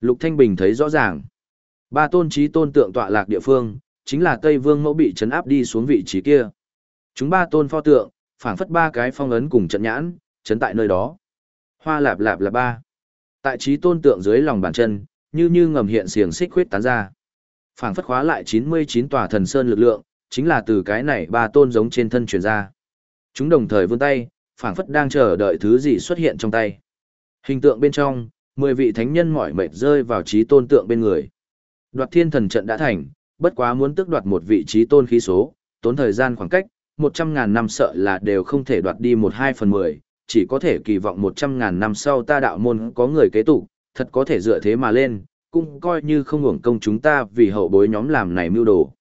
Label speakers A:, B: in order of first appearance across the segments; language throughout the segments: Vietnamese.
A: Lục Thanh Bình thấy rõ ràng. Ba tôn trí tôn tượng tọa lạc địa phương, chính là Tây Vương mẫu bị chấn áp đi xuống vị trí kia. Chúng ba tôn pho tượng, phảng phất ba cái phong ấn cùng trận nhãn, chấn tại nơi đó. Hoa lạp lạp là ba. Tại trí tôn tượng dưới lòng bàn chân, như như ngầm hiện xiềng xích huyết tán ra. Phảng phất khóa lại 99 tòa thần sơn lực lượng, chính là từ cái này ba tôn giống trên thân truyền ra. Chúng đồng thời vươn tay, phảng phất đang chờ đợi thứ gì xuất hiện trong tay. Hình tượng bên trong, 10 vị thánh nhân mỏi mệt rơi vào trí tôn tượng bên người. Đoạt thiên thần trận đã thành, bất quá muốn tước đoạt một vị trí tôn khí số, tốn thời gian khoảng cách, 100.000 năm sợ là đều không thể đoạt đi 1-2 phần 10, chỉ có thể kỳ vọng 100.000 năm sau ta đạo môn có người kế tục, thật có thể dựa thế mà lên, cũng coi như không hưởng công chúng ta vì hậu bối nhóm làm này mưu đồ.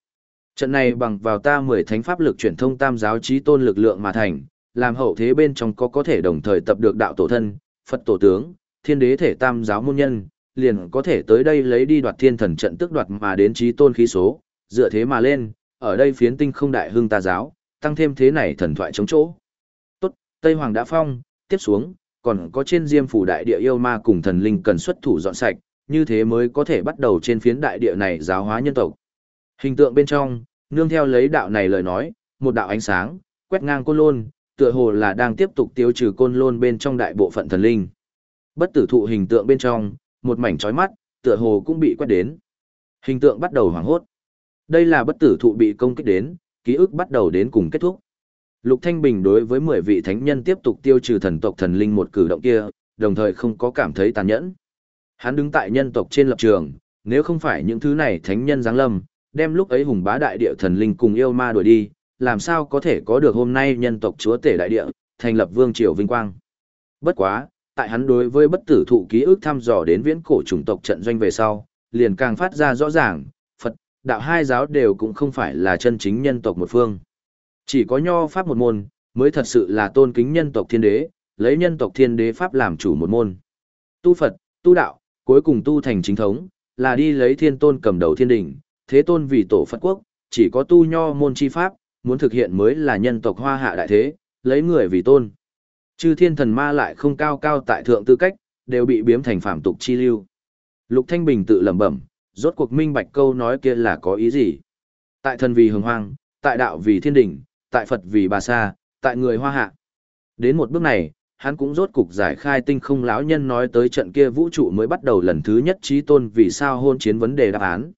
A: Trận này bằng vào ta 10 thánh pháp lực truyền thông tam giáo trí tôn lực lượng mà thành, làm hậu thế bên trong có có thể đồng thời tập được đạo tổ thân, Phật tổ tướng, thiên đế thể tam giáo môn nhân, liền có thể tới đây lấy đi đoạt thiên thần trận tức đoạt mà đến trí tôn khí số, dựa thế mà lên, ở đây phiến tinh không đại hưng ta giáo, tăng thêm thế này thần thoại chống chỗ. Tốt, Tây Hoàng đã phong, tiếp xuống, còn có trên diêm phủ đại địa yêu ma cùng thần linh cần xuất thủ dọn sạch, như thế mới có thể bắt đầu trên phiến đại địa này giáo hóa nhân tộc. Hình tượng bên trong, nương theo lấy đạo này lời nói, một đạo ánh sáng, quét ngang côn lôn, tựa hồ là đang tiếp tục tiêu trừ côn lôn bên trong đại bộ phận thần linh. Bất tử thụ hình tượng bên trong, một mảnh chói mắt, tựa hồ cũng bị quét đến. Hình tượng bắt đầu hoảng hốt. Đây là bất tử thụ bị công kích đến, ký ức bắt đầu đến cùng kết thúc. Lục Thanh Bình đối với 10 vị thánh nhân tiếp tục tiêu trừ thần tộc thần linh một cử động kia, đồng thời không có cảm thấy tàn nhẫn. Hắn đứng tại nhân tộc trên lập trường, nếu không phải những thứ này thánh nhân giáng lâm, đem lúc ấy hùng bá đại địa thần linh cùng yêu ma đuổi đi, làm sao có thể có được hôm nay nhân tộc chúa tể đại địa, thành lập vương triều vinh quang. Bất quá, tại hắn đối với bất tử thụ ký ức thăm dò đến viễn cổ chủng tộc trận doanh về sau, liền càng phát ra rõ ràng, Phật, đạo hai giáo đều cũng không phải là chân chính nhân tộc một phương. Chỉ có nho pháp một môn, mới thật sự là tôn kính nhân tộc thiên đế, lấy nhân tộc thiên đế pháp làm chủ một môn. Tu Phật, tu đạo, cuối cùng tu thành chính thống, là đi lấy thiên tôn cầm đầu thiên đỉnh, thế tôn vì tổ Phật quốc, chỉ có tu nho môn chi pháp, muốn thực hiện mới là nhân tộc hoa hạ đại thế, lấy người vì tôn. Chư thiên thần ma lại không cao cao tại thượng tư cách, đều bị biếm thành phạm tục chi lưu. Lục Thanh Bình tự lẩm bẩm, rốt cuộc minh bạch câu nói kia là có ý gì? Tại thần vì hồng hoang, tại đạo vì thiên đỉnh, tại Phật vì bà sa, tại người hoa hạ. Đến một bước này, hắn cũng rốt cục giải khai tinh không lão nhân nói tới trận kia vũ trụ mới bắt đầu lần thứ nhất trí tôn vì sao hôn chiến vấn đề đáp án.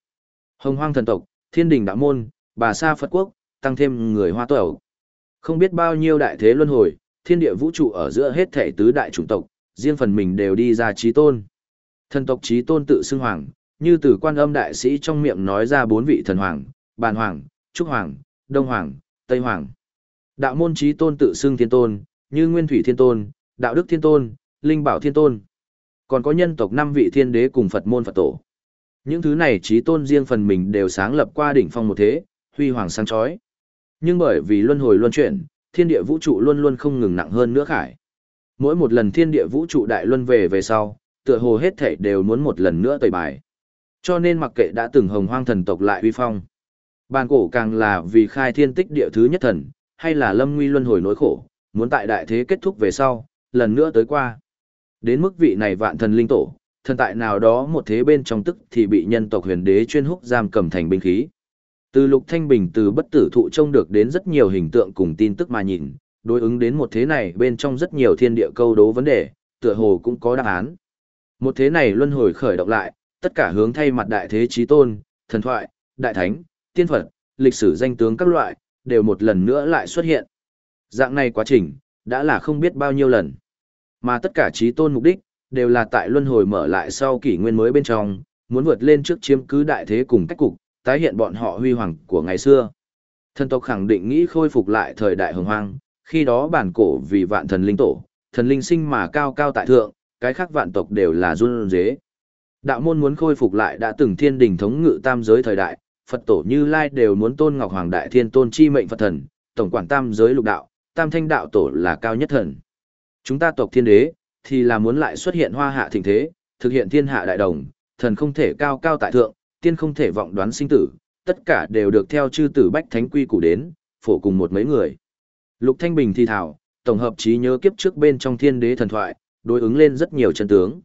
A: Hồng hoang thần tộc, thiên đình đạo môn, bà sa Phật quốc, tăng thêm người hoa tuẩu. Không biết bao nhiêu đại thế luân hồi, thiên địa vũ trụ ở giữa hết thể tứ đại chủng tộc, riêng phần mình đều đi ra trí tôn. Thần tộc trí tôn tự xưng hoàng, như từ quan âm đại sĩ trong miệng nói ra bốn vị thần hoàng, bàn hoàng, trúc hoàng, đông hoàng, tây hoàng. Đạo môn trí tôn tự xưng thiên tôn, như nguyên thủy thiên tôn, đạo đức thiên tôn, linh bảo thiên tôn. Còn có nhân tộc năm vị thiên đế cùng Phật môn Phật tổ. Những thứ này trí tôn riêng phần mình đều sáng lập qua đỉnh phong một thế, huy hoàng sáng chói. Nhưng bởi vì luân hồi luân chuyển, thiên địa vũ trụ luôn luôn không ngừng nặng hơn nữa khải. Mỗi một lần thiên địa vũ trụ đại luân về về sau, tựa hồ hết thảy đều muốn một lần nữa tẩy bài. Cho nên mặc kệ đã từng hồng hoang thần tộc lại uy phong. Bàn cổ càng là vì khai thiên tích địa thứ nhất thần, hay là lâm nguy luân hồi nỗi khổ, muốn tại đại thế kết thúc về sau, lần nữa tới qua. Đến mức vị này vạn thần linh tổ, thần tại nào đó một thế bên trong tức thì bị nhân tộc huyền đế chuyên húc giam cầm thành binh khí. Từ Lục Thanh Bình từ bất tử thụ trông được đến rất nhiều hình tượng cùng tin tức mà nhìn, đối ứng đến một thế này bên trong rất nhiều thiên địa câu đố vấn đề, tựa hồ cũng có đáp án. Một thế này luân hồi khởi động lại, tất cả hướng thay mặt đại thế chí tôn, thần thoại, đại thánh, tiên phật, lịch sử danh tướng các loại, đều một lần nữa lại xuất hiện. Dạng này quá trình, đã là không biết bao nhiêu lần. Mà tất cả chí tôn mục đích, đều là tại luân hồi mở lại sau kỷ nguyên mới bên trong, muốn vượt lên trước chiếm cứ đại thế cùng cách cục, tái hiện bọn họ huy hoàng của ngày xưa. Thần tộc khẳng định nghĩ khôi phục lại thời đại hồng hoang, khi đó bản cổ vì vạn thần linh tổ, thần linh sinh mà cao cao tại thượng, cái khác vạn tộc đều là run dế. Đạo môn muốn khôi phục lại đã từng thiên đình thống ngự tam giới thời đại, Phật tổ Như Lai đều muốn tôn ngọc hoàng đại thiên tôn chi mệnh Phật thần, tổng quản tam giới lục đạo, tam thanh đạo tổ là cao nhất thần. Chúng ta tộc thiên đế, thì là muốn lại xuất hiện hoa hạ thịnh thế, thực hiện thiên hạ đại đồng, thần không thể cao cao tại thượng, tiên không thể vọng đoán sinh tử, tất cả đều được theo chư tử bách thánh quy củ đến, phổ cùng một mấy người. Lục Thanh Bình thi thảo, tổng hợp trí nhớ kiếp trước bên trong thiên đế thần thoại, đối ứng lên rất nhiều chân tướng.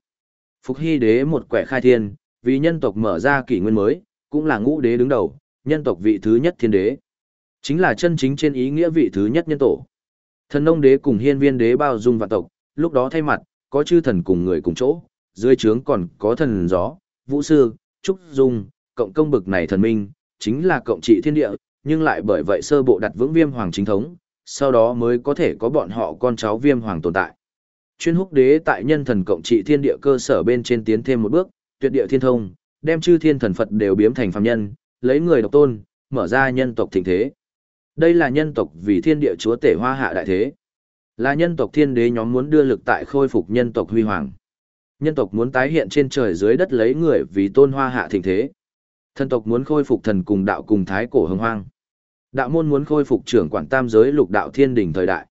A: Phục Hy đế một quẻ khai thiên, vì nhân tộc mở ra kỷ nguyên mới, cũng là ngũ đế đứng đầu, nhân tộc vị thứ nhất thiên đế. Chính là chân chính trên ý nghĩa vị thứ nhất nhân tổ. Thần nông đế cùng hiên viên đế bao dung vạn tộc, lúc đó thay mặt, có chư thần cùng người cùng chỗ, dưới trướng còn có thần gió, vũ sư, trúc dung, cộng công bực này thần minh, chính là cộng trị thiên địa, nhưng lại bởi vậy sơ bộ đặt vững viêm hoàng chính thống, sau đó mới có thể có bọn họ con cháu viêm hoàng tồn tại. Chuyên húc đế tại nhân thần cộng trị thiên địa cơ sở bên trên tiến thêm một bước, tuyệt địa thiên thông, đem chư thiên thần Phật đều biếm thành phàm nhân, lấy người độc tôn, mở ra nhân tộc thịnh thế. Đây là nhân tộc vì thiên địa chúa tể hoa hạ đại thế. Là nhân tộc thiên đế nhóm muốn đưa lực tại khôi phục nhân tộc huy hoàng. Nhân tộc muốn tái hiện trên trời dưới đất lấy người vì tôn hoa hạ thịnh thế. Thần tộc muốn khôi phục thần cùng đạo cùng thái cổ hưng hoang. Đạo môn muốn khôi phục trưởng quản tam giới lục đạo thiên đỉnh thời đại.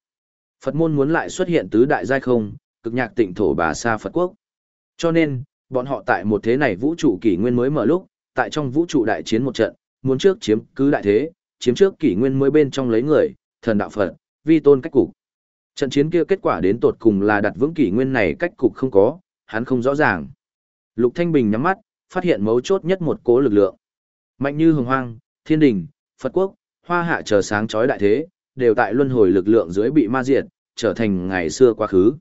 A: Phật môn muốn lại xuất hiện tứ đại giai không, cực nhạc tịnh thổ bà sa Phật quốc. Cho nên, bọn họ tại một thế này vũ trụ kỷ nguyên mới mở lúc, tại trong vũ trụ đại chiến một trận, muốn trước chiếm cứ đại thế, chiếm trước kỷ nguyên mới bên trong lấy người, thần đạo Phật, vi tôn cách cục. Trận chiến kia kết quả đến tột cùng là đặt vững kỷ nguyên này cách cục không có, hắn không rõ ràng. Lục Thanh Bình nhắm mắt, phát hiện mấu chốt nhất một cố lực lượng. Mạnh như hồng hoang, thiên đình, Phật quốc, hoa hạ chờ sáng chói đại thế, đều tại luân hồi lực lượng dưới bị ma diệt, trở thành ngày xưa quá khứ.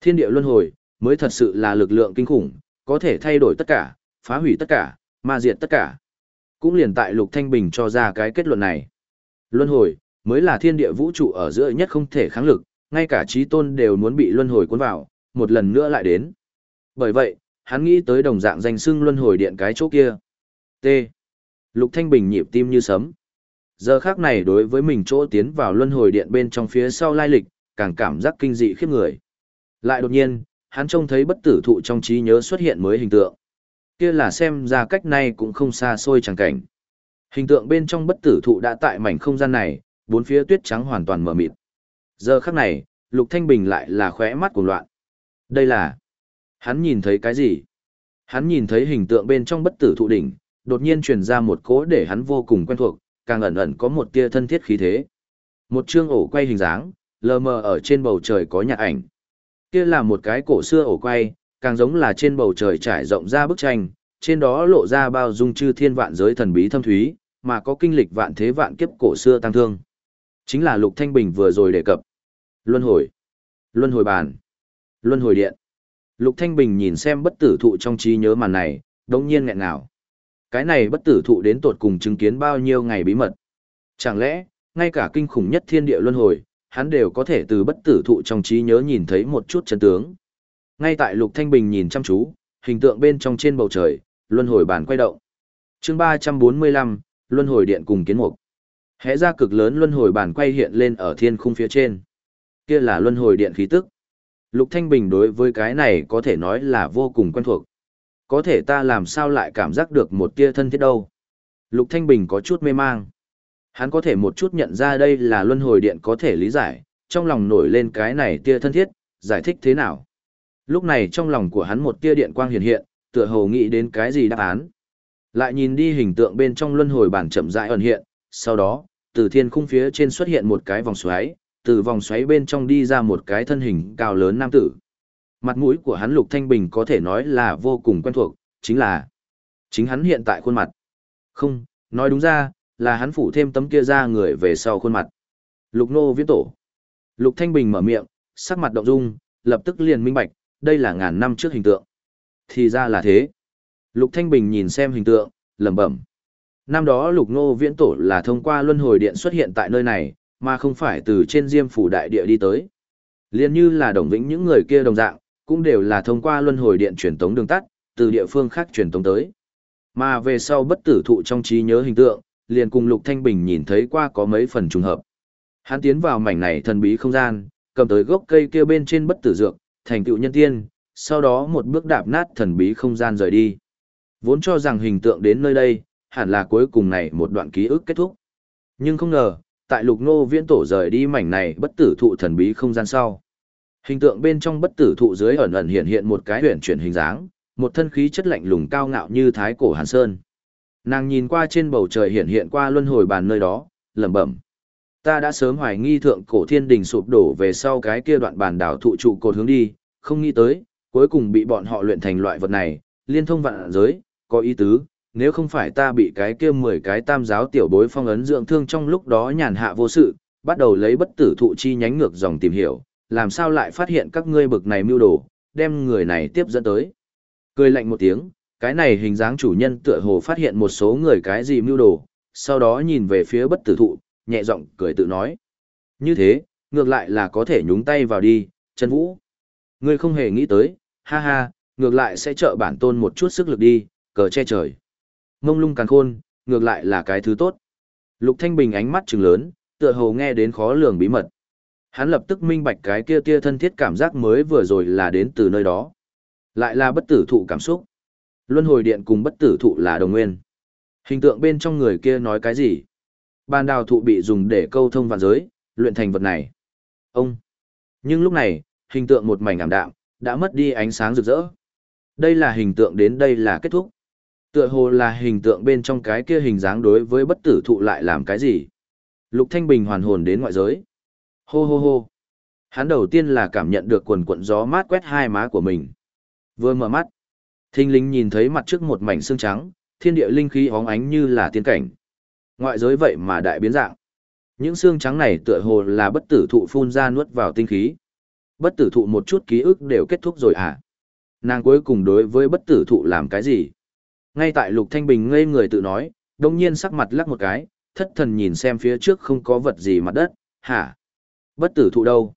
A: Thiên địa luân hồi, mới thật sự là lực lượng kinh khủng, có thể thay đổi tất cả, phá hủy tất cả, ma diệt tất cả. Cũng liền tại Lục Thanh Bình cho ra cái kết luận này. Luân hồi, mới là thiên địa vũ trụ ở giữa nhất không thể kháng lực, ngay cả trí tôn đều muốn bị luân hồi cuốn vào, một lần nữa lại đến. Bởi vậy, hắn nghĩ tới đồng dạng danh xưng luân hồi điện cái chỗ kia. T. Lục Thanh Bình nhịp tim như sấm. Giờ khắc này đối với mình chỗ tiến vào luân hồi điện bên trong phía sau lai lịch, càng cảm giác kinh dị khiếp người. Lại đột nhiên, hắn trông thấy bất tử thụ trong trí nhớ xuất hiện mới hình tượng. Kia là xem ra cách này cũng không xa xôi chẳng cảnh. Hình tượng bên trong bất tử thụ đã tại mảnh không gian này, bốn phía tuyết trắng hoàn toàn mở mịt. Giờ khắc này, Lục Thanh Bình lại là khóe mắt của loạn. Đây là... Hắn nhìn thấy cái gì? Hắn nhìn thấy hình tượng bên trong bất tử thụ đỉnh, đột nhiên truyền ra một cỗ để hắn vô cùng quen thuộc, càng ẩn ẩn có một tia thân thiết khí thế. Một chương ổ quay hình dáng, lờ mờ ở trên bầu trời có nhạc ảnh. Kia là một cái cổ xưa ổ quay, càng giống là trên bầu trời trải rộng ra bức tranh, trên đó lộ ra bao dung chư thiên vạn giới thần bí thâm thúy, mà có kinh lịch vạn thế vạn kiếp cổ xưa tăng thương. Chính là Lục Thanh Bình vừa rồi đề cập. Luân hồi. Luân hồi bàn. Luân hồi điện. Lục Thanh Bình nhìn xem bất tử thụ trong trí nhớ màn này, đống nhiên nghẹn ngào. Cái này bất tử thụ đến tột cùng chứng kiến bao nhiêu ngày bí mật. Chẳng lẽ, ngay cả kinh khủng nhất thiên địa luân hồi, hắn đều có thể từ bất tử thụ trong trí nhớ nhìn thấy một chút chân tướng. Ngay tại Lục Thanh Bình nhìn chăm chú, hình tượng bên trong trên bầu trời, luân hồi bàn quay động. Chương 345, luân hồi điện cùng kiến mục. Hẽ ra cực lớn luân hồi bàn quay hiện lên ở thiên khung phía trên. Kia là luân hồi điện khí tức. Lục Thanh Bình đối với cái này có thể nói là vô cùng quen thuộc. Có thể ta làm sao lại cảm giác được một tia thân thiết đâu. Lục Thanh Bình có chút mê mang. Hắn có thể một chút nhận ra đây là luân hồi điện có thể lý giải, trong lòng nổi lên cái này tia thân thiết, giải thích thế nào. Lúc này trong lòng của hắn một tia điện quang hiện hiện, tựa hồ nghĩ đến cái gì đáp án. Lại nhìn đi hình tượng bên trong luân hồi bản chậm rãi ẩn hiện, sau đó, từ thiên khung phía trên xuất hiện một cái vòng xoáy, từ vòng xoáy bên trong đi ra một cái thân hình cao lớn nam tử. Mặt mũi của hắn Lục Thanh Bình có thể nói là vô cùng quen thuộc, chính là chính hắn hiện tại khuôn mặt. Không, nói đúng ra, là hắn phủ thêm tấm kia ra người về sau khuôn mặt. Lục Nô Viễn Tổ. Lục Thanh Bình mở miệng, sắc mặt động dung, lập tức liền minh bạch, đây là ngàn năm trước hình tượng. Thì ra là thế. Lục Thanh Bình nhìn xem hình tượng, lẩm bẩm. Năm đó Lục Nô Viễn Tổ là thông qua luân hồi điện xuất hiện tại nơi này, mà không phải từ trên diêm phủ đại địa đi tới. Liên như là đồng vĩnh những người kia đồng dạng, cũng đều là thông qua luân hồi điện truyền tống đường tắt, từ địa phương khác truyền tống tới. Mà về sau bất tử thụ trong trí nhớ hình tượng, liền cùng Lục Thanh Bình nhìn thấy qua có mấy phần trùng hợp. Hắn tiến vào mảnh này thần bí không gian, cầm tới gốc cây kia bên trên bất tử dược, thành tựu nhân tiên, sau đó một bước đạp nát thần bí không gian rời đi. Vốn cho rằng hình tượng đến nơi đây, hẳn là cuối cùng này một đoạn ký ức kết thúc. Nhưng không ngờ, tại lục nô viễn tổ rời đi mảnh này bất tử thụ thần bí không gian sau. Hình tượng bên trong bất tử thụ dưới ẩn ẩn hiện hiện một cái huyền chuyển hình dáng, một thân khí chất lạnh lùng cao ngạo như thái cổ hàn sơn. Nàng nhìn qua trên bầu trời hiện hiện qua luân hồi bàn nơi đó, lẩm bẩm. Ta đã sớm hoài nghi thượng cổ thiên đình sụp đổ về sau cái kia đoạn bàn đảo thụ trụ cột hướng đi, không nghĩ tới, cuối cùng bị bọn họ luyện thành loại vật này, liên thông vạn giới, có ý tứ, nếu không phải ta bị cái kia 10 cái tam giáo tiểu bối phong ấn dưỡng thương trong lúc đó nhàn hạ vô sự, bắt đầu lấy bất tử thụ chi nhánh ngược dòng tìm hiểu, làm sao lại phát hiện các ngươi bực này mưu đồ, đem người này tiếp dẫn tới. Cười lạnh một tiếng, cái này hình dáng chủ nhân tựa hồ phát hiện một số người cái gì mưu đồ, sau đó nhìn về phía bất tử thụ, nhẹ giọng cười tự nói. Như thế, ngược lại là có thể nhúng tay vào đi, Trần Vũ. Ngươi không hề nghĩ tới, ha ha, ngược lại sẽ trợ bản tôn một chút sức lực đi, cờ che trời. Mông lung càng khôn, ngược lại là cái thứ tốt. Lục Thanh Bình ánh mắt trừng lớn, tựa hồ nghe đến khó lường bí mật. Hắn lập tức minh bạch cái kia tia thân thiết cảm giác mới vừa rồi là đến từ nơi đó. Lại là bất tử thụ cảm xúc. Luân hồi điện cùng bất tử thụ là đồng nguyên. Hình tượng bên trong người kia nói cái gì? Ban đào thụ bị dùng để câu thông vạn giới, luyện thành vật này. Ông. Nhưng lúc này, hình tượng một mảnh ảm đạm, đã mất đi ánh sáng rực rỡ. Đây là hình tượng đến đây là kết thúc. Tựa hồ là hình tượng bên trong cái kia hình dáng đối với bất tử thụ lại làm cái gì? Lục Thanh Bình hoàn hồn đến ngoại giới. Hô hô hô. Hắn đầu tiên là cảm nhận được quần cuộn gió mát quét hai má của mình. Vừa mở mắt, thinh linh nhìn thấy mặt trước một mảnh xương trắng, thiên địa linh khí óng ánh như là tiên cảnh. Ngoại giới vậy mà đại biến dạng. Những xương trắng này tựa hồ là bất tử thụ phun ra nuốt vào tinh khí. Bất tử thụ một chút ký ức đều kết thúc rồi à? Nàng cuối cùng đối với bất tử thụ làm cái gì? Ngay tại Lục Thanh Bình ngây người tự nói, đồng nhiên sắc mặt lắc một cái, thất thần nhìn xem phía trước không có vật gì mặt đất, hả? Bất tử thụ đâu?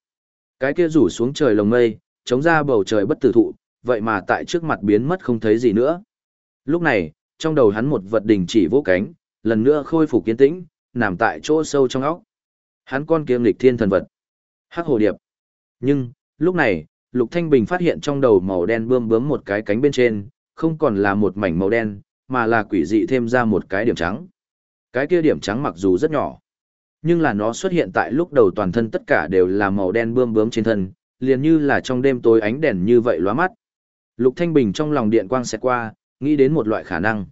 A: Cái kia rủ xuống trời lồng mây, chống ra bầu trời bất tử thụ, vậy mà tại trước mặt biến mất không thấy gì nữa. Lúc này, trong đầu hắn một vật đình chỉ vỗ cánh, lần nữa khôi phục kiên tĩnh, nằm tại chỗ sâu trong óc. Hắn con kiêm lịch thiên thần vật. Hắc hồ điệp. Nhưng, lúc này, Lục Thanh Bình phát hiện trong đầu màu đen bươm bướm một cái cánh bên trên, không còn là một mảnh màu đen, mà là quỷ dị thêm ra một cái điểm trắng. Cái kia điểm trắng mặc dù rất nhỏ, nhưng là nó xuất hiện tại lúc đầu toàn thân tất cả đều là màu đen bươm bướm trên thân, liền như là trong đêm tối ánh đèn như vậy lóa mắt. Lục Thanh Bình trong lòng điện quang xẹt qua, nghĩ đến một loại khả năng.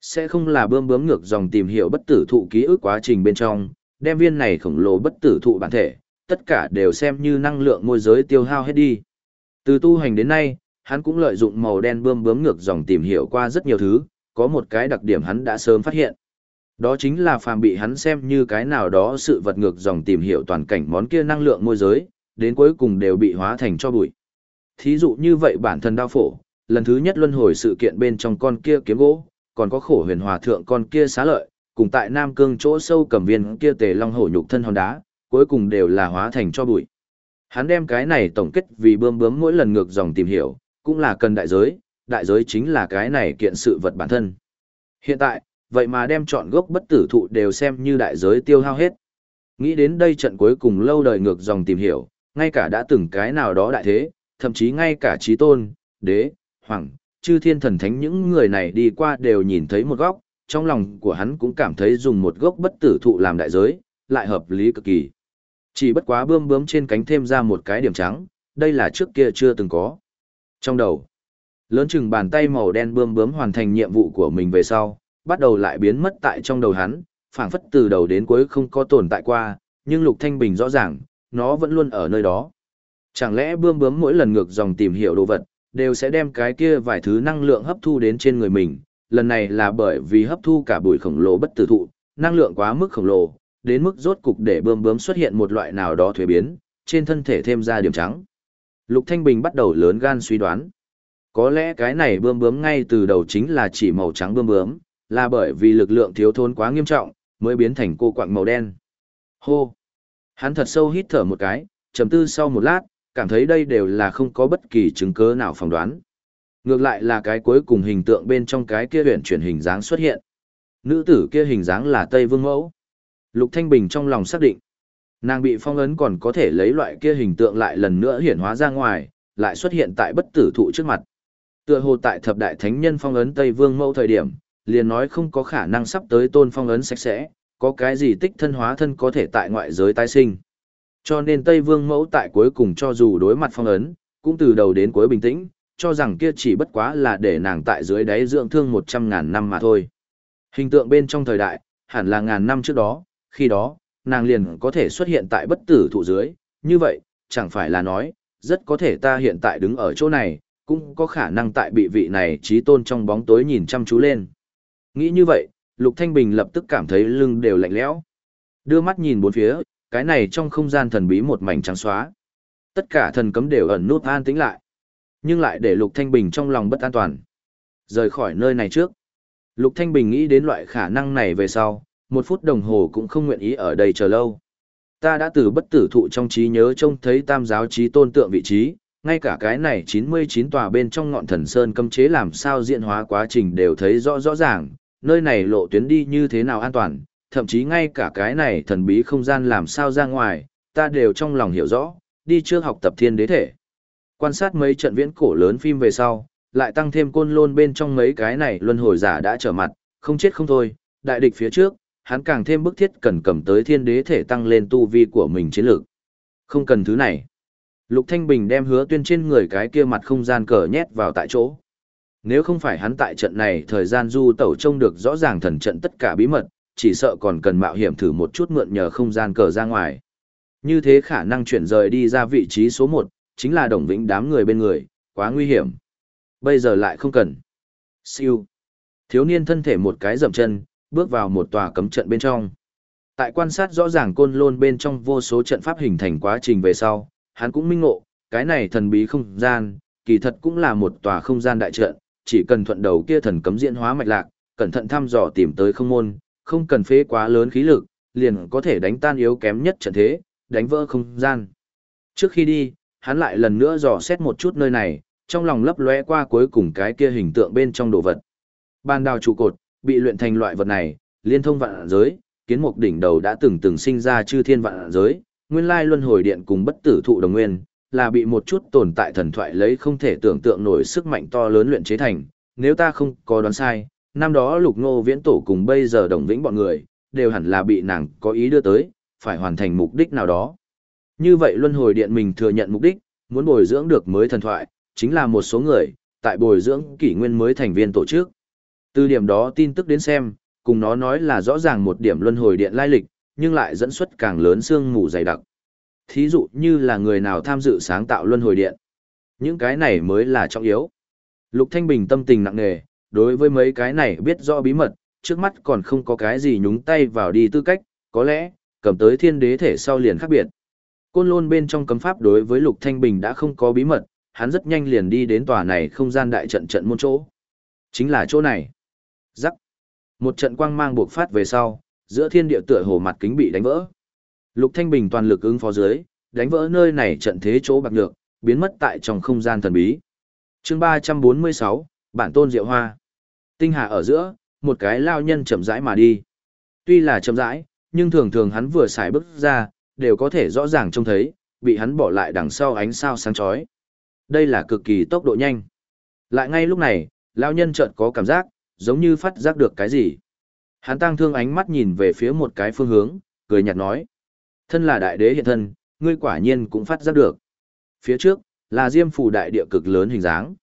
A: Sẽ không là bươm bướm ngược dòng tìm hiểu bất tử thụ ký ức quá trình bên trong, đem viên này khổng lồ bất tử thụ bản thể, tất cả đều xem như năng lượng môi giới tiêu hao hết đi. Từ tu hành đến nay, hắn cũng lợi dụng màu đen bươm bướm ngược dòng tìm hiểu qua rất nhiều thứ, có một cái đặc điểm hắn đã sớm phát hiện. Đó chính là phàm bị hắn xem như cái nào đó sự vật ngược dòng tìm hiểu toàn cảnh món kia năng lượng môi giới, đến cuối cùng đều bị hóa thành cho bụi. Thí dụ như vậy bản thân đao phổ, lần thứ nhất luân hồi sự kiện bên trong con kia kiếm gỗ, còn có khổ huyền hòa thượng con kia xá lợi, cùng tại Nam Cương chỗ sâu cầm viên kia tề long hổ nhục thân hòn đá, cuối cùng đều là hóa thành cho bụi. Hắn đem cái này tổng kết vì bơm bướm mỗi lần ngược dòng tìm hiểu, cũng là cần đại giới, đại giới chính là cái này kiện sự vật bản thân. Hiện tại, vậy mà đem chọn gốc bất tử thụ đều xem như đại giới tiêu hao hết. Nghĩ đến đây trận cuối cùng lâu đời ngược dòng tìm hiểu, ngay cả đã từng cái nào đó đại thế, thậm chí ngay cả trí tôn, đế, hoàng, chư thiên thần thánh những người này đi qua đều nhìn thấy một góc, trong lòng của hắn cũng cảm thấy dùng một gốc bất tử thụ làm đại giới, lại hợp lý cực kỳ. Chỉ bất quá bươm bướm trên cánh thêm ra một cái điểm trắng, đây là trước kia chưa từng có. Trong đầu, lớn chừng bàn tay màu đen bươm bướm hoàn thành nhiệm vụ của mình về sau, bắt đầu lại biến mất tại trong đầu hắn, phảng phất từ đầu đến cuối không có tồn tại qua, nhưng Lục Thanh Bình rõ ràng, nó vẫn luôn ở nơi đó. Chẳng lẽ bươm bướm mỗi lần ngược dòng tìm hiểu đồ vật, đều sẽ đem cái kia vài thứ năng lượng hấp thu đến trên người mình, lần này là bởi vì hấp thu cả bụi khổng lồ bất tử thụ, năng lượng quá mức khổng lồ, đến mức rốt cục để bươm bướm xuất hiện một loại nào đó thuế biến, trên thân thể thêm ra điểm trắng. Lục Thanh Bình bắt đầu lớn gan suy đoán. Có lẽ cái này bươm bướm ngay từ đầu chính là chỉ màu trắng bươm bướm, là bởi vì lực lượng thiếu thốn quá nghiêm trọng, mới biến thành cô quạng màu đen. Hô! Hắn thật sâu hít thở một cái, trầm tư sau một lát, cảm thấy đây đều là không có bất kỳ chứng cứ nào phỏng đoán. Ngược lại là cái cuối cùng hình tượng bên trong cái kia huyện chuyển hình dáng xuất hiện. Nữ tử kia hình dáng là Tây Vương Mẫu. Lục Thanh Bình trong lòng xác định. Nàng bị phong ấn còn có thể lấy loại kia hình tượng lại lần nữa hiển hóa ra ngoài, lại xuất hiện tại bất tử thụ trước mặt. Tựa hồ tại thập đại thánh nhân phong ấn Tây Vương Mẫu thời điểm, liền nói không có khả năng sắp tới tôn phong ấn sạch sẽ, có cái gì tích thân hóa thân có thể tại ngoại giới tái sinh. Cho nên Tây Vương mẫu tại cuối cùng cho dù đối mặt phong ấn, cũng từ đầu đến cuối bình tĩnh, cho rằng kia chỉ bất quá là để nàng tại dưới đáy dưỡng thương một trăm ngàn năm mà thôi. Hình tượng bên trong thời đại, hẳn là ngàn năm trước đó, khi đó, nàng liền có thể xuất hiện tại bất tử thụ dưới, như vậy, chẳng phải là nói, rất có thể ta hiện tại đứng ở chỗ này, cũng có khả năng tại bị vị này trí tôn trong bóng tối nhìn chăm chú lên. Nghĩ như vậy, Lục Thanh Bình lập tức cảm thấy lưng đều lạnh lẽo. Đưa mắt nhìn bốn phía, cái này trong không gian thần bí một mảnh trắng xóa. Tất cả thần cấm đều ẩn nút an tĩnh lại. Nhưng lại để Lục Thanh Bình trong lòng bất an toàn. Rời khỏi nơi này trước. Lục Thanh Bình nghĩ đến loại khả năng này về sau, một phút đồng hồ cũng không nguyện ý ở đây chờ lâu. Ta đã từ bất tử thụ trong trí nhớ trông thấy tam giáo trí tôn tượng vị trí, ngay cả cái này 99 tòa bên trong ngọn thần sơn cấm chế làm sao diễn hóa quá trình đều thấy rõ rõ ràng, nơi này lộ tuyến đi như thế nào an toàn, thậm chí ngay cả cái này thần bí không gian làm sao ra ngoài, ta đều trong lòng hiểu rõ, đi trước học tập thiên đế thể. Quan sát mấy trận viễn cổ lớn phim về sau, lại tăng thêm côn lôn bên trong mấy cái này luân hồi giả đã trở mặt, không chết không thôi, đại địch phía trước, hắn càng thêm bức thiết cần cầm tới thiên đế thể tăng lên tu vi của mình chiến lược. Không cần thứ này. Lục Thanh Bình đem hứa tuyên trên người cái kia mặt không gian cờ nhét vào tại chỗ. Nếu không phải hắn tại trận này thời gian du tẩu trông được rõ ràng thần trận tất cả bí mật, chỉ sợ còn cần mạo hiểm thử một chút mượn nhờ không gian cờ ra ngoài. Như thế khả năng chuyển rời đi ra vị trí số 1, chính là đồng vĩnh đám người bên người, quá nguy hiểm. Bây giờ lại không cần. Siêu. Thiếu niên thân thể một cái dậm chân, bước vào một tòa cấm trận bên trong. Tại quan sát rõ ràng côn lôn bên trong vô số trận pháp hình thành quá trình về sau, hắn cũng minh ngộ, cái này thần bí không gian, kỳ thật cũng là một tòa không gian đại trận, chỉ cần thuận đầu kia thần cấm diễn hóa mạch lạc, cẩn thận thăm dò tìm tới không môn, không cần phế quá lớn khí lực, liền có thể đánh tan yếu kém nhất trận thế, đánh vỡ không gian. Trước khi đi, hắn lại lần nữa dò xét một chút nơi này, trong lòng lấp lóe qua cuối cùng cái kia hình tượng bên trong đồ vật. Ban đào trụ cột, bị luyện thành loại vật này, liên thông vạn giới, kiến mục đỉnh đầu đã từng từng sinh ra chư thiên vạn giới, nguyên lai luân hồi điện cùng bất tử thụ đồng nguyên, là bị một chút tồn tại thần thoại lấy không thể tưởng tượng nổi sức mạnh to lớn luyện chế thành, nếu ta không có đoán sai, năm đó lục ngô viễn tổ cùng bây giờ đồng vĩnh bọn người, đều hẳn là bị nàng có ý đưa tới, phải hoàn thành mục đích nào đó. Như vậy luân hồi điện mình thừa nhận mục đích, muốn bồi dưỡng được mới thần thoại, chính là một số người, tại bồi dưỡng kỷ nguyên mới thành viên tổ chức. Từ điểm đó tin tức đến xem, cùng nó nói là rõ ràng một điểm luân hồi điện lai lịch, nhưng lại dẫn xuất càng lớn xương mù dày đặc. Thí dụ như là người nào tham dự sáng tạo luân hồi điện. Những cái này mới là trọng yếu. Lục Thanh Bình tâm tình nặng nề, đối với mấy cái này biết rõ bí mật, trước mắt còn không có cái gì nhúng tay vào đi tư cách, có lẽ, cầm tới thiên đế thể sau liền khác biệt. Côn lôn bên trong cấm pháp đối với Lục Thanh Bình đã không có bí mật, hắn rất nhanh liền đi đến tòa này không gian đại trận trận môn chỗ. Chính là chỗ này. Rắc. Một trận quang mang buộc phát về sau, giữa thiên địa tựa hồ mặt kính bị đánh vỡ. Lục Thanh Bình toàn lực ứng phó dưới, đánh vỡ nơi này trận thế chỗ bạc nhược, biến mất tại trong không gian thần bí. Chương 346, bản tôn Diệu Hoa. Tinh hà ở giữa, một cái lao nhân chậm rãi mà đi. Tuy là chậm rãi, nhưng thường thường hắn vừa xài bước ra, đều có thể rõ ràng trông thấy, bị hắn bỏ lại đằng sau ánh sao sáng chói. Đây là cực kỳ tốc độ nhanh. Lại ngay lúc này, lao nhân chợt có cảm giác, giống như phát giác được cái gì. Hắn tăng thương ánh mắt nhìn về phía một cái phương hướng, cười nhạt nói. Thân là đại đế hiện thân, ngươi quả nhiên cũng phát giác được. Phía trước, là diêm phủ đại địa cực lớn hình dáng.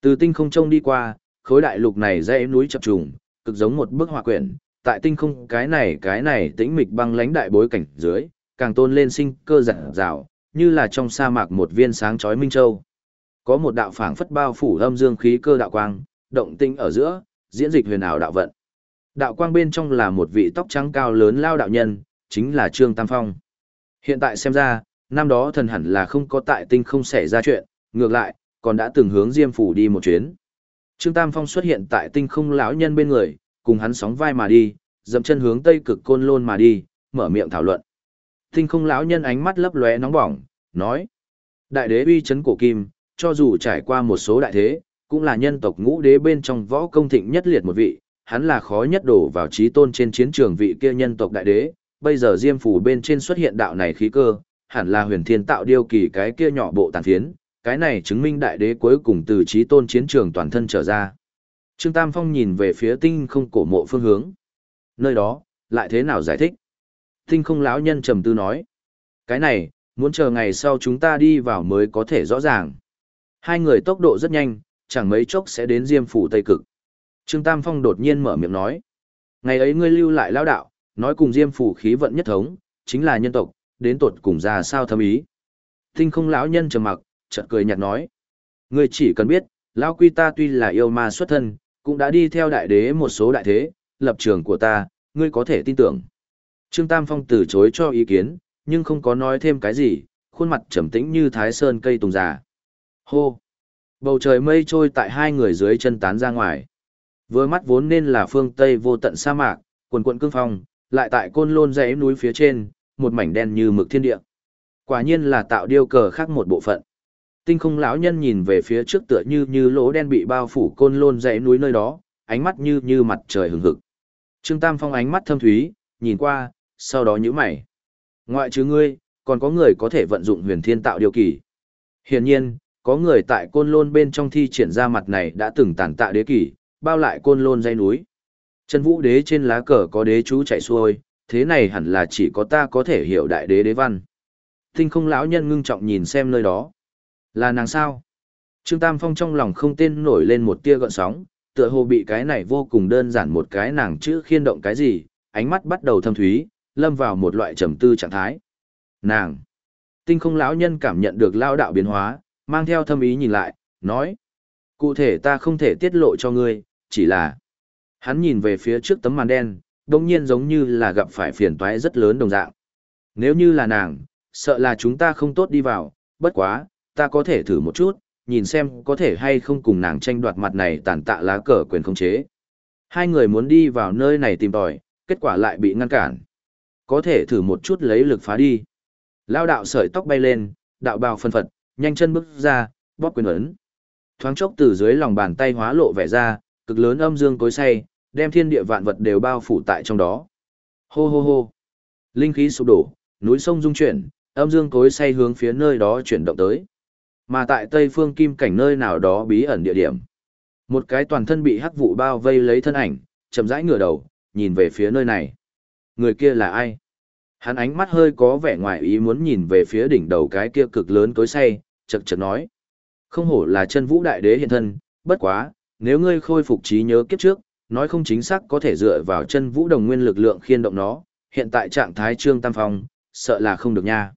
A: Từ tinh không trông đi qua, khối đại lục này dãy núi chập trùng, cực giống một bức họa quyển, tại tinh không cái này cái này tĩnh mịch băng lãnh đại bối cảnh dưới, càng tôn lên sinh cơ rạng rào, như là trong sa mạc một viên sáng chói minh châu. Có một đạo phảng phất bao phủ âm dương khí cơ đạo quang, động tinh ở giữa, diễn dịch huyền ảo đạo vận. Đạo quang bên trong là một vị tóc trắng cao lớn lao đạo nhân, chính là Trương Tam Phong. Hiện tại xem ra, năm đó thần hẳn là không có tại tinh không xảy ra chuyện, ngược lại, còn đã từng hướng Diêm phủ đi một chuyến. Trương Tam Phong xuất hiện tại tinh không lão nhân bên người, cùng hắn sóng vai mà đi, dậm chân hướng tây cực côn lôn mà đi, mở miệng thảo luận. Tinh không lão nhân ánh mắt lấp lóe nóng bỏng, nói: "Đại đế uy chấn cổ kim, cho dù trải qua một số đại thế, cũng là nhân tộc ngũ đế bên trong võ công thịnh nhất liệt một vị, hắn là khó nhất đổ vào trí tôn trên chiến trường vị kia nhân tộc đại đế, bây giờ diêm phủ bên trên xuất hiện đạo này khí cơ, hẳn là huyền thiên tạo điêu kỳ cái kia nhỏ bộ tàn phiến, cái này chứng minh đại đế cuối cùng từ trí tôn chiến trường toàn thân trở ra. Trương Tam Phong nhìn về phía tinh không cổ mộ phương hướng. Nơi đó, lại thế nào giải thích? Tinh không lão nhân trầm tư nói. Cái này, muốn chờ ngày sau chúng ta đi vào mới có thể rõ ràng. Hai người tốc độ rất nhanh, chẳng mấy chốc sẽ đến diêm phủ Tây Cực. Trương Tam Phong đột nhiên mở miệng nói. Ngày ấy ngươi lưu lại lao đạo, nói cùng diêm phủ khí vận nhất thống, chính là nhân tộc, đến tột cùng ra sao thâm ý. Tinh không lão nhân trầm mặc, chợt cười nhạt nói. Ngươi chỉ cần biết, Lao Quy ta tuy là yêu ma xuất thân, cũng đã đi theo đại đế một số đại thế, lập trường của ta, ngươi có thể tin tưởng. Trương Tam Phong từ chối cho ý kiến, nhưng không có nói thêm cái gì, khuôn mặt trầm tĩnh như thái sơn cây tùng già. Hô! Bầu trời mây trôi tại hai người dưới chân tán ra ngoài. Vừa mắt vốn nên là phương Tây vô tận sa mạc, quần quận cương phong, lại tại côn lôn dãy núi phía trên, một mảnh đen như mực thiên địa. Quả nhiên là tạo điêu cờ khác một bộ phận. Tinh không lão nhân nhìn về phía trước tựa như như lỗ đen bị bao phủ côn lôn dãy núi nơi đó, ánh mắt như như mặt trời hừng hực. Trương Tam Phong ánh mắt thâm thúy, nhìn qua, sau đó nhíu mày. Ngoại trừ ngươi, còn có người có thể vận dụng huyền thiên tạo điều kỳ. Hiển nhiên, có người tại côn lôn bên trong thi triển ra mặt này đã từng tàn tạ đế kỳ, bao lại côn lôn dây núi. Chân vũ đế trên lá cờ có đế chú chạy xuôi, thế này hẳn là chỉ có ta có thể hiểu đại đế đế văn. Tinh không lão nhân ngưng trọng nhìn xem nơi đó. Là nàng sao? Trương Tam Phong trong lòng không tên nổi lên một tia gợn sóng, tựa hồ bị cái này vô cùng đơn giản một cái nàng chữ khiên động cái gì, ánh mắt bắt đầu thâm thúy, lâm vào một loại trầm tư trạng thái. Nàng! Tinh không lão nhân cảm nhận được lao đạo biến hóa, mang theo thâm ý nhìn lại, nói. Cụ thể ta không thể tiết lộ cho ngươi, chỉ là... Hắn nhìn về phía trước tấm màn đen, đồng nhiên giống như là gặp phải phiền toái rất lớn đồng dạng. Nếu như là nàng, sợ là chúng ta không tốt đi vào, bất quá, ta có thể thử một chút, nhìn xem có thể hay không cùng nàng tranh đoạt mặt này tàn tạ lá cờ quyền không chế. Hai người muốn đi vào nơi này tìm tòi, kết quả lại bị ngăn cản. Có thể thử một chút lấy lực phá đi. Lao đạo sợi tóc bay lên, đạo bào phân phật, nhanh chân bước ra, bóp quyền ấn. Thoáng chốc từ dưới lòng bàn tay hóa lộ vẻ ra, cực lớn âm dương cối say, đem thiên địa vạn vật đều bao phủ tại trong đó. Hô hô hô. Linh khí sụp đổ, núi sông rung chuyển, âm dương cối say hướng phía nơi đó chuyển động tới. Mà tại tây phương kim cảnh nơi nào đó bí ẩn địa điểm. Một cái toàn thân bị hắc vụ bao vây lấy thân ảnh, chậm rãi ngửa đầu, nhìn về phía nơi này. Người kia là ai? Hắn ánh mắt hơi có vẻ ngoài ý muốn nhìn về phía đỉnh đầu cái kia cực lớn cối say, chật chật nói. Không hổ là chân vũ đại đế hiện thân, bất quá, nếu ngươi khôi phục trí nhớ kiếp trước, nói không chính xác có thể dựa vào chân vũ đồng nguyên lực lượng khiên động nó, hiện tại trạng thái trương tam phong, sợ là không được nha.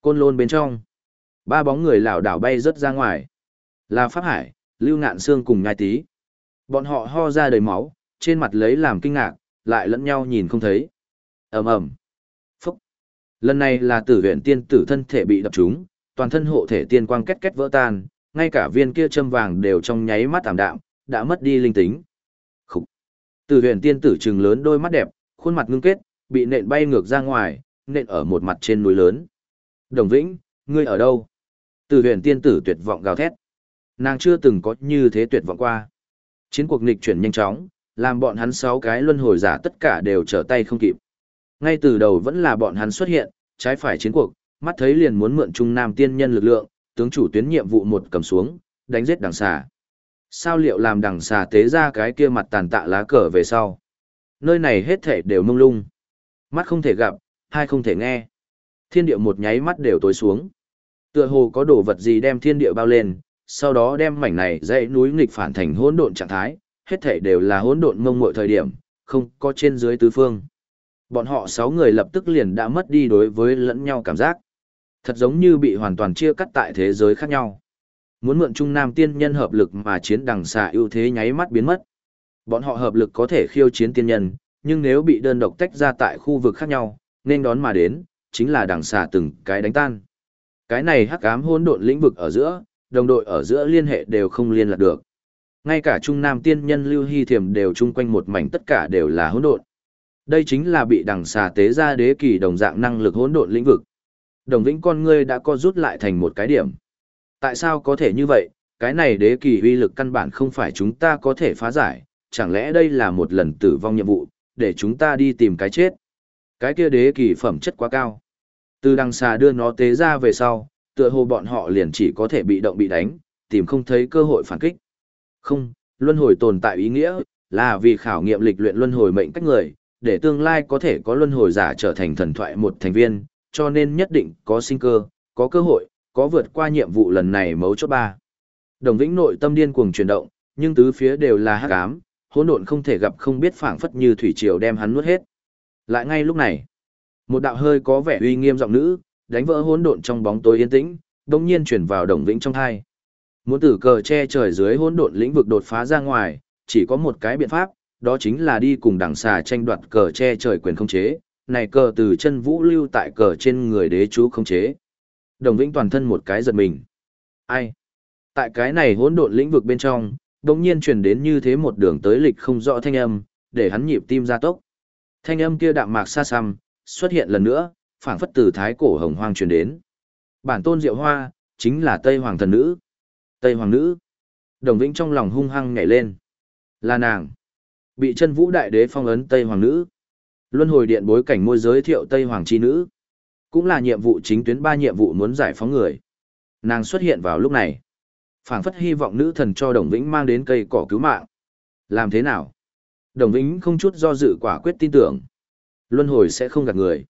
A: Côn lôn bên trong, ba bóng người lảo đảo bay rất ra ngoài. Là Pháp Hải, Lưu Ngạn Sương cùng nhai tý, Bọn họ ho ra đầy máu, trên mặt lấy làm kinh ngạc, lại lẫn nhau nhìn không thấy. ầm ầm Phúc. Lần này là tử huyện tiên tử thân thể bị đập trúng, toàn thân hộ thể tiên quang kết kết vỡ tan, ngay cả viên kia châm vàng đều trong nháy mắt tạm đạm, đã mất đi linh tính. Khục. Từ huyền tiên tử trừng lớn đôi mắt đẹp, khuôn mặt ngưng kết, bị nện bay ngược ra ngoài, nện ở một mặt trên núi lớn. Đồng Vĩnh, ngươi ở đâu? từ huyền tiên tử tuyệt vọng gào thét. Nàng chưa từng có như thế tuyệt vọng qua. Chiến cuộc nghịch chuyển nhanh chóng, làm bọn hắn sáu cái luân hồi giả tất cả đều trở tay không kịp. Ngay từ đầu vẫn là bọn hắn xuất hiện, trái phải chiến cuộc, mắt thấy liền muốn mượn trung nam tiên nhân lực lượng, tướng chủ tuyến nhiệm vụ một cầm xuống, đánh giết đằng xà. Sao liệu làm đằng xà tế ra cái kia mặt tàn tạ lá cờ về sau? Nơi này hết thể đều mông lung. Mắt không thể gặp, hai không thể nghe. Thiên địa một nháy mắt đều tối xuống. Tựa hồ có đồ vật gì đem thiên địa bao lên, sau đó đem mảnh này dãy núi nghịch phản thành hỗn độn trạng thái, hết thể đều là hỗn độn mông muội thời điểm, không có trên dưới tứ phương. Bọn họ sáu người lập tức liền đã mất đi đối với lẫn nhau cảm giác. Thật giống như bị hoàn toàn chia cắt tại thế giới khác nhau. Muốn mượn Trung Nam tiên nhân hợp lực mà chiến đằng xà ưu thế nháy mắt biến mất. Bọn họ hợp lực có thể khiêu chiến tiên nhân, nhưng nếu bị đơn độc tách ra tại khu vực khác nhau, nên đón mà đến, chính là đằng xà từng cái đánh tan. Cái này hắc ám hỗn độn lĩnh vực ở giữa, đồng đội ở giữa liên hệ đều không liên lạc được. Ngay cả Trung Nam tiên nhân Lưu Hy Thiểm đều chung quanh một mảnh tất cả đều là hỗn độn. Đây chính là bị đằng xà tế ra đế kỳ đồng dạng năng lực hỗn độn lĩnh vực. Đồng vĩnh con ngươi đã co rút lại thành một cái điểm. Tại sao có thể như vậy, cái này đế kỳ uy lực căn bản không phải chúng ta có thể phá giải, chẳng lẽ đây là một lần tử vong nhiệm vụ, để chúng ta đi tìm cái chết. Cái kia đế kỳ phẩm chất quá cao. Từ đằng xà đưa nó tế ra về sau, tựa hồ bọn họ liền chỉ có thể bị động bị đánh, tìm không thấy cơ hội phản kích. Không, luân hồi tồn tại ý nghĩa, là vì khảo nghiệm lịch luyện luân hồi mệnh cách người, để tương lai có thể có luân hồi giả trở thành thần thoại một thành viên, cho nên nhất định có sinh cơ, có cơ hội, có vượt qua nhiệm vụ lần này mấu chốt ba. Đồng Vĩnh nội tâm điên cuồng chuyển động, nhưng tứ phía đều là hắc ám, hỗn độn không thể gặp không biết phảng phất như thủy triều đem hắn nuốt hết. Lại ngay lúc này, một đạo hơi có vẻ uy nghiêm giọng nữ, đánh vỡ hỗn độn trong bóng tối yên tĩnh, đột nhiên chuyển vào Đồng Vĩnh trong tai. Muốn từ cờ che trời dưới hỗn độn lĩnh vực đột phá ra ngoài, chỉ có một cái biện pháp, đó chính là đi cùng đằng xà tranh đoạt cờ che trời quyền không chế, này cờ từ chân vũ lưu tại cờ trên người đế chú không chế. Đồng Vĩnh toàn thân một cái giật mình. Ai? Tại cái này hỗn độn lĩnh vực bên trong, đồng nhiên truyền đến như thế một đường tới lịch không rõ thanh âm, để hắn nhịp tim ra tốc. Thanh âm kia đạm mạc xa xăm, xuất hiện lần nữa, phảng phất từ thái cổ hồng hoang truyền đến. Bản tôn Diệu Hoa, chính là Tây Hoàng thần nữ. Tây Hoàng nữ. Đồng Vĩnh trong lòng hung hăng nhảy lên. Là nàng. Bị chân vũ đại đế phong ấn Tây Hoàng nữ. Luân hồi điện bối cảnh môi giới thiệu Tây Hoàng chi nữ. Cũng là nhiệm vụ chính tuyến ba nhiệm vụ muốn giải phóng người. Nàng xuất hiện vào lúc này. phảng phất hy vọng nữ thần cho Đồng Vĩnh mang đến cây cỏ cứu mạng. Làm thế nào? Đồng Vĩnh không chút do dự quả quyết tin tưởng. Luân hồi sẽ không gạt người.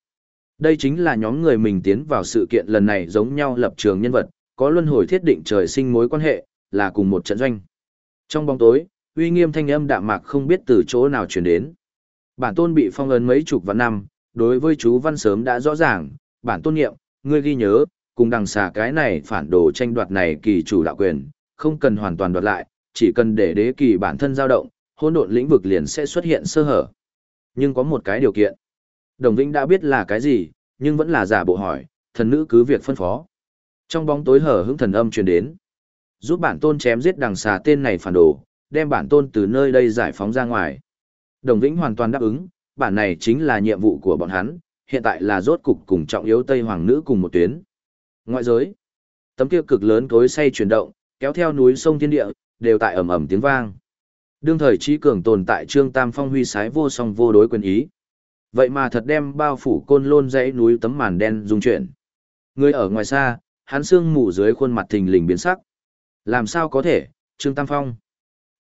A: Đây chính là nhóm người mình tiến vào sự kiện lần này giống nhau lập trường nhân vật, có luân hồi thiết định trời sinh mối quan hệ, là cùng một trận doanh. Trong bóng tối, uy nghiêm thanh âm đạm mạc không biết từ chỗ nào truyền đến. Bản tôn bị phong ấn mấy chục vạn năm, đối với chú văn sớm đã rõ ràng, bản tôn nghiệm, ngươi ghi nhớ, cùng đằng xà cái này phản đồ tranh đoạt này kỳ chủ đạo quyền, không cần hoàn toàn đoạt lại, chỉ cần để đế kỳ bản thân dao động, hỗn độn lĩnh vực liền sẽ xuất hiện sơ hở. Nhưng có một cái điều kiện. Đồng Vĩnh đã biết là cái gì, nhưng vẫn là giả bộ hỏi, thần nữ cứ việc phân phó. Trong bóng tối hở hững thần âm truyền đến. Giúp bản tôn chém giết đằng xà tên này phản đồ, đem bản tôn từ nơi đây giải phóng ra ngoài. Đồng Vĩnh hoàn toàn đáp ứng, bản này chính là nhiệm vụ của bọn hắn, hiện tại là rốt cục cùng trọng yếu Tây Hoàng nữ cùng một tuyến. Ngoại giới, tấm kia cực lớn tối say chuyển động, kéo theo núi sông thiên địa, đều tại ầm ầm tiếng vang. Đương thời trí cường tồn tại Trương Tam Phong huy sái vô song vô đối quyền ý. Vậy mà thật đem bao phủ côn lôn dãy núi tấm màn đen dung chuyển. Người ở ngoài xa, hắn xương mù dưới khuôn mặt thình lình biến sắc. Làm sao có thể, Trương Tam Phong?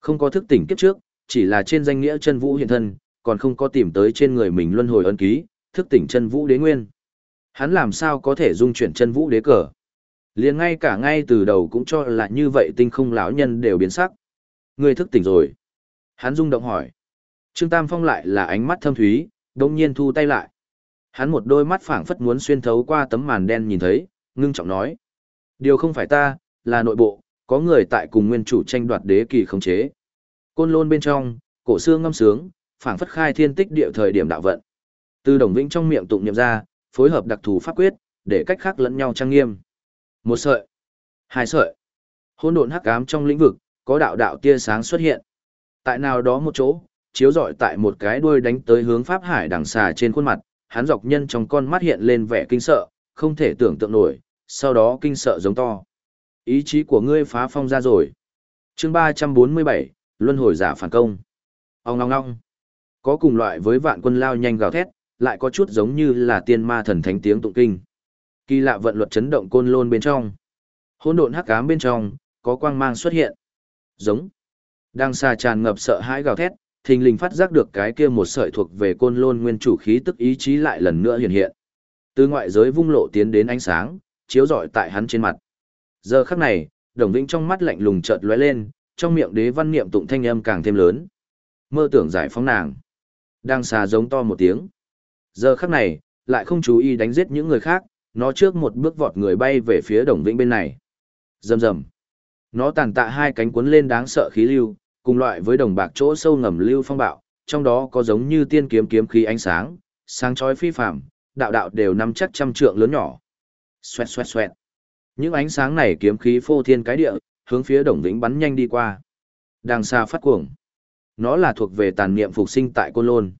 A: Không có thức tỉnh kiếp trước, chỉ là trên danh nghĩa chân vũ hiện thân, còn không có tìm tới trên người mình luân hồi ân ký, thức tỉnh chân vũ đế nguyên. Hắn làm sao có thể dung chuyển chân vũ đế cờ? liền ngay cả ngay từ đầu cũng cho là như vậy tinh không lão nhân đều biến sắc. Người thức tỉnh rồi. Hắn rung động hỏi. Trương Tam Phong lại là ánh mắt thâm thúy, đồng nhiên thu tay lại. Hắn một đôi mắt phảng phất muốn xuyên thấu qua tấm màn đen nhìn thấy, ngưng trọng nói. Điều không phải ta, là nội bộ, có người tại cùng nguyên chủ tranh đoạt đế kỳ khống chế. Côn lôn bên trong, cổ xương ngâm sướng, phảng phất khai thiên tích địa thời điểm đạo vận. Từ đồng vĩnh trong miệng tụng niệm ra, phối hợp đặc thù pháp quyết, để cách khác lẫn nhau trang nghiêm. Một sợi, hai sợi. Hỗn độn hắc ám trong lĩnh vực, có đạo đạo tia sáng xuất hiện. Tại nào đó một chỗ, chiếu rọi tại một cái đuôi đánh tới hướng pháp hải đằng xà trên khuôn mặt, hắn dọc nhân trong con mắt hiện lên vẻ kinh sợ, không thể tưởng tượng nổi, sau đó kinh sợ giống to. Ý chí của ngươi phá phong ra rồi. chương 347, Luân hồi giả phản công. Ông ngong ngong. Có cùng loại với vạn quân lao nhanh gào thét, lại có chút giống như là tiên ma thần thánh tiếng tụng kinh. Kỳ lạ vận luật chấn động côn lôn bên trong. Hỗn độn hắc ám bên trong, có quang mang xuất hiện. Giống. Đang xa tràn ngập sợ hãi gào thét, thình lình phát giác được cái kia một sợi thuộc về côn lôn nguyên chủ khí tức ý chí lại lần nữa hiện hiện. Từ ngoại giới vung lộ tiến đến ánh sáng, chiếu rọi tại hắn trên mặt. Giờ khắc này, Đồng Vĩnh trong mắt lạnh lùng chợt lóe lên, trong miệng đế văn niệm tụng thanh âm càng thêm lớn. Mơ tưởng giải phóng nàng. Đang xà giống to một tiếng. Giờ khắc này, lại không chú ý đánh giết những người khác, nó trước một bước vọt người bay về phía Đồng Vĩnh bên này. Rầm rầm. Nó tàn tạ hai cánh cuốn lên đáng sợ khí lưu, cùng loại với đồng bạc chỗ sâu ngầm lưu phong bạo, trong đó có giống như tiên kiếm kiếm khí ánh sáng, sáng chói phi phàm, đạo đạo đều nắm chắc trăm trượng lớn nhỏ. Xoẹt xoẹt xoẹt. Những ánh sáng này kiếm khí phô thiên cái địa, hướng phía Đồng Vĩnh bắn nhanh đi qua. Đang xa phát cuồng. Nó là thuộc về tàn niệm phục sinh tại Côn Lôn.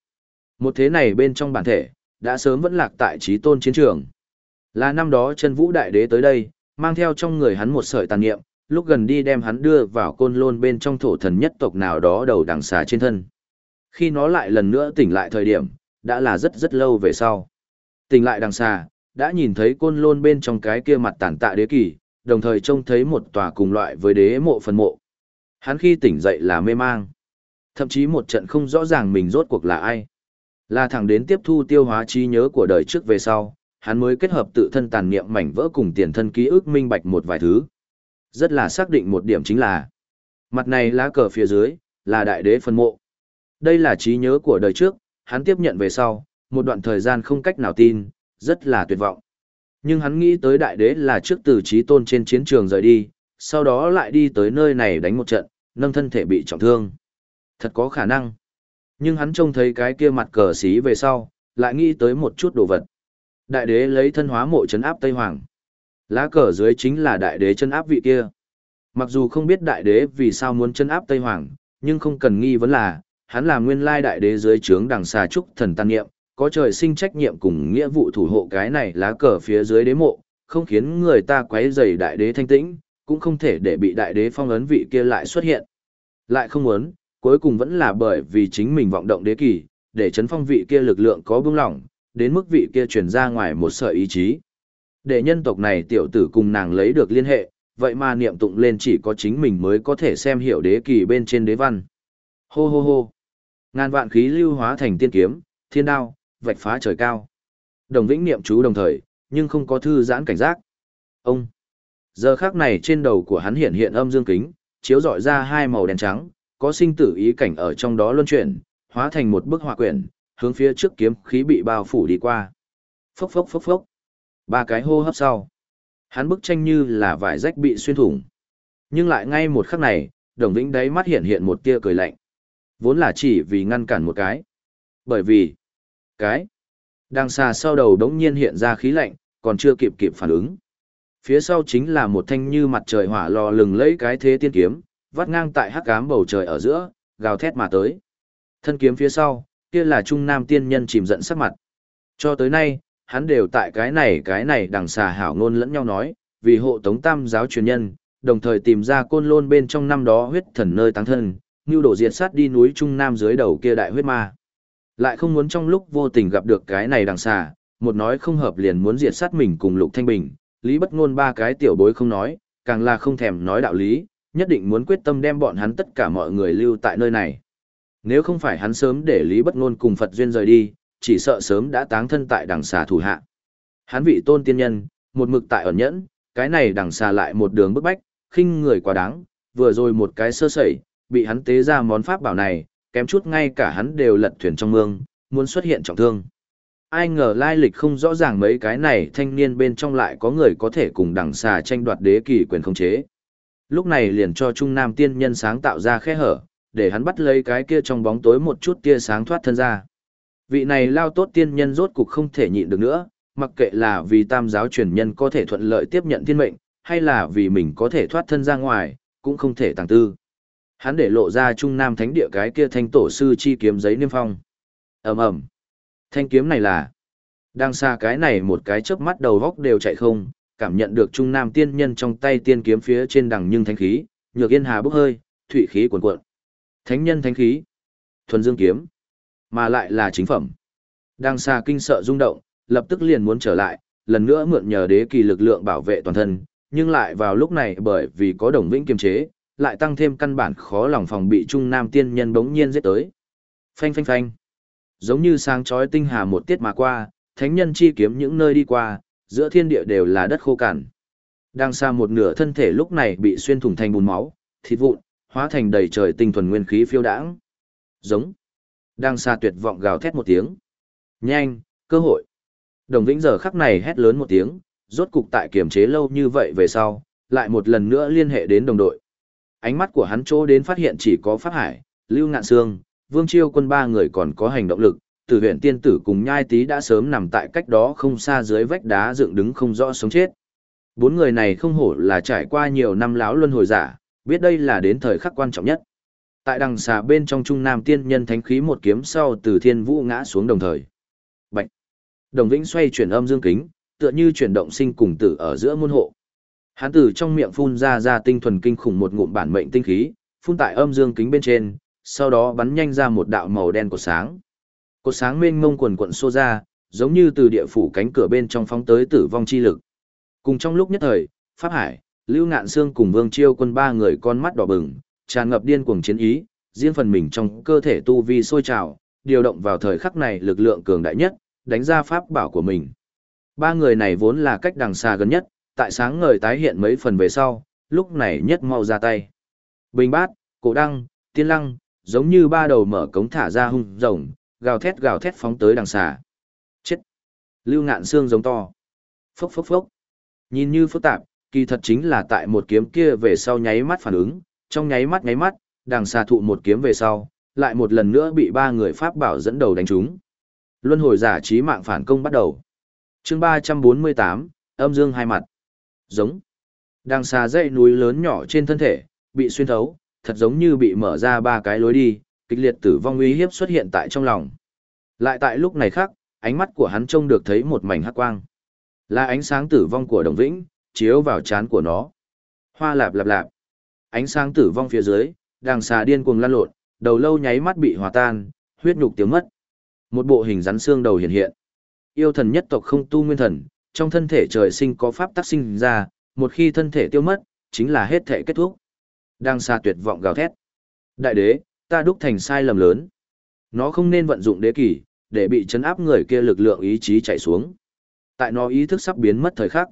A: Một thế này bên trong bản thể, đã sớm vẫn lạc tại trí tôn chiến trường. Là năm đó chân vũ đại đế tới đây, mang theo trong người hắn một sợi tàn niệm, lúc gần đi đem hắn đưa vào côn lôn bên trong thổ thần nhất tộc nào đó đầu đằng xà trên thân. Khi nó lại lần nữa tỉnh lại thời điểm, đã là rất rất lâu về sau. Tỉnh lại đằng xà, đã nhìn thấy côn lôn bên trong cái kia mặt tàn tạ đế kỳ, đồng thời trông thấy một tòa cùng loại với đế mộ phần mộ. Hắn khi tỉnh dậy là mê mang. Thậm chí một trận không rõ ràng mình rốt cuộc là ai. Là thẳng đến tiếp thu tiêu hóa trí nhớ của đời trước về sau, hắn mới kết hợp tự thân tàn niệm mảnh vỡ cùng tiền thân ký ức minh bạch một vài thứ. Rất là xác định một điểm chính là, mặt này lá cờ phía dưới, là đại đế phân mộ. Đây là trí nhớ của đời trước, hắn tiếp nhận về sau, một đoạn thời gian không cách nào tin, rất là tuyệt vọng. Nhưng hắn nghĩ tới đại đế là trước từ trí tôn trên chiến trường rời đi, sau đó lại đi tới nơi này đánh một trận, nâng thân thể bị trọng thương. Thật có khả năng. Nhưng hắn trông thấy cái kia mặt cờ xí về sau, lại nghĩ tới một chút đồ vật. Đại đế lấy thân hóa mộ chấn áp Tây Hoàng. Lá cờ dưới chính là đại đế chân áp vị kia. Mặc dù không biết đại đế vì sao muốn chân áp Tây Hoàng, nhưng không cần nghi vấn là, hắn là nguyên lai đại đế dưới trướng đằng xà trúc thần tan niệm, có trời sinh trách nhiệm cùng nghĩa vụ thủ hộ cái này lá cờ phía dưới đế mộ, không khiến người ta quấy rầy đại đế thanh tĩnh, cũng không thể để bị đại đế phong ấn vị kia lại xuất hiện. Lại không muốn, cuối cùng vẫn là bởi vì chính mình vọng động đế kỳ, để chấn phong vị kia lực lượng có bưng lỏng, đến mức vị kia truyền ra ngoài một sợi ý chí. Để nhân tộc này tiểu tử cùng nàng lấy được liên hệ, vậy mà niệm tụng lên chỉ có chính mình mới có thể xem hiểu đế kỳ bên trên đế văn. Hô hô hô. Ngàn vạn khí lưu hóa thành tiên kiếm, thiên đao, vạch phá trời cao. Đồng vĩnh niệm chú đồng thời, nhưng không có thư giãn cảnh giác. Ông. Giờ khắc này trên đầu của hắn hiện hiện âm dương kính, chiếu rọi ra hai màu đen trắng, có sinh tử ý cảnh ở trong đó luân chuyển, hóa thành một bức họa quyển, hướng phía trước kiếm khí bị bao phủ đi qua. Phốc phốc phốc phốc. Ba cái hô hấp sau. Hắn bức tranh như là vải rách bị xuyên thủng. Nhưng lại ngay một khắc này, đồng vĩnh đáy mắt hiện hiện một tia cười lạnh. Vốn là chỉ vì ngăn cản một cái. Bởi vì, cái, đang xa sau đầu đống nhiên hiện ra khí lạnh, còn chưa kịp kịp phản ứng. Phía sau chính là một thanh như mặt trời hỏa lò lừng lấy cái thế tiên kiếm, vắt ngang tại hắc ám bầu trời ở giữa, gào thét mà tới. Thân kiếm phía sau, kia là trung nam tiên nhân chìm giận sắc mặt. Cho tới nay, hắn đều tại cái này cái này đằng xà hảo ngôn lẫn nhau nói, vì hộ tống tam giáo truyền nhân, đồng thời tìm ra côn lôn bên trong năm đó huyết thần nơi tăng thân, như đổ diệt sát đi núi trung nam dưới đầu kia đại huyết ma. Lại không muốn trong lúc vô tình gặp được cái này đằng xà, một nói không hợp liền muốn diệt sát mình cùng lục thanh bình, lý bất ngôn ba cái tiểu bối không nói, càng là không thèm nói đạo lý, nhất định muốn quyết tâm đem bọn hắn tất cả mọi người lưu tại nơi này. Nếu không phải hắn sớm để Lý Bất Ngôn cùng Phật duyên rời đi, chỉ sợ sớm đã táng thân tại đằng xà thủ hạ. Hắn vị tôn tiên nhân, một mực tại ẩn nhẫn, cái này đằng xà lại một đường bức bách, khinh người quá đáng, vừa rồi một cái sơ sẩy, bị hắn tế ra món pháp bảo này, kém chút ngay cả hắn đều lật thuyền trong mương, muốn xuất hiện trọng thương. Ai ngờ lai lịch không rõ ràng mấy cái này thanh niên bên trong lại có người có thể cùng đằng xà tranh đoạt đế kỳ quyền không chế. Lúc này liền cho Trung Nam tiên nhân sáng tạo ra khe hở, để hắn bắt lấy cái kia trong bóng tối một chút tia sáng thoát thân ra. Vị này lao tốt tiên nhân rốt cục không thể nhịn được nữa, mặc kệ là vì tam giáo truyền nhân có thể thuận lợi tiếp nhận thiên mệnh, hay là vì mình có thể thoát thân ra ngoài, cũng không thể tàng tư. Hắn để lộ ra trung nam thánh địa cái kia thanh tổ sư chi kiếm giấy niêm phong. ầm ầm Thanh kiếm này là... Đang xa cái này một cái chớp mắt đầu góc đều chạy không, cảm nhận được trung nam tiên nhân trong tay tiên kiếm phía trên đằng nhưng thánh khí, nhược yên hà bốc hơi, thủy khí cuồn cuộn. Thánh nhân thánh khí, thuần dương kiếm, mà lại là chính phẩm. Đang xa kinh sợ rung động, lập tức liền muốn trở lại, lần nữa mượn nhờ đế kỳ lực lượng bảo vệ toàn thân, nhưng lại vào lúc này bởi vì có đồng vĩnh kiềm chế, lại tăng thêm căn bản khó lòng phòng bị trung nam tiên nhân bỗng nhiên giết tới. Phanh phanh phanh. Giống như sáng chói tinh hà một tiết mà qua, thánh nhân chi kiếm những nơi đi qua, giữa thiên địa đều là đất khô cằn. Đang xa một nửa thân thể lúc này bị xuyên thủng thành bùn máu, thịt vụn, hóa thành đầy trời tinh thuần nguyên khí phiêu đãng. Giống. Đang xa tuyệt vọng gào thét một tiếng. Nhanh, cơ hội. Đồng Vĩnh giờ khắc này hét lớn một tiếng, rốt cục tại kiềm chế lâu như vậy về sau, lại một lần nữa liên hệ đến đồng đội. Ánh mắt của hắn chỗ đến phát hiện chỉ có Pháp Hải, Lưu Ngạn Sương, Vương Chiêu quân ba người còn có hành động lực, tử huyện tiên tử cùng nhai Tý đã sớm nằm tại cách đó không xa dưới vách đá dựng đứng không rõ sống chết. Bốn người này không hổ là trải qua nhiều năm láo luân hồi giả, biết đây là đến thời khắc quan trọng nhất. Tại đằng xà bên trong trung nam tiên nhân thánh khí một kiếm sau từ thiên vũ ngã xuống đồng thời. Bạch. Đồng Vĩnh xoay chuyển âm dương kính, tựa như chuyển động sinh cùng tử ở giữa môn hộ. Hán tử trong miệng phun ra ra tinh thuần kinh khủng một ngụm bản mệnh tinh khí, phun tại âm dương kính bên trên, sau đó bắn nhanh ra một đạo màu đen của sáng. Cột sáng mênh mông quần quận xô ra, giống như từ địa phủ cánh cửa bên trong phóng tới tử vong chi lực. Cùng trong lúc nhất thời, Pháp Hải, Lưu Ngạn Sương cùng Vương Chiêu quân ba người con mắt đỏ bừng, tràn ngập điên cuồng chiến ý, riêng phần mình trong cơ thể tu vi sôi trào, điều động vào thời khắc này lực lượng cường đại nhất, đánh ra pháp bảo của mình. Ba người này vốn là cách đằng xa gần nhất, tại sáng ngời tái hiện mấy phần về sau, lúc này nhất mau ra tay. Bình bát, cổ đăng, tiên lăng, giống như ba đầu mở cống thả ra hung rồng, gào thét gào thét phóng tới đằng xà. Chết! Lưu ngạn xương giống to. Phốc phốc phốc. Nhìn như phức tạp, kỳ thật chính là tại một kiếm kia về sau nháy mắt phản ứng, trong nháy mắt nháy mắt, đằng xa thụ một kiếm về sau, lại một lần nữa bị ba người pháp bảo dẫn đầu đánh trúng. Luân hồi giả trí mạng phản công bắt đầu. chương 348, âm dương hai mặt. Giống. Đằng xa dãy núi lớn nhỏ trên thân thể, bị xuyên thấu, thật giống như bị mở ra ba cái lối đi, kịch liệt tử vong uy hiếp xuất hiện tại trong lòng. Lại tại lúc này khác, ánh mắt của hắn trông được thấy một mảnh hắc quang. Là ánh sáng tử vong của Đồng Vĩnh, chiếu vào trán của nó. Hoa lạp lạp lạp. Ánh sáng tử vong phía dưới, đằng xà điên cuồng lăn lộn, đầu lâu nháy mắt bị hòa tan, huyết nhục tiếng mất. Một bộ hình rắn xương đầu hiện hiện. Yêu thần nhất tộc không tu nguyên thần, trong thân thể trời sinh có pháp tác sinh ra, một khi thân thể tiêu mất, chính là hết thể kết thúc. Đang xa tuyệt vọng gào thét. Đại đế, ta đúc thành sai lầm lớn. Nó không nên vận dụng đế kỷ, để bị chấn áp người kia lực lượng ý chí chạy xuống. Tại nó ý thức sắp biến mất thời khắc.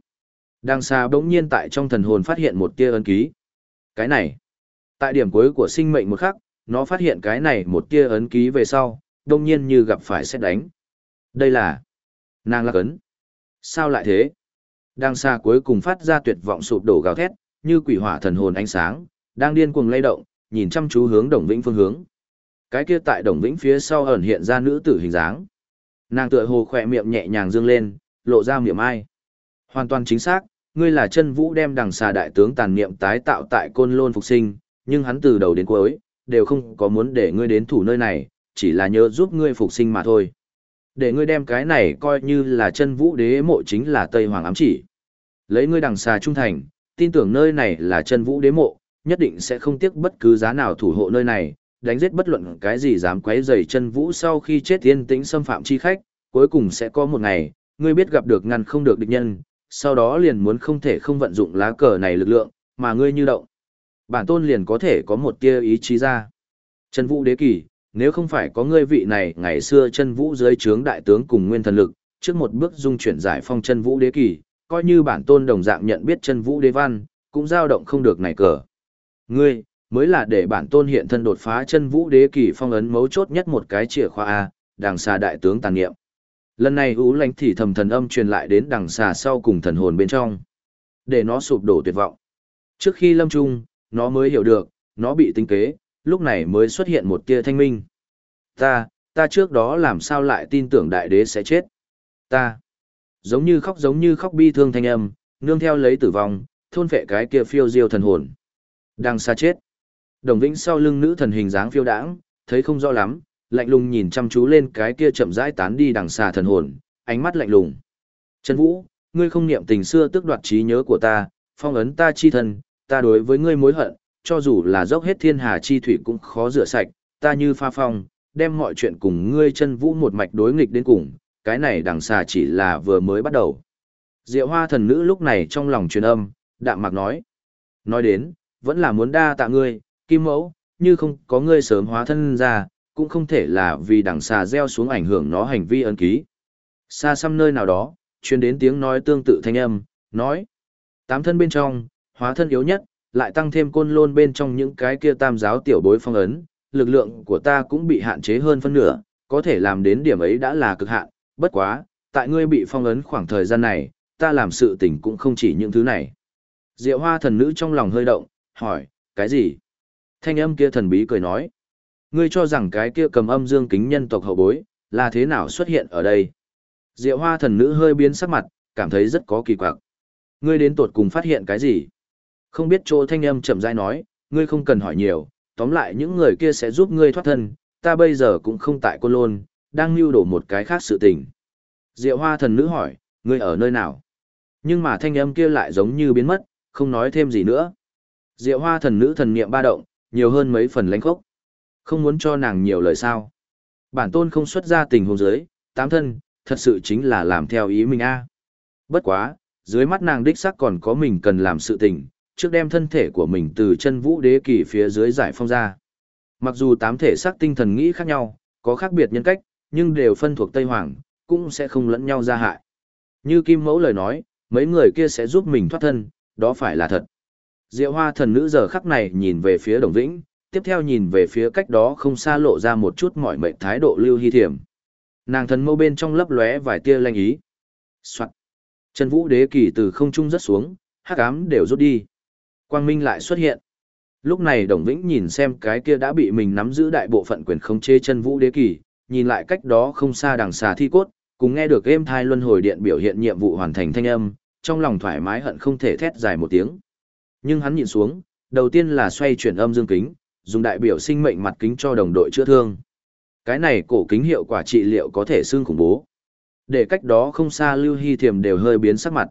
A: Đang xa bỗng nhiên tại trong thần hồn phát hiện một tia ấn ký. Cái này, tại điểm cuối của sinh mệnh một khắc, nó phát hiện cái này một tia ấn ký về sau, đông nhiên như gặp phải xét đánh. Đây là nàng lạc ấn. Sao lại thế? Đang xa cuối cùng phát ra tuyệt vọng sụp đổ gào thét, như quỷ hỏa thần hồn ánh sáng, đang điên cuồng lay động, nhìn chăm chú hướng Đồng Vĩnh phương hướng. Cái kia tại Đồng Vĩnh phía sau ẩn hiện ra nữ tử hình dáng. Nàng tựa hồ khỏe miệng nhẹ nhàng dương lên, lộ ra miệng ai. Hoàn toàn chính xác, ngươi là chân vũ đem đằng xà đại tướng tàn niệm tái tạo tại côn lôn phục sinh, nhưng hắn từ đầu đến cuối, đều không có muốn để ngươi đến thủ nơi này, chỉ là nhớ giúp ngươi phục sinh mà thôi. Để ngươi đem cái này coi như là chân vũ đế mộ chính là Tây Hoàng ám chỉ. Lấy ngươi đằng xà trung thành, tin tưởng nơi này là chân vũ đế mộ, nhất định sẽ không tiếc bất cứ giá nào thủ hộ nơi này, đánh giết bất luận cái gì dám quấy rầy chân vũ sau khi chết yên tĩnh xâm phạm chi khách, cuối cùng sẽ có một ngày, ngươi biết gặp được ngăn không được địch nhân, sau đó liền muốn không thể không vận dụng lá cờ này lực lượng, mà ngươi như động. Bản tôn liền có thể có một tia ý chí ra. Chân vũ đế kỳ, nếu không phải có ngươi vị này ngày xưa chân vũ dưới trướng đại tướng cùng nguyên thần lực, trước một bước dung chuyển giải phong chân vũ đế kỳ, coi như bản tôn đồng dạng nhận biết chân vũ đế văn, cũng dao động không được này cờ. Ngươi, mới là để bản tôn hiện thân đột phá chân vũ đế kỳ phong ấn mấu chốt nhất một cái chìa khoa A, đằng xa đại tướng tàn niệm. Lần này ú lãnh thì thầm thần âm truyền lại đến đằng xà sau cùng thần hồn bên trong. Để nó sụp đổ tuyệt vọng. Trước khi lâm trung, nó mới hiểu được, nó bị tinh kế, lúc này mới xuất hiện một tia thanh minh. Ta, ta trước đó làm sao lại tin tưởng đại đế sẽ chết. Ta, giống như khóc giống như khóc bi thương thanh âm, nương theo lấy tử vong, thôn vệ cái kia phiêu diêu thần hồn. Đang xa chết. Đồng Vĩnh sau lưng nữ thần hình dáng phiêu đãng, thấy không rõ lắm, lạnh lùng nhìn chăm chú lên cái kia chậm rãi tán đi đằng xa thần hồn, ánh mắt lạnh lùng. Trần Vũ, ngươi không niệm tình xưa tức đoạt trí nhớ của ta, phong ấn ta chi thân, ta đối với ngươi mối hận, cho dù là dốc hết thiên hà chi thủy cũng khó rửa sạch, ta như pha phong, đem mọi chuyện cùng ngươi chân vũ một mạch đối nghịch đến cùng, cái này đằng xa chỉ là vừa mới bắt đầu. Diệu hoa thần nữ lúc này trong lòng truyền âm, đạm mạc nói. Nói đến, vẫn là muốn đa tạ ngươi, kim mẫu, như không có ngươi sớm hóa thân ra, cũng không thể là vì đằng xà gieo xuống ảnh hưởng nó hành vi ấn ký. Xa xăm nơi nào đó, truyền đến tiếng nói tương tự thanh âm, nói. Tám thân bên trong, hóa thân yếu nhất, lại tăng thêm côn lôn bên trong những cái kia tam giáo tiểu bối phong ấn, lực lượng của ta cũng bị hạn chế hơn phân nửa, có thể làm đến điểm ấy đã là cực hạn, bất quá, tại ngươi bị phong ấn khoảng thời gian này, ta làm sự tình cũng không chỉ những thứ này. Diệu hoa thần nữ trong lòng hơi động, hỏi, cái gì? Thanh âm kia thần bí cười nói, ngươi cho rằng cái kia cầm âm dương kính nhân tộc hậu bối, là thế nào xuất hiện ở đây? Diệu hoa thần nữ hơi biến sắc mặt, cảm thấy rất có kỳ quặc. Ngươi đến tuột cùng phát hiện cái gì? Không biết chỗ thanh âm chậm rãi nói, ngươi không cần hỏi nhiều, tóm lại những người kia sẽ giúp ngươi thoát thân, ta bây giờ cũng không tại Côn Lôn, đang lưu đổ một cái khác sự tình. Diệu hoa thần nữ hỏi, ngươi ở nơi nào? Nhưng mà thanh âm kia lại giống như biến mất, không nói thêm gì nữa. Diệu hoa thần nữ thần niệm ba động, nhiều hơn mấy phần lãnh khốc. Không muốn cho nàng nhiều lời sao. Bản tôn không xuất ra tình huống giới, tám thân, thật sự chính là làm theo ý mình a. Bất quá, dưới mắt nàng đích xác còn có mình cần làm sự tình, trước đem thân thể của mình từ chân vũ đế kỳ phía dưới giải phong ra. Mặc dù tám thể xác tinh thần nghĩ khác nhau, có khác biệt nhân cách, nhưng đều phân thuộc Tây Hoàng, cũng sẽ không lẫn nhau ra hại. Như Kim Mẫu lời nói, mấy người kia sẽ giúp mình thoát thân, đó phải là thật. Diệu hoa thần nữ giờ khắc này nhìn về phía Đồng Vĩnh, tiếp theo nhìn về phía cách đó không xa lộ ra một chút mỏi mệt thái độ lưu hy thiểm. Nàng thần mâu bên trong lấp lóe vài tia lanh ý. Soạn. Chân vũ đế kỳ từ không trung rất xuống, hắc ám đều rút đi. Quang minh lại xuất hiện. Lúc này Đồng Vĩnh nhìn xem cái kia đã bị mình nắm giữ đại bộ phận quyền khống chế chân vũ đế kỳ, nhìn lại cách đó không xa đằng xà thi cốt, cùng nghe được êm thai luân hồi điện biểu hiện nhiệm vụ hoàn thành thanh âm, trong lòng thoải mái hận không thể thét dài một tiếng. Nhưng hắn nhìn xuống, đầu tiên là xoay chuyển âm dương kính, dùng đại biểu sinh mệnh mặt kính cho đồng đội chữa thương. Cái này cổ kính hiệu quả trị liệu có thể xương khủng bố. Để cách đó không xa Lưu Hy Thiềm đều hơi biến sắc mặt.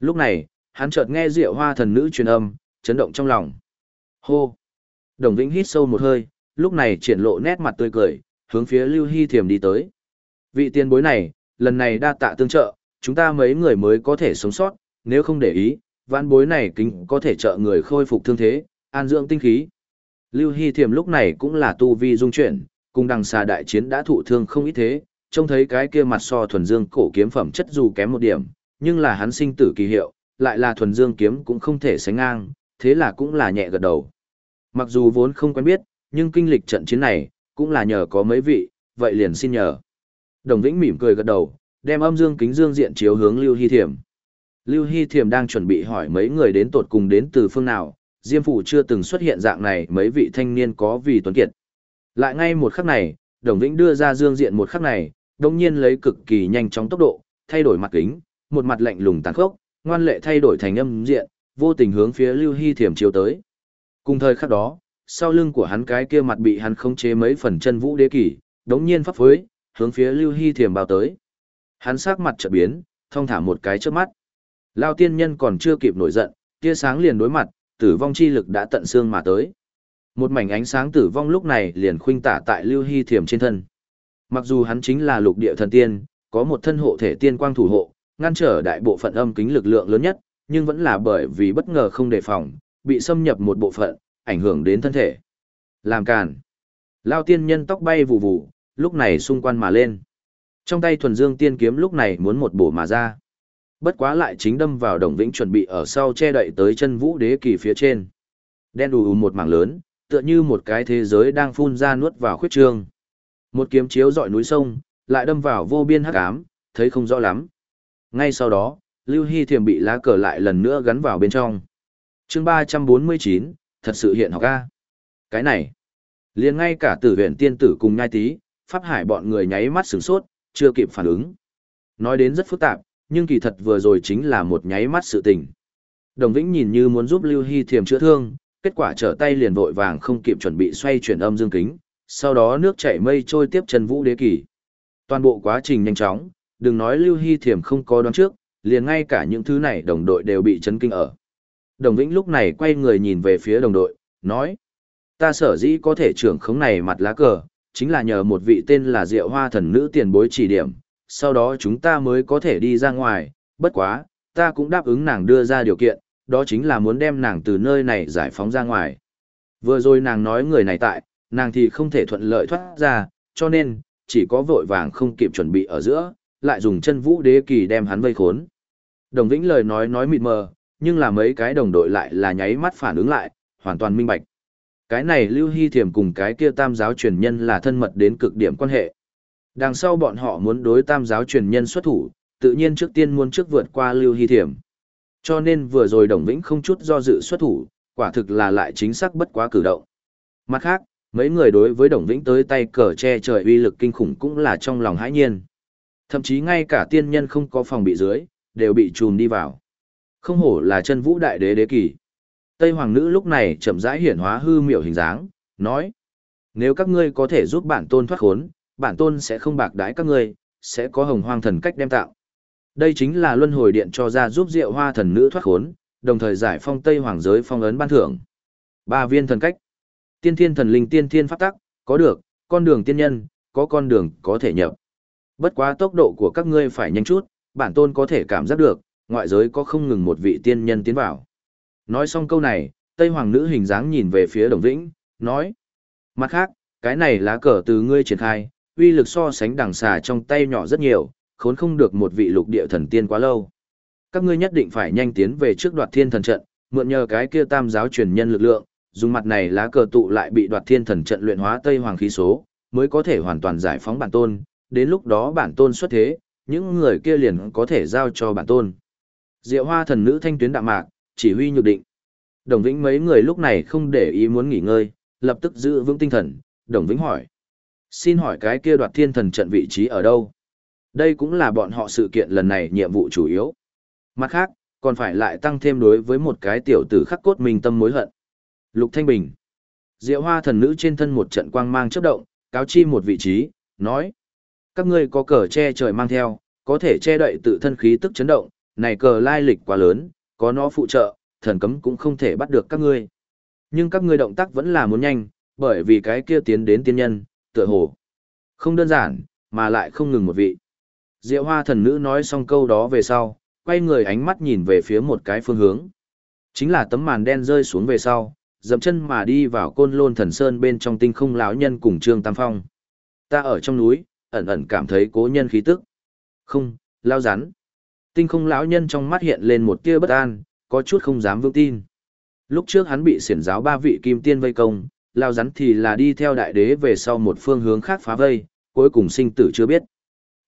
A: Lúc này, hắn chợt nghe Diệu Hoa thần nữ truyền âm, chấn động trong lòng. Hô! Đồng Vĩnh hít sâu một hơi, lúc này triển lộ nét mặt tươi cười, hướng phía Lưu Hy Thiềm đi tới. Vị tiền bối này, lần này đa tạ tương trợ, chúng ta mấy người mới có thể sống sót, nếu không để ý, vãn bối này kính có thể trợ người khôi phục thương thế, an dưỡng tinh khí. Lưu Hy Thiềm lúc này cũng là tu vi dung chuyển, cùng đằng xà đại chiến đã thụ thương không ít thế, trông thấy cái kia mặt so thuần dương cổ kiếm phẩm chất dù kém một điểm, nhưng là hắn sinh tử kỳ hiệu, lại là thuần dương kiếm cũng không thể sánh ngang, thế là cũng là nhẹ gật đầu. Mặc dù vốn không quen biết, nhưng kinh lịch trận chiến này, cũng là nhờ có mấy vị, vậy liền xin nhờ. Đồng Vĩnh mỉm cười gật đầu, đem âm dương kính dương diện chiếu hướng Lưu Hy Thiểm. Lưu Hy Thiểm đang chuẩn bị hỏi mấy người đến tột cùng đến từ phương nào, Diêm Phủ chưa từng xuất hiện dạng này mấy vị thanh niên có vì tuấn kiệt. Lại ngay một khắc này, Đồng Vĩnh đưa ra dương diện một khắc này, đồng nhiên lấy cực kỳ nhanh chóng tốc độ, thay đổi mặt kính, một mặt lạnh lùng tàn khốc, ngoan lệ thay đổi thành âm diện, vô tình hướng phía Lưu Hy Thiểm chiếu tới. Cùng thời khắc đó, sau lưng của hắn cái kia mặt bị hắn khống chế mấy phần chân vũ đế kỷ, đống nhiên pháp phối, hướng phía Lưu Hy Thiểm bao tới. Hắn sắc mặt chợt biến, thông thả một cái trước mắt. Lao tiên nhân còn chưa kịp nổi giận, tia sáng liền đối mặt, tử vong chi lực đã tận xương mà tới. Một mảnh ánh sáng tử vong lúc này liền khuynh tả tại Lưu Hy Thiểm trên thân. Mặc dù hắn chính là lục địa thần tiên, có một thân hộ thể tiên quang thủ hộ, ngăn trở đại bộ phận âm kính lực lượng lớn nhất, nhưng vẫn là bởi vì bất ngờ không đề phòng, bị xâm nhập một bộ phận, ảnh hưởng đến thân thể. Làm càn. Lao tiên nhân tóc bay vù vù lúc này xung quanh mà lên. Trong tay thuần dương tiên kiếm lúc này muốn một bổ mà ra. Bất quá lại chính đâm vào đồng vĩnh chuẩn bị ở sau che đậy tới chân vũ đế kỳ phía trên. Đen đù một mảng lớn, tựa như một cái thế giới đang phun ra nuốt vào khuyết trương. Một kiếm chiếu dọi núi sông, lại đâm vào vô biên hắc ám, thấy không rõ lắm. Ngay sau đó, Lưu Hy Thiềm bị lá cờ lại lần nữa gắn vào bên trong. chương 349, thật sự hiện học A. Cái này, liền ngay cả tử huyện tiên tử cùng nhai tí, pháp hải bọn người nháy mắt sửng sốt, chưa kịp phản ứng. Nói đến rất phức tạp, nhưng kỳ thật vừa rồi chính là một nháy mắt sự tình. Đồng Vĩnh nhìn như muốn giúp Lưu Hy Thiềm chữa thương, kết quả trở tay liền vội vàng không kịp chuẩn bị xoay chuyển âm dương kính, sau đó nước chảy mây trôi tiếp chân vũ đế kỳ. Toàn bộ quá trình nhanh chóng, đừng nói Lưu Hy Thiểm không có đoán trước, liền ngay cả những thứ này đồng đội đều bị chấn kinh ở. Đồng Vĩnh lúc này quay người nhìn về phía đồng đội, nói, ta sở dĩ có thể trưởng khống này mặt lá cờ, chính là nhờ một vị tên là Diệu Hoa thần nữ tiền bối chỉ điểm, sau đó chúng ta mới có thể đi ra ngoài, bất quá, ta cũng đáp ứng nàng đưa ra điều kiện, đó chính là muốn đem nàng từ nơi này giải phóng ra ngoài. Vừa rồi nàng nói người này tại, nàng thì không thể thuận lợi thoát ra, cho nên, chỉ có vội vàng không kịp chuẩn bị ở giữa, lại dùng chân vũ đế kỳ đem hắn vây khốn. Đồng Vĩnh lời nói nói mịt mờ, nhưng là mấy cái đồng đội lại là nháy mắt phản ứng lại, hoàn toàn minh bạch. Cái này Lưu Hy Thiểm cùng cái kia tam giáo truyền nhân là thân mật đến cực điểm quan hệ. Đằng sau bọn họ muốn đối tam giáo truyền nhân xuất thủ, tự nhiên trước tiên muốn trước vượt qua Lưu Hy Thiểm. Cho nên vừa rồi Đồng Vĩnh không chút do dự xuất thủ, quả thực là lại chính xác bất quá cử động. Mặt khác, mấy người đối với Đồng Vĩnh tới tay cờ che trời uy lực kinh khủng cũng là trong lòng hãi nhiên. Thậm chí ngay cả tiên nhân không có phòng bị dưới, đều bị trùm đi vào. Không hổ là chân vũ đại đế đế kỳ. Tây Hoàng nữ lúc này chậm rãi hiển hóa hư miểu hình dáng, nói. Nếu các ngươi có thể giúp bản tôn thoát khốn, bản tôn sẽ không bạc đái các ngươi, sẽ có hồng hoang thần cách đem tạo. Đây chính là luân hồi điện cho ra giúp diệu hoa thần nữ thoát khốn, đồng thời giải phong Tây Hoàng giới phong ấn ban thưởng. Ba viên thần cách. Tiên thiên thần linh tiên thiên pháp tắc, có được, con đường tiên nhân, có con đường có thể nhập. Bất quá tốc độ của các ngươi phải nhanh chút, bản tôn có thể cảm giác được, ngoại giới có không ngừng một vị tiên nhân tiến vào. Nói xong câu này, Tây Hoàng nữ hình dáng nhìn về phía Đồng Vĩnh, nói. Mặt khác, cái này lá cờ từ ngươi triển khai, uy lực so sánh đằng xà trong tay nhỏ rất nhiều, khốn không được một vị lục địa thần tiên quá lâu. Các ngươi nhất định phải nhanh tiến về trước đoạt thiên thần trận, mượn nhờ cái kia tam giáo truyền nhân lực lượng, dùng mặt này lá cờ tụ lại bị đoạt thiên thần trận luyện hóa Tây Hoàng khí số, mới có thể hoàn toàn giải phóng bản tôn, đến lúc đó bản tôn xuất thế, những người kia liền có thể giao cho bản tôn. Diệu hoa thần nữ thanh tuyến đạm mạc, chỉ huy nhược định. Đồng Vĩnh mấy người lúc này không để ý muốn nghỉ ngơi, lập tức giữ vững tinh thần, Đồng Vĩnh hỏi. Xin hỏi cái kia đoạt thiên thần trận vị trí ở đâu? Đây cũng là bọn họ sự kiện lần này nhiệm vụ chủ yếu. Mặt khác, còn phải lại tăng thêm đối với một cái tiểu tử khắc cốt mình tâm mối hận. Lục Thanh Bình. Diệu hoa thần nữ trên thân một trận quang mang chớp động, cáo chi một vị trí, nói. Các ngươi có cờ che trời mang theo, có thể che đậy tự thân khí tức chấn động, này cờ lai lịch quá lớn, có nó phụ trợ, thần cấm cũng không thể bắt được các ngươi. Nhưng các ngươi động tác vẫn là muốn nhanh, bởi vì cái kia tiến đến tiên nhân, tựa hồ. Không đơn giản, mà lại không ngừng một vị. Diệu hoa thần nữ nói xong câu đó về sau, quay người ánh mắt nhìn về phía một cái phương hướng. Chính là tấm màn đen rơi xuống về sau, dậm chân mà đi vào côn lôn thần sơn bên trong tinh không lão nhân cùng Trương Tam Phong. Ta ở trong núi, ẩn ẩn cảm thấy cố nhân khí tức. Không, lao rắn. Tinh không lão nhân trong mắt hiện lên một tia bất an, có chút không dám vững tin. Lúc trước hắn bị xiển giáo ba vị kim tiên vây công, lao rắn thì là đi theo đại đế về sau một phương hướng khác phá vây, cuối cùng sinh tử chưa biết.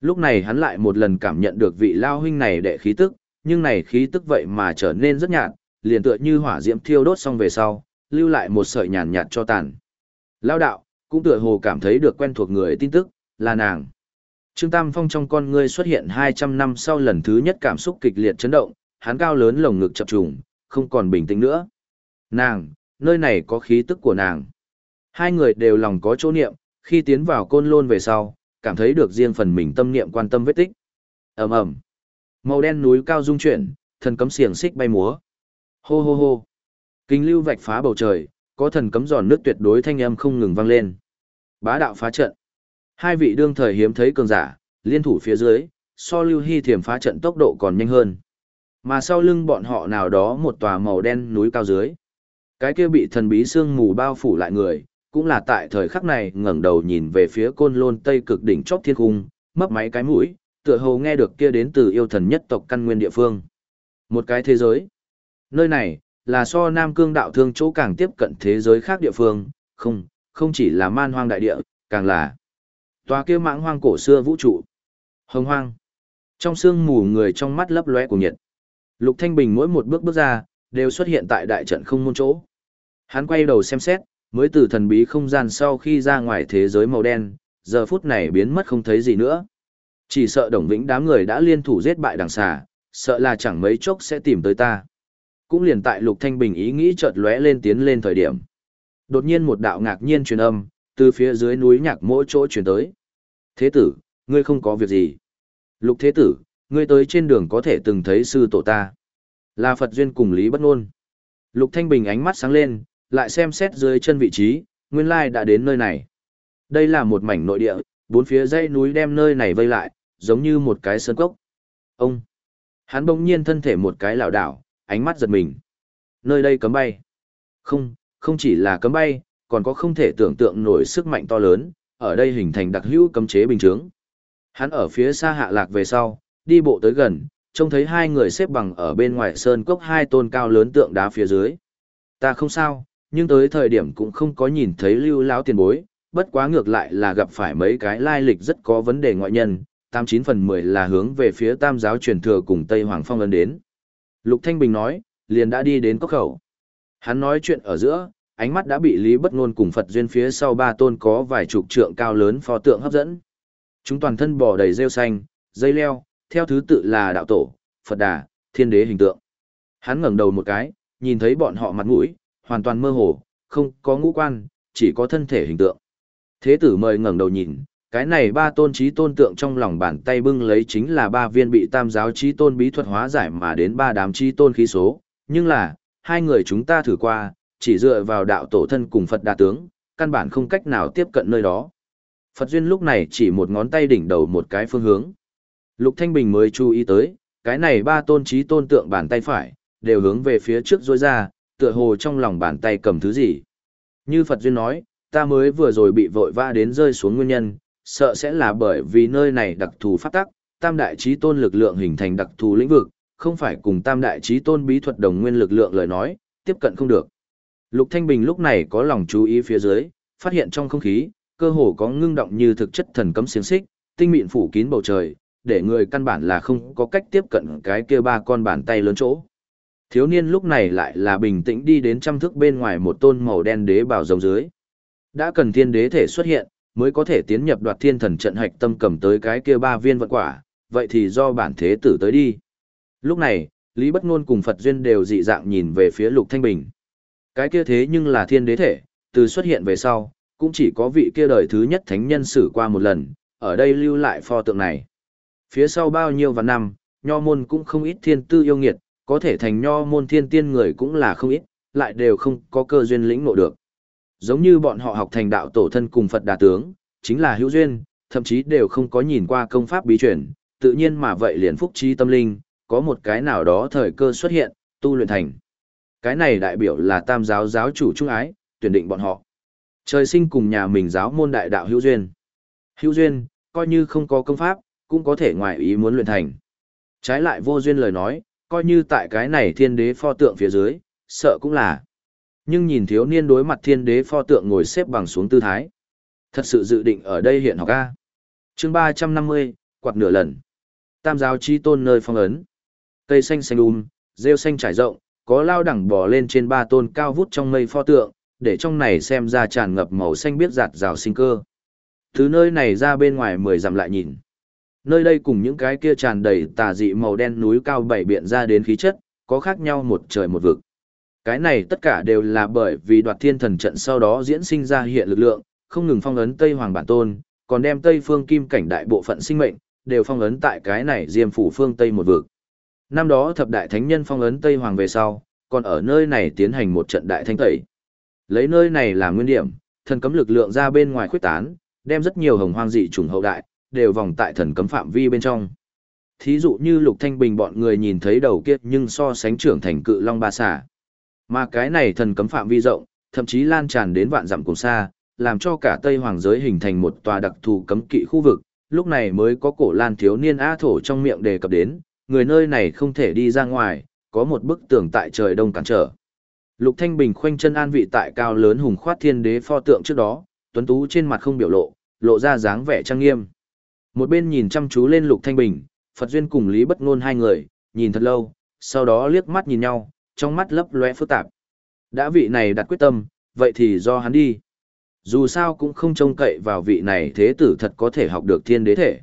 A: Lúc này hắn lại một lần cảm nhận được vị lao huynh này đệ khí tức, nhưng này khí tức vậy mà trở nên rất nhạt, liền tựa như hỏa diễm thiêu đốt xong về sau, lưu lại một sợi nhàn nhạt cho tàn. Lao đạo, cũng tựa hồ cảm thấy được quen thuộc người tin tức, là nàng. Trương Tam Phong trong con ngươi xuất hiện 200 năm sau lần thứ nhất cảm xúc kịch liệt chấn động, hắn cao lớn lồng ngực chập trùng, không còn bình tĩnh nữa. Nàng, nơi này có khí tức của nàng. Hai người đều lòng có chỗ niệm, khi tiến vào côn lôn về sau, cảm thấy được riêng phần mình tâm niệm quan tâm vết tích. ầm ầm, màu đen núi cao rung chuyển, thần cấm xiềng xích bay múa. Hô hô hô, kinh lưu vạch phá bầu trời, có thần cấm giòn nước tuyệt đối thanh âm không ngừng vang lên. Bá đạo phá trận. Hai vị đương thời hiếm thấy cường giả, liên thủ phía dưới, so lưu hy thiểm phá trận tốc độ còn nhanh hơn. Mà sau lưng bọn họ nào đó một tòa màu đen núi cao dưới. Cái kia bị thần bí sương mù bao phủ lại người, cũng là tại thời khắc này ngẩng đầu nhìn về phía côn lôn tây cực đỉnh chóp thiên cung, mấp máy cái mũi, tựa hồ nghe được kia đến từ yêu thần nhất tộc căn nguyên địa phương. Một cái thế giới. Nơi này, là so Nam Cương đạo thương chỗ càng tiếp cận thế giới khác địa phương, không, không chỉ là man hoang đại địa, càng là tòa kia mãng hoang cổ xưa vũ trụ. Hồng hoang. Trong sương mù người trong mắt lấp lóe của nhiệt. Lục Thanh Bình mỗi một bước bước ra, đều xuất hiện tại đại trận không môn chỗ. Hắn quay đầu xem xét, mới từ thần bí không gian sau khi ra ngoài thế giới màu đen, giờ phút này biến mất không thấy gì nữa. Chỉ sợ đồng vĩnh đám người đã liên thủ giết bại đằng xà, sợ là chẳng mấy chốc sẽ tìm tới ta. Cũng liền tại Lục Thanh Bình ý nghĩ chợt lóe lên tiến lên thời điểm. Đột nhiên một đạo ngạc nhiên truyền âm, từ phía dưới núi nhạc mỗi chỗ truyền tới. Thế tử, ngươi không có việc gì. Lục thế tử, ngươi tới trên đường có thể từng thấy sư tổ ta. Là Phật duyên cùng Lý bất Nôn. Lục Thanh Bình ánh mắt sáng lên, lại xem xét dưới chân vị trí, nguyên lai đã đến nơi này. Đây là một mảnh nội địa, bốn phía dãy núi đem nơi này vây lại, giống như một cái sơn cốc. Ông! Hắn bỗng nhiên thân thể một cái lảo đảo, ánh mắt giật mình. Nơi đây cấm bay. Không, không chỉ là cấm bay, còn có không thể tưởng tượng nổi sức mạnh to lớn, ở đây hình thành đặc hữu cấm chế bình chướng. Hắn ở phía xa hạ lạc về sau, đi bộ tới gần, trông thấy hai người xếp bằng ở bên ngoài sơn cốc hai tôn cao lớn tượng đá phía dưới. Ta không sao, nhưng tới thời điểm cũng không có nhìn thấy lưu lão tiền bối, bất quá ngược lại là gặp phải mấy cái lai lịch rất có vấn đề ngoại nhân, tám chín phần mười là hướng về phía tam giáo truyền thừa cùng Tây Hoàng Phong ấn đến. Lục Thanh Bình nói, liền đã đi đến cốc khẩu. Hắn nói chuyện ở giữa, ánh mắt đã bị Lý Bất Ngôn cùng Phật duyên phía sau ba tôn có vài chục trượng cao lớn pho tượng hấp dẫn. Chúng toàn thân bò đầy rêu xanh, dây leo, theo thứ tự là đạo tổ, Phật Đà, Thiên Đế hình tượng. Hắn ngẩng đầu một cái, nhìn thấy bọn họ mặt mũi, hoàn toàn mơ hồ, không có ngũ quan, chỉ có thân thể hình tượng. Thế tử mời ngẩng đầu nhìn, cái này ba tôn trí tôn tượng trong lòng bàn tay bưng lấy chính là ba viên bị tam giáo trí tôn bí thuật hóa giải mà đến ba đám trí tôn khí số, nhưng là, hai người chúng ta thử qua, chỉ dựa vào đạo tổ thân cùng Phật đa tướng, căn bản không cách nào tiếp cận nơi đó. Phật Duyên lúc này chỉ một ngón tay đỉnh đầu một cái phương hướng. Lục Thanh Bình mới chú ý tới, cái này ba tôn trí tôn tượng bàn tay phải, đều hướng về phía trước rối ra, tựa hồ trong lòng bàn tay cầm thứ gì. Như Phật Duyên nói, ta mới vừa rồi bị vội vã đến rơi xuống nguyên nhân, sợ sẽ là bởi vì nơi này đặc thù phát tắc, tam đại trí tôn lực lượng hình thành đặc thù lĩnh vực, không phải cùng tam đại trí tôn bí thuật đồng nguyên lực lượng lời nói, tiếp cận không được. Lục Thanh Bình lúc này có lòng chú ý phía dưới, phát hiện trong không khí, cơ hồ có ngưng động như thực chất thần cấm xiềng xích, tinh mịn phủ kín bầu trời, để người căn bản là không có cách tiếp cận cái kia ba con bàn tay lớn chỗ. Thiếu niên lúc này lại là bình tĩnh đi đến trăm thước bên ngoài một tôn màu đen đế bảo rồng dưới. Đã cần thiên đế thể xuất hiện, mới có thể tiến nhập đoạt thiên thần trận hạch tâm cầm tới cái kia ba viên vận quả, vậy thì do bản thế tử tới đi. Lúc này, Lý Bất Nôn cùng Phật Duyên đều dị dạng nhìn về phía Lục Thanh Bình. Cái kia thế nhưng là thiên đế thể, từ xuất hiện về sau, cũng chỉ có vị kia đời thứ nhất thánh nhân xử qua một lần, ở đây lưu lại pho tượng này. Phía sau bao nhiêu vạn năm, nho môn cũng không ít thiên tư yêu nghiệt, có thể thành nho môn thiên tiên người cũng là không ít, lại đều không có cơ duyên lĩnh ngộ được. Giống như bọn họ học thành đạo tổ thân cùng Phật đà tướng, chính là hữu duyên, thậm chí đều không có nhìn qua công pháp bí truyền, tự nhiên mà vậy liền phúc trí tâm linh, có một cái nào đó thời cơ xuất hiện, tu luyện thành. Cái này đại biểu là tam giáo giáo chủ trung ái, tuyển định bọn họ. Trời sinh cùng nhà mình giáo môn đại đạo hữu duyên. Hữu duyên, coi như không có công pháp, cũng có thể ngoài ý muốn luyện thành. Trái lại vô duyên lời nói, coi như tại cái này thiên đế pho tượng phía dưới, sợ cũng là. Nhưng nhìn thiếu niên đối mặt thiên đế pho tượng ngồi xếp bằng xuống tư thái. Thật sự dự định ở đây hiện học A. chương ba trăm năm mươi quạt nửa lần. Tam giáo chi tôn nơi phong ấn. Cây xanh xanh um, rêu xanh trải rộng, có lao đẳng bò lên trên ba tôn cao vút trong mây pho tượng, để trong này xem ra tràn ngập màu xanh biết giạt rào sinh cơ. Từ nơi này ra bên ngoài mười dặm lại nhìn. Nơi đây cùng những cái kia tràn đầy tà dị màu đen núi cao bảy biện ra đến khí chất, có khác nhau một trời một vực. Cái này tất cả đều là bởi vì đoạt thiên thần trận sau đó diễn sinh ra hiện lực lượng, không ngừng phong ấn Tây Hoàng bản tôn, còn đem Tây phương kim cảnh đại bộ phận sinh mệnh, đều phong ấn tại cái này diêm phủ phương Tây một vực. Năm đó thập đại thánh nhân phong ấn Tây Hoàng về sau, còn ở nơi này tiến hành một trận đại thanh tẩy. Lấy nơi này làm nguyên điểm, thần cấm lực lượng ra bên ngoài khuyết tán, đem rất nhiều hồng hoang dị trùng hậu đại, đều vòng tại thần cấm phạm vi bên trong. Thí dụ như Lục Thanh Bình bọn người nhìn thấy đầu kia nhưng so sánh trưởng thành cự long ba xà. Mà cái này thần cấm phạm vi rộng, thậm chí lan tràn đến vạn dặm cùng xa, làm cho cả Tây Hoàng giới hình thành một tòa đặc thù cấm kỵ khu vực, lúc này mới có cổ lan thiếu niên A thổ trong miệng đề cập đến, người nơi này không thể đi ra ngoài, có một bức tường tại trời đông cản trở. Lục Thanh Bình khoanh chân an vị tại cao lớn hùng khoát thiên đế pho tượng trước đó, tuấn tú trên mặt không biểu lộ, lộ ra dáng vẻ trang nghiêm. Một bên nhìn chăm chú lên Lục Thanh Bình, Phật Duyên cùng Lý Bất Ngôn hai người, nhìn thật lâu, sau đó liếc mắt nhìn nhau, trong mắt lấp lóe phức tạp. Đã vị này đặt quyết tâm, vậy thì do hắn đi. Dù sao cũng không trông cậy vào vị này thế tử thật có thể học được thiên đế thể.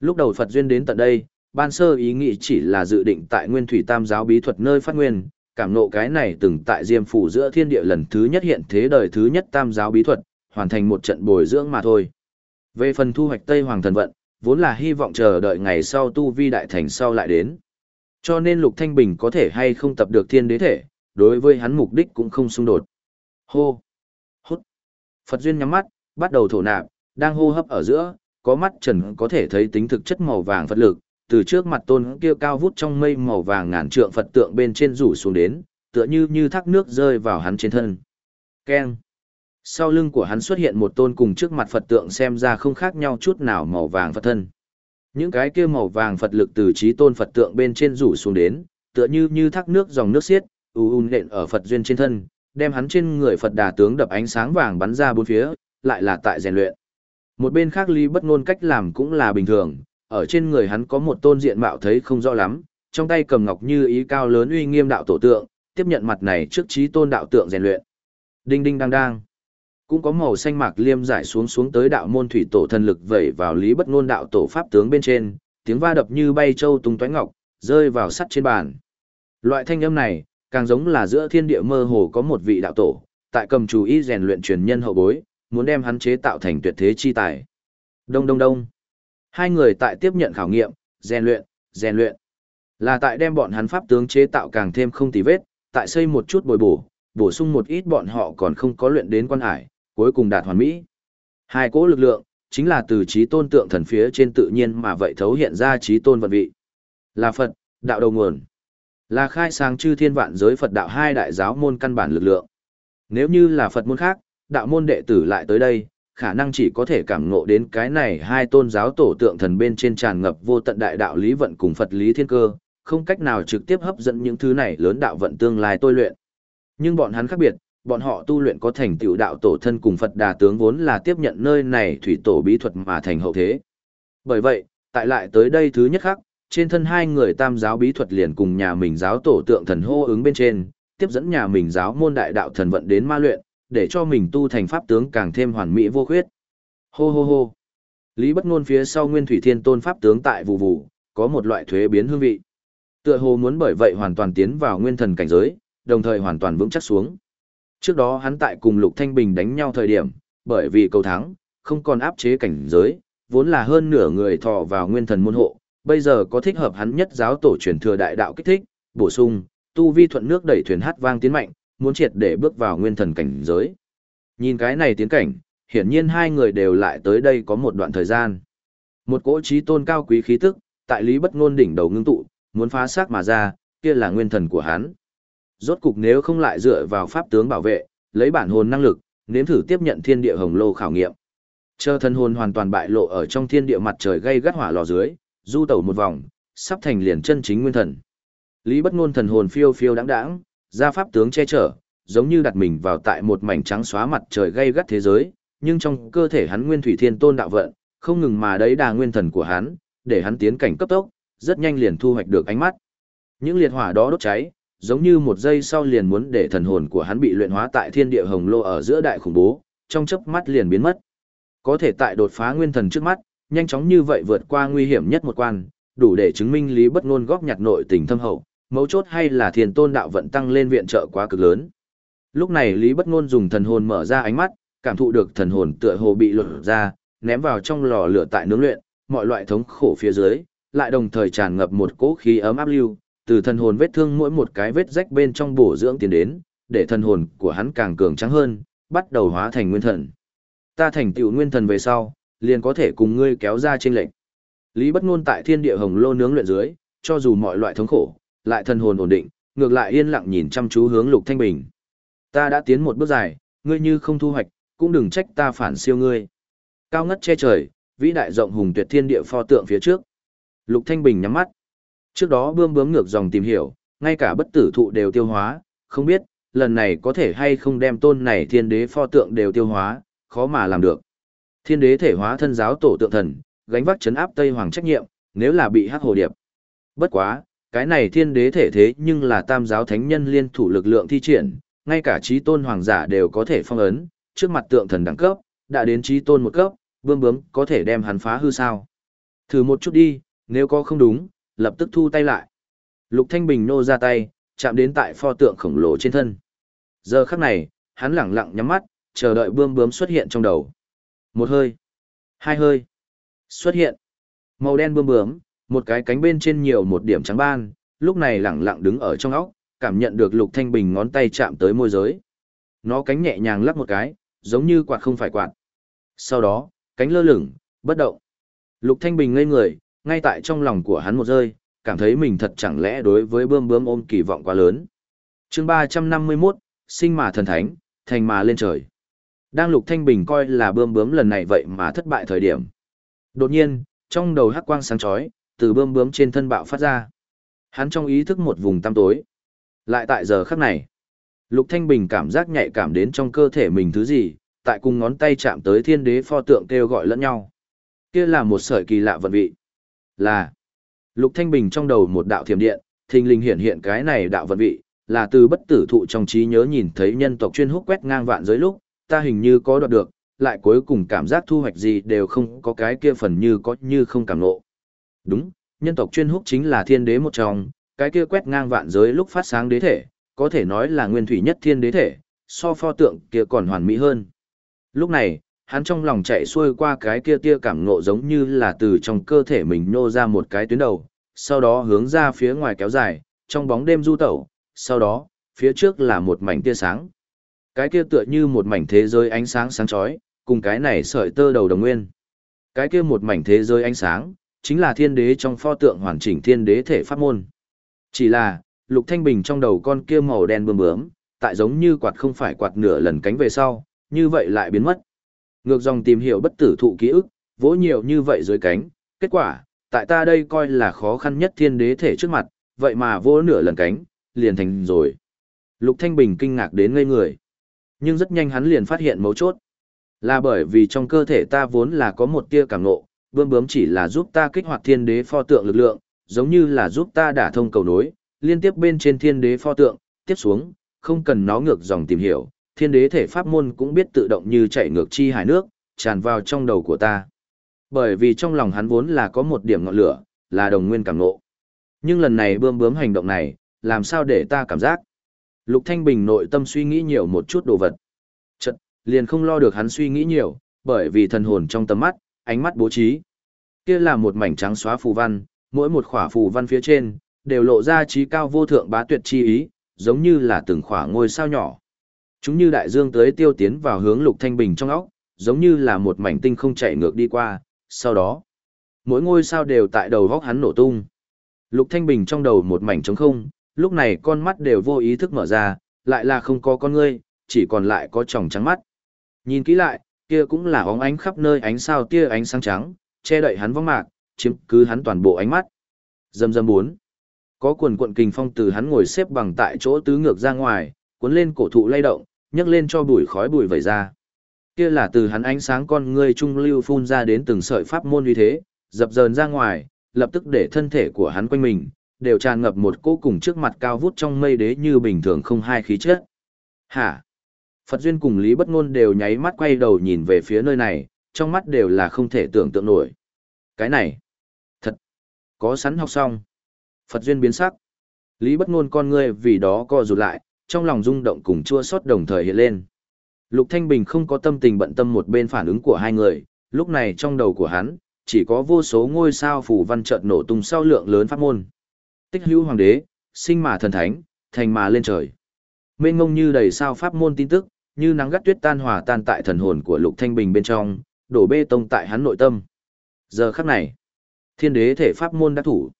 A: Lúc đầu Phật Duyên đến tận đây, ban sơ ý nghĩ chỉ là dự định tại Nguyên Thủy Tam giáo bí thuật nơi phát nguyên, cảm nộ cái này từng tại Diêm phủ giữa thiên địa lần thứ nhất hiện thế đời thứ nhất Tam giáo bí thuật, hoàn thành một trận bồi dưỡng mà thôi. Về phần thu hoạch Tây Hoàng thần vận, vốn là hy vọng chờ đợi ngày sau tu vi đại thành sau lại đến. Cho nên Lục Thanh Bình có thể hay không tập được thiên đế thể, đối với hắn mục đích cũng không xung đột. Hô! Hút! Phật Duyên nhắm mắt, bắt đầu thổ nạp, đang hô hấp ở giữa, có mắt trần có thể thấy tính thực chất màu vàng Phật lực, từ trước mặt tôn kia cao vút trong mây màu vàng ngàn trượng Phật tượng bên trên rủ xuống đến, tựa như như thác nước rơi vào hắn trên thân. Keng! Sau lưng của hắn xuất hiện một tôn cùng trước mặt Phật tượng xem ra không khác nhau chút nào màu vàng Phật thân. Những cái kia màu vàng Phật lực từ trí tôn Phật tượng bên trên rủ xuống đến, tựa như như thác nước dòng nước xiết, u u nện ở Phật duyên trên thân, đem hắn trên người Phật đà tướng đập ánh sáng vàng bắn ra bốn phía, lại là tại rèn luyện. Một bên khác Lý Bất Nôn cách làm cũng là bình thường, ở trên người hắn có một tôn diện mạo thấy không rõ lắm, trong tay cầm ngọc như ý cao lớn uy nghiêm đạo tổ tượng, tiếp nhận mặt này trước trí tôn đạo tượng rèn luyện. Đinh đinh đang đang cũng có màu xanh mạc liêm giải xuống xuống tới đạo môn thủy tổ thần lực vẩy vào lý bất ngôn đạo tổ pháp tướng bên trên, tiếng va đập như bay châu tung toái ngọc, rơi vào sắt trên bàn. Loại thanh âm này, càng giống là giữa thiên địa mơ hồ có một vị đạo tổ, tại cầm chủ ý rèn luyện truyền nhân hậu bối, muốn đem hắn chế tạo thành tuyệt thế chi tài. Đông đông đông. Hai người tại tiếp nhận khảo nghiệm, rèn luyện, rèn luyện. Là tại đem bọn hắn pháp tướng chế tạo càng thêm không tì vết, tại xây một chút bồi bổ, bổ sung một ít bọn họ còn không có luyện đến quan hải, cuối cùng đạt hoàn mỹ. Hai cỗ lực lượng, chính là từ trí tôn tượng thần phía trên tự nhiên mà vậy thấu hiện ra trí tôn vận vị. Là Phật, đạo đầu nguồn. Là khai sáng chư thiên vạn giới Phật đạo hai đại giáo môn căn bản lực lượng. Nếu như là Phật môn khác, đạo môn đệ tử lại tới đây, khả năng chỉ có thể cảm ngộ đến cái này hai tôn giáo tổ tượng thần bên trên tràn ngập vô tận đại đạo lý vận cùng Phật lý thiên cơ, không cách nào trực tiếp hấp dẫn những thứ này lớn đạo vận tương lai tôi luyện. Nhưng bọn hắn khác biệt, bọn họ tu luyện có thành tựu đạo tổ thân cùng Phật đà tướng vốn là tiếp nhận nơi này thủy tổ bí thuật mà thành hậu thế. Bởi vậy, tại lại tới đây thứ nhất khác, trên thân hai người tam giáo bí thuật liền cùng nhà mình giáo tổ tượng thần hô ứng bên trên, tiếp dẫn nhà mình giáo môn đại đạo thần vận đến ma luyện, để cho mình tu thành pháp tướng càng thêm hoàn mỹ vô khuyết. Hô hô hô. Lý Bất Nôn phía sau Nguyên Thủy Thiên Tôn pháp tướng tại vụ vụ, có một loại thuế biến hương vị. Tựa hồ muốn bởi vậy hoàn toàn tiến vào nguyên thần cảnh giới, đồng thời hoàn toàn vững chắc xuống. Trước đó hắn tại cùng Lục Thanh Bình đánh nhau thời điểm, bởi vì cầu thắng, không còn áp chế cảnh giới, vốn là hơn nửa người thọ vào nguyên thần môn hộ, bây giờ có thích hợp hắn nhất giáo tổ truyền thừa đại đạo kích thích, bổ sung, tu vi thuận nước đẩy thuyền hát vang tiến mạnh, muốn triệt để bước vào nguyên thần cảnh giới. Nhìn cái này tiến cảnh, hiển nhiên hai người đều lại tới đây có một đoạn thời gian. Một cỗ trí tôn cao quý khí tức, tại lý bất ngôn đỉnh đầu ngưng tụ, muốn phá xác mà ra, kia là nguyên thần của hắn. Rốt cục nếu không lại dựa vào pháp tướng bảo vệ, lấy bản hồn năng lực, nếm thử tiếp nhận thiên địa hồng lô khảo nghiệm. Chờ thân hồn hoàn toàn bại lộ ở trong thiên địa mặt trời gây gắt hỏa lò dưới, du tẩu một vòng, sắp thành liền chân chính nguyên thần. Lý bất ngôn thần hồn phiêu phiêu đáng đáng, ra pháp tướng che chở, giống như đặt mình vào tại một mảnh trắng xóa mặt trời gay gắt thế giới, nhưng trong cơ thể hắn nguyên thủy thiên tôn đạo vận, không ngừng mà đấy đà nguyên thần của hắn, để hắn tiến cảnh cấp tốc, rất nhanh liền thu hoạch được ánh mắt. Những liệt hỏa đó đốt cháy, giống như một giây sau liền muốn để thần hồn của hắn bị luyện hóa tại thiên địa hồng lô ở giữa đại khủng bố, trong chớp mắt liền biến mất. Có thể tại đột phá nguyên thần trước mắt, nhanh chóng như vậy vượt qua nguy hiểm nhất một quan, đủ để chứng minh Lý Bất Nôn góp nhặt nội tình thâm hậu, mấu chốt hay là thiền Tôn đạo vận tăng lên viện trợ quá cực lớn. Lúc này Lý Bất Nôn dùng thần hồn mở ra ánh mắt, cảm thụ được thần hồn tựa hồ bị lột ra, ném vào trong lò lửa tại nướng luyện, mọi loại thống khổ phía dưới, lại đồng thời tràn ngập một cỗ khí ấm áp lưu, từ thần hồn vết thương mỗi một cái vết rách bên trong bổ dưỡng tiến đến, để thần hồn của hắn càng cường trắng hơn, bắt đầu hóa thành nguyên thần. Ta thành tựu nguyên thần về sau, liền có thể cùng ngươi kéo ra trên lệnh. Lý bất ngôn tại thiên địa hồng lô nướng luyện dưới, cho dù mọi loại thống khổ, lại thần hồn ổn định, ngược lại yên lặng nhìn chăm chú hướng Lục Thanh Bình. Ta đã tiến một bước dài, ngươi như không thu hoạch, cũng đừng trách ta phản siêu ngươi. Cao ngất che trời, vĩ đại rộng hùng tuyệt thiên địa pho tượng phía trước. Lục Thanh Bình nhắm mắt. Trước đó bươm bướm ngược dòng tìm hiểu, ngay cả bất tử thụ đều tiêu hóa, không biết, lần này có thể hay không đem tôn này thiên đế pho tượng đều tiêu hóa, khó mà làm được. Thiên đế thể hóa thân giáo tổ tượng thần, gánh vác chấn áp Tây Hoàng trách nhiệm, nếu là bị hắc hồ điệp. Bất quá, cái này thiên đế thể thế nhưng là tam giáo thánh nhân liên thủ lực lượng thi triển, ngay cả trí tôn hoàng giả đều có thể phong ấn, trước mặt tượng thần đẳng cấp, đã đến trí tôn một cấp, bươm bướm có thể đem hắn phá hư sao. Thử một chút đi, nếu có không đúng, lập tức thu tay lại. Lục Thanh Bình nô ra tay, chạm đến tại pho tượng khổng lồ trên thân. Giờ khắc này, hắn lẳng lặng nhắm mắt, chờ đợi bươm bướm xuất hiện trong đầu. Một hơi, hai hơi, xuất hiện. Màu đen bươm bướm, một cái cánh bên trên nhiều một điểm trắng ban, lúc này lẳng lặng đứng ở trong óc, cảm nhận được Lục Thanh Bình ngón tay chạm tới môi giới. Nó cánh nhẹ nhàng lắc một cái, giống như quạt không phải quạt. Sau đó, cánh lơ lửng, bất động. Lục Thanh Bình ngây người, ngay tại trong lòng của hắn một rơi, cảm thấy mình thật chẳng lẽ đối với bươm bướm ôm kỳ vọng quá lớn. chương 351, sinh mà thần thánh, thành mà lên trời. Đang Lục Thanh Bình coi là bươm bướm lần này vậy mà thất bại thời điểm. Đột nhiên, trong đầu hắc quang sáng chói, từ bơm bướm trên thân bạo phát ra. Hắn trong ý thức một vùng tăm tối. Lại tại giờ khắc này, Lục Thanh Bình cảm giác nhạy cảm đến trong cơ thể mình thứ gì, tại cùng ngón tay chạm tới thiên đế pho tượng kêu gọi lẫn nhau. Kia là một sợi kỳ lạ vận vị. Là Lục Thanh Bình trong đầu một đạo thiểm điện, thình lình hiện hiện cái này đạo vận vị, là từ bất tử thụ trong trí nhớ nhìn thấy nhân tộc chuyên hút quét ngang vạn giới lúc, ta hình như có đoạt được, lại cuối cùng cảm giác thu hoạch gì đều không có cái kia phần như có như không cảm ngộ. Đúng, nhân tộc chuyên hút chính là thiên đế một trong, cái kia quét ngang vạn giới lúc phát sáng đế thể, có thể nói là nguyên thủy nhất thiên đế thể, so pho tượng kia còn hoàn mỹ hơn. Lúc này, hắn trong lòng chạy xuôi qua cái kia tia cảm ngộ giống như là từ trong cơ thể mình nô ra một cái tuyến đầu, sau đó hướng ra phía ngoài kéo dài, trong bóng đêm du tẩu, sau đó, phía trước là một mảnh tia sáng. Cái kia tựa như một mảnh thế giới ánh sáng sáng chói, cùng cái này sợi tơ đầu đồng nguyên. Cái kia một mảnh thế giới ánh sáng, chính là thiên đế trong pho tượng hoàn chỉnh thiên đế thể pháp môn. Chỉ là, Lục Thanh Bình trong đầu con kia màu đen bướm bướm, tại giống như quạt không phải quạt nửa lần cánh về sau, như vậy lại biến mất. Ngược dòng tìm hiểu bất tử thụ ký ức, vỗ nhiều như vậy dưới cánh, kết quả, tại ta đây coi là khó khăn nhất thiên đế thể trước mặt, vậy mà vỗ nửa lần cánh, liền thành rồi. Lục Thanh Bình kinh ngạc đến ngây người. Nhưng rất nhanh hắn liền phát hiện mấu chốt. Là bởi vì trong cơ thể ta vốn là có một tia cảm ngộ, bươm bướm chỉ là giúp ta kích hoạt thiên đế pho tượng lực lượng, giống như là giúp ta đả thông cầu nối, liên tiếp bên trên thiên đế pho tượng, tiếp xuống, không cần nó ngược dòng tìm hiểu, thiên đế thể pháp môn cũng biết tự động như chạy ngược chi hải nước, tràn vào trong đầu của ta. Bởi vì trong lòng hắn vốn là có một điểm ngọn lửa, là đồng nguyên cảm ngộ. Nhưng lần này bươm bướm hành động này, làm sao để ta cảm giác? Lục Thanh Bình nội tâm suy nghĩ nhiều một chút đồ vật. Chật, liền không lo được hắn suy nghĩ nhiều, bởi vì thần hồn trong tầm mắt, ánh mắt bố trí. Kia là một mảnh trắng xóa phù văn, mỗi một khỏa phù văn phía trên, đều lộ ra trí cao vô thượng bá tuyệt chi ý, giống như là từng khỏa ngôi sao nhỏ. Chúng như đại dương tới tiêu tiến vào hướng Lục Thanh Bình trong óc, giống như là một mảnh tinh không chạy ngược đi qua, sau đó, mỗi ngôi sao đều tại đầu góc hắn nổ tung. Lục Thanh Bình trong đầu một mảnh trống không, lúc này con mắt đều vô ý thức mở ra, lại là không có con ngươi, chỉ còn lại có tròng trắng mắt. Nhìn kỹ lại, kia cũng là óng ánh khắp nơi ánh sao tia ánh sáng trắng, che đậy hắn vong mạc, chiếm cứ hắn toàn bộ ánh mắt. Dầm dầm bốn. Có quần cuộn kình phong từ hắn ngồi xếp bằng tại chỗ tứ ngược ra ngoài, cuốn lên cổ thụ lay động, nhấc lên cho bụi khói bụi vẩy ra. Kia là từ hắn ánh sáng con ngươi trung lưu phun ra đến từng sợi pháp môn uy thế, dập dờn ra ngoài, lập tức để thân thể của hắn quanh mình đều tràn ngập một cỗ cùng trước mặt cao vút trong mây đế như bình thường không hai khí chất. Hả? Phật Duyên cùng Lý Bất Ngôn đều nháy mắt quay đầu nhìn về phía nơi này, trong mắt đều là không thể tưởng tượng nổi. Cái này, thật, có sẵn học xong. Phật Duyên biến sắc. Lý Bất Ngôn con ngươi vì đó co rụt lại, trong lòng rung động cùng chua xót đồng thời hiện lên. Lục Thanh Bình không có tâm tình bận tâm một bên phản ứng của hai người, lúc này trong đầu của hắn, chỉ có vô số ngôi sao phủ văn chợt nổ tung sau lượng lớn pháp môn. Tích hữu hoàng đế, sinh mà thần thánh, thành mà lên trời. Mênh ngông như đầy sao pháp môn tin tức, như nắng gắt tuyết tan hòa tan tại thần hồn của Lục Thanh Bình bên trong, đổ bê tông tại hắn nội tâm. Giờ khắc này, thiên đế thể pháp môn đã thủ.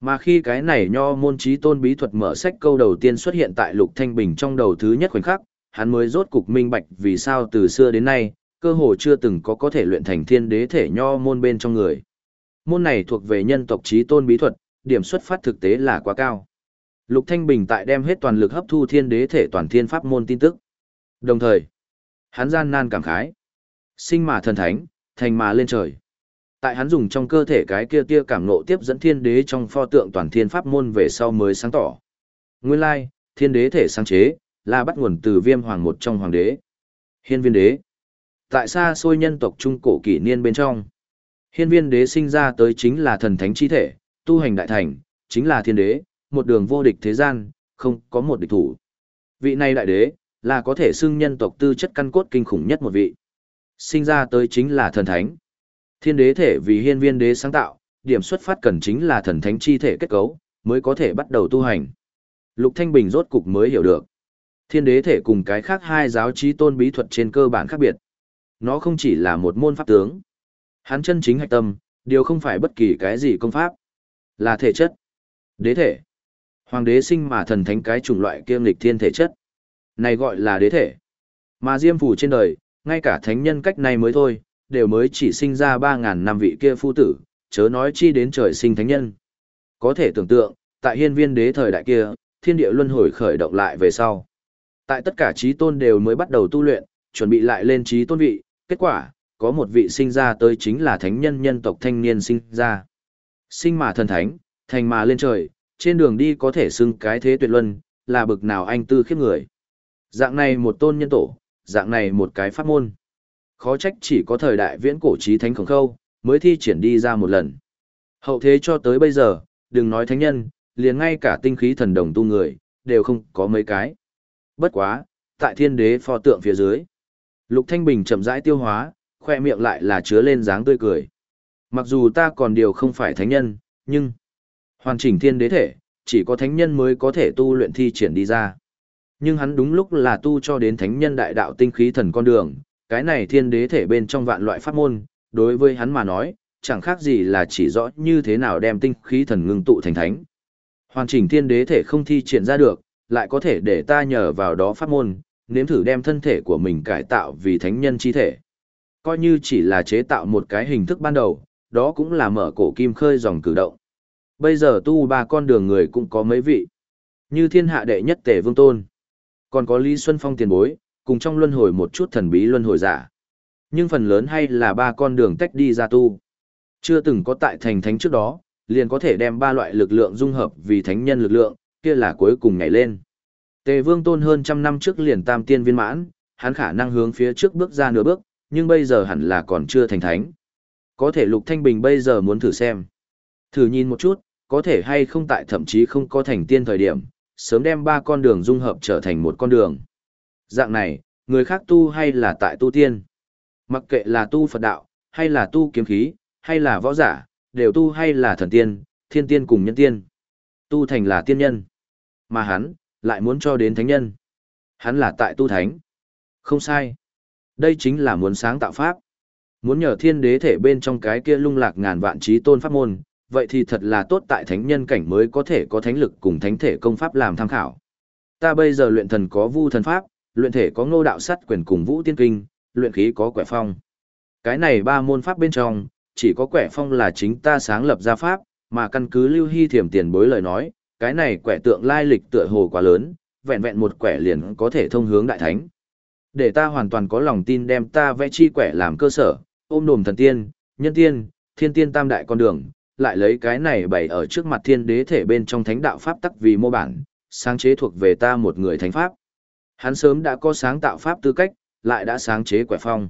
A: Mà khi cái này nho môn trí tôn bí thuật mở sách câu đầu tiên xuất hiện tại Lục Thanh Bình trong đầu thứ nhất khoảnh khắc, hắn mới rốt cục minh bạch vì sao từ xưa đến nay, cơ hồ chưa từng có có thể luyện thành thiên đế thể nho môn bên trong người. Môn này thuộc về nhân tộc trí tôn bí thuật, điểm xuất phát thực tế là quá cao. Lục Thanh Bình tại đem hết toàn lực hấp thu thiên đế thể toàn thiên pháp môn tin tức. Đồng thời, hắn gian nan cảm khái. Sinh mà thần thánh, thành mà lên trời. Tại hắn dùng trong cơ thể cái kia tia cảm ngộ tiếp dẫn thiên đế trong pho tượng toàn thiên pháp môn về sau mới sáng tỏ. Nguyên lai, thiên đế thể sáng chế, là bắt nguồn từ viêm hoàng một trong hoàng đế. Hiên viên đế. Tại xa xôi nhân tộc trung cổ kỷ niên bên trong. Hiên viên đế sinh ra tới chính là thần thánh chi thể, tu hành đại thành, chính là thiên đế, một đường vô địch thế gian, không có một địch thủ. Vị này đại đế, là có thể xưng nhân tộc tư chất căn cốt kinh khủng nhất một vị. Sinh ra tới chính là thần thánh. Thiên đế thể vì hiên viên đế sáng tạo, điểm xuất phát cần chính là thần thánh chi thể kết cấu, mới có thể bắt đầu tu hành. Lục Thanh Bình rốt cục mới hiểu được. Thiên đế thể cùng cái khác hai giáo trí tôn bí thuật trên cơ bản khác biệt. Nó không chỉ là một môn pháp tướng. Hắn chân chính hạch tâm, điều không phải bất kỳ cái gì công pháp. Là thể chất. Đế thể. Hoàng đế sinh mà thần thánh cái chủng loại kiêm lịch thiên thể chất. Này gọi là đế thể. Mà diêm phủ trên đời, ngay cả thánh nhân cách này mới thôi, đều mới chỉ sinh ra 3.000 năm vị kia phu tử, chớ nói chi đến trời sinh thánh nhân. Có thể tưởng tượng, tại hiên viên đế thời đại kia, thiên địa luân hồi khởi động lại về sau. Tại tất cả trí tôn đều mới bắt đầu tu luyện, chuẩn bị lại lên trí tôn vị, kết quả, có một vị sinh ra tới chính là thánh nhân nhân tộc thanh niên sinh ra. Sinh mà thần thánh, thành mà lên trời, trên đường đi có thể xưng cái thế tuyệt luân, là bực nào anh tư khiếp người. Dạng này một tôn nhân tổ, dạng này một cái pháp môn. Khó trách chỉ có thời đại viễn cổ trí thánh khổng khâu, mới thi triển đi ra một lần. Hậu thế cho tới bây giờ, đừng nói thánh nhân, liền ngay cả tinh khí thần đồng tu người, đều không có mấy cái. Bất quá, tại thiên đế pho tượng phía dưới. Lục Thanh Bình chậm rãi tiêu hóa, khoe miệng lại là chứa lên dáng tươi cười. Mặc dù ta còn điều không phải thánh nhân, nhưng hoàn chỉnh thiên đế thể, chỉ có thánh nhân mới có thể tu luyện thi triển đi ra. Nhưng hắn đúng lúc là tu cho đến thánh nhân đại đạo tinh khí thần con đường, cái này thiên đế thể bên trong vạn loại pháp môn, đối với hắn mà nói, chẳng khác gì là chỉ rõ như thế nào đem tinh khí thần ngưng tụ thành thánh. Hoàn chỉnh thiên đế thể không thi triển ra được, lại có thể để ta nhờ vào đó pháp môn, nếm thử đem thân thể của mình cải tạo vì thánh nhân chi thể. Coi như chỉ là chế tạo một cái hình thức ban đầu, đó cũng là mở cổ kim khơi dòng cử động. Bây giờ tu ba con đường người cũng có mấy vị. Như thiên hạ đệ nhất tể vương tôn. Còn có Lý Xuân Phong tiền bối, cùng trong luân hồi một chút thần bí luân hồi giả. Nhưng phần lớn hay là ba con đường tách đi ra tu. Chưa từng có tại thành thánh trước đó, liền có thể đem ba loại lực lượng dung hợp vì thánh nhân lực lượng, kia là cuối cùng nhảy lên. Tề Vương Tôn hơn trăm năm trước liền tam tiên viên mãn, hắn khả năng hướng phía trước bước ra nửa bước, nhưng bây giờ hẳn là còn chưa thành thánh. Có thể Lục Thanh Bình bây giờ muốn thử xem. Thử nhìn một chút, có thể hay không tại thậm chí không có thành tiên thời điểm, sớm đem ba con đường dung hợp trở thành một con đường. Dạng này, người khác tu hay là tại tu tiên. Mặc kệ là tu Phật đạo, hay là tu kiếm khí, hay là võ giả, đều tu hay là thần tiên, thiên tiên cùng nhân tiên. Tu thành là tiên nhân. Mà hắn, lại muốn cho đến thánh nhân. Hắn là tại tu thánh. Không sai. Đây chính là muốn sáng tạo pháp. Muốn nhờ thiên đế thể bên trong cái kia lung lạc ngàn vạn trí tôn pháp môn, vậy thì thật là tốt tại thánh nhân cảnh mới có thể có thánh lực cùng thánh thể công pháp làm tham khảo. Ta bây giờ luyện thần có vu thần pháp, luyện thể có ngô đạo sắt quyền cùng vũ tiên kinh, luyện khí có quẻ phong. Cái này ba môn pháp bên trong, chỉ có quẻ phong là chính ta sáng lập ra pháp, mà căn cứ lưu hy thiểm tiền bối lời nói, cái này quẻ tượng lai lịch tựa hồ quá lớn, vẹn vẹn một quẻ liền có thể thông hướng đại thánh. Để ta hoàn toàn có lòng tin đem ta vẽ chi quẻ làm cơ sở, ôm đồm thần tiên, nhân tiên, thiên tiên tam đại con đường, lại lấy cái này bày ở trước mặt thiên đế thể bên trong thánh đạo pháp tắc vì mô bản, sáng chế thuộc về ta một người thánh pháp. Hắn sớm đã có sáng tạo pháp tư cách, lại đã sáng chế quẻ phong.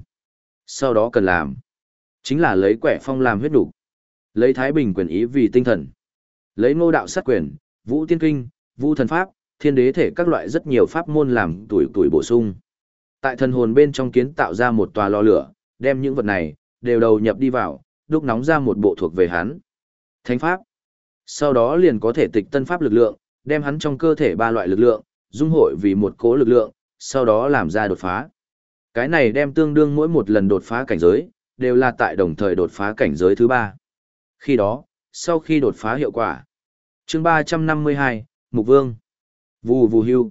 A: Sau đó cần làm, chính là lấy quẻ phong làm huyết đủ. Lấy thái bình quyền ý vì tinh thần. Lấy ngô đạo sát quyền, vũ tiên kinh, vũ thần pháp, thiên đế thể các loại rất nhiều pháp môn làm tuổi tuổi bổ sung. Tại thần hồn bên trong kiến tạo ra một tòa lò lửa, đem những vật này, đều đầu nhập đi vào, đúc nóng ra một bộ thuộc về hắn. Thánh pháp. Sau đó liền có thể tịch tân pháp lực lượng, đem hắn trong cơ thể ba loại lực lượng, dung hội vì một cố lực lượng, sau đó làm ra đột phá. Cái này đem tương đương mỗi một lần đột phá cảnh giới, đều là tại đồng thời đột phá cảnh giới thứ ba. Khi đó, sau khi đột phá hiệu quả. chương 352, Mục Vương. Vù vù hưu.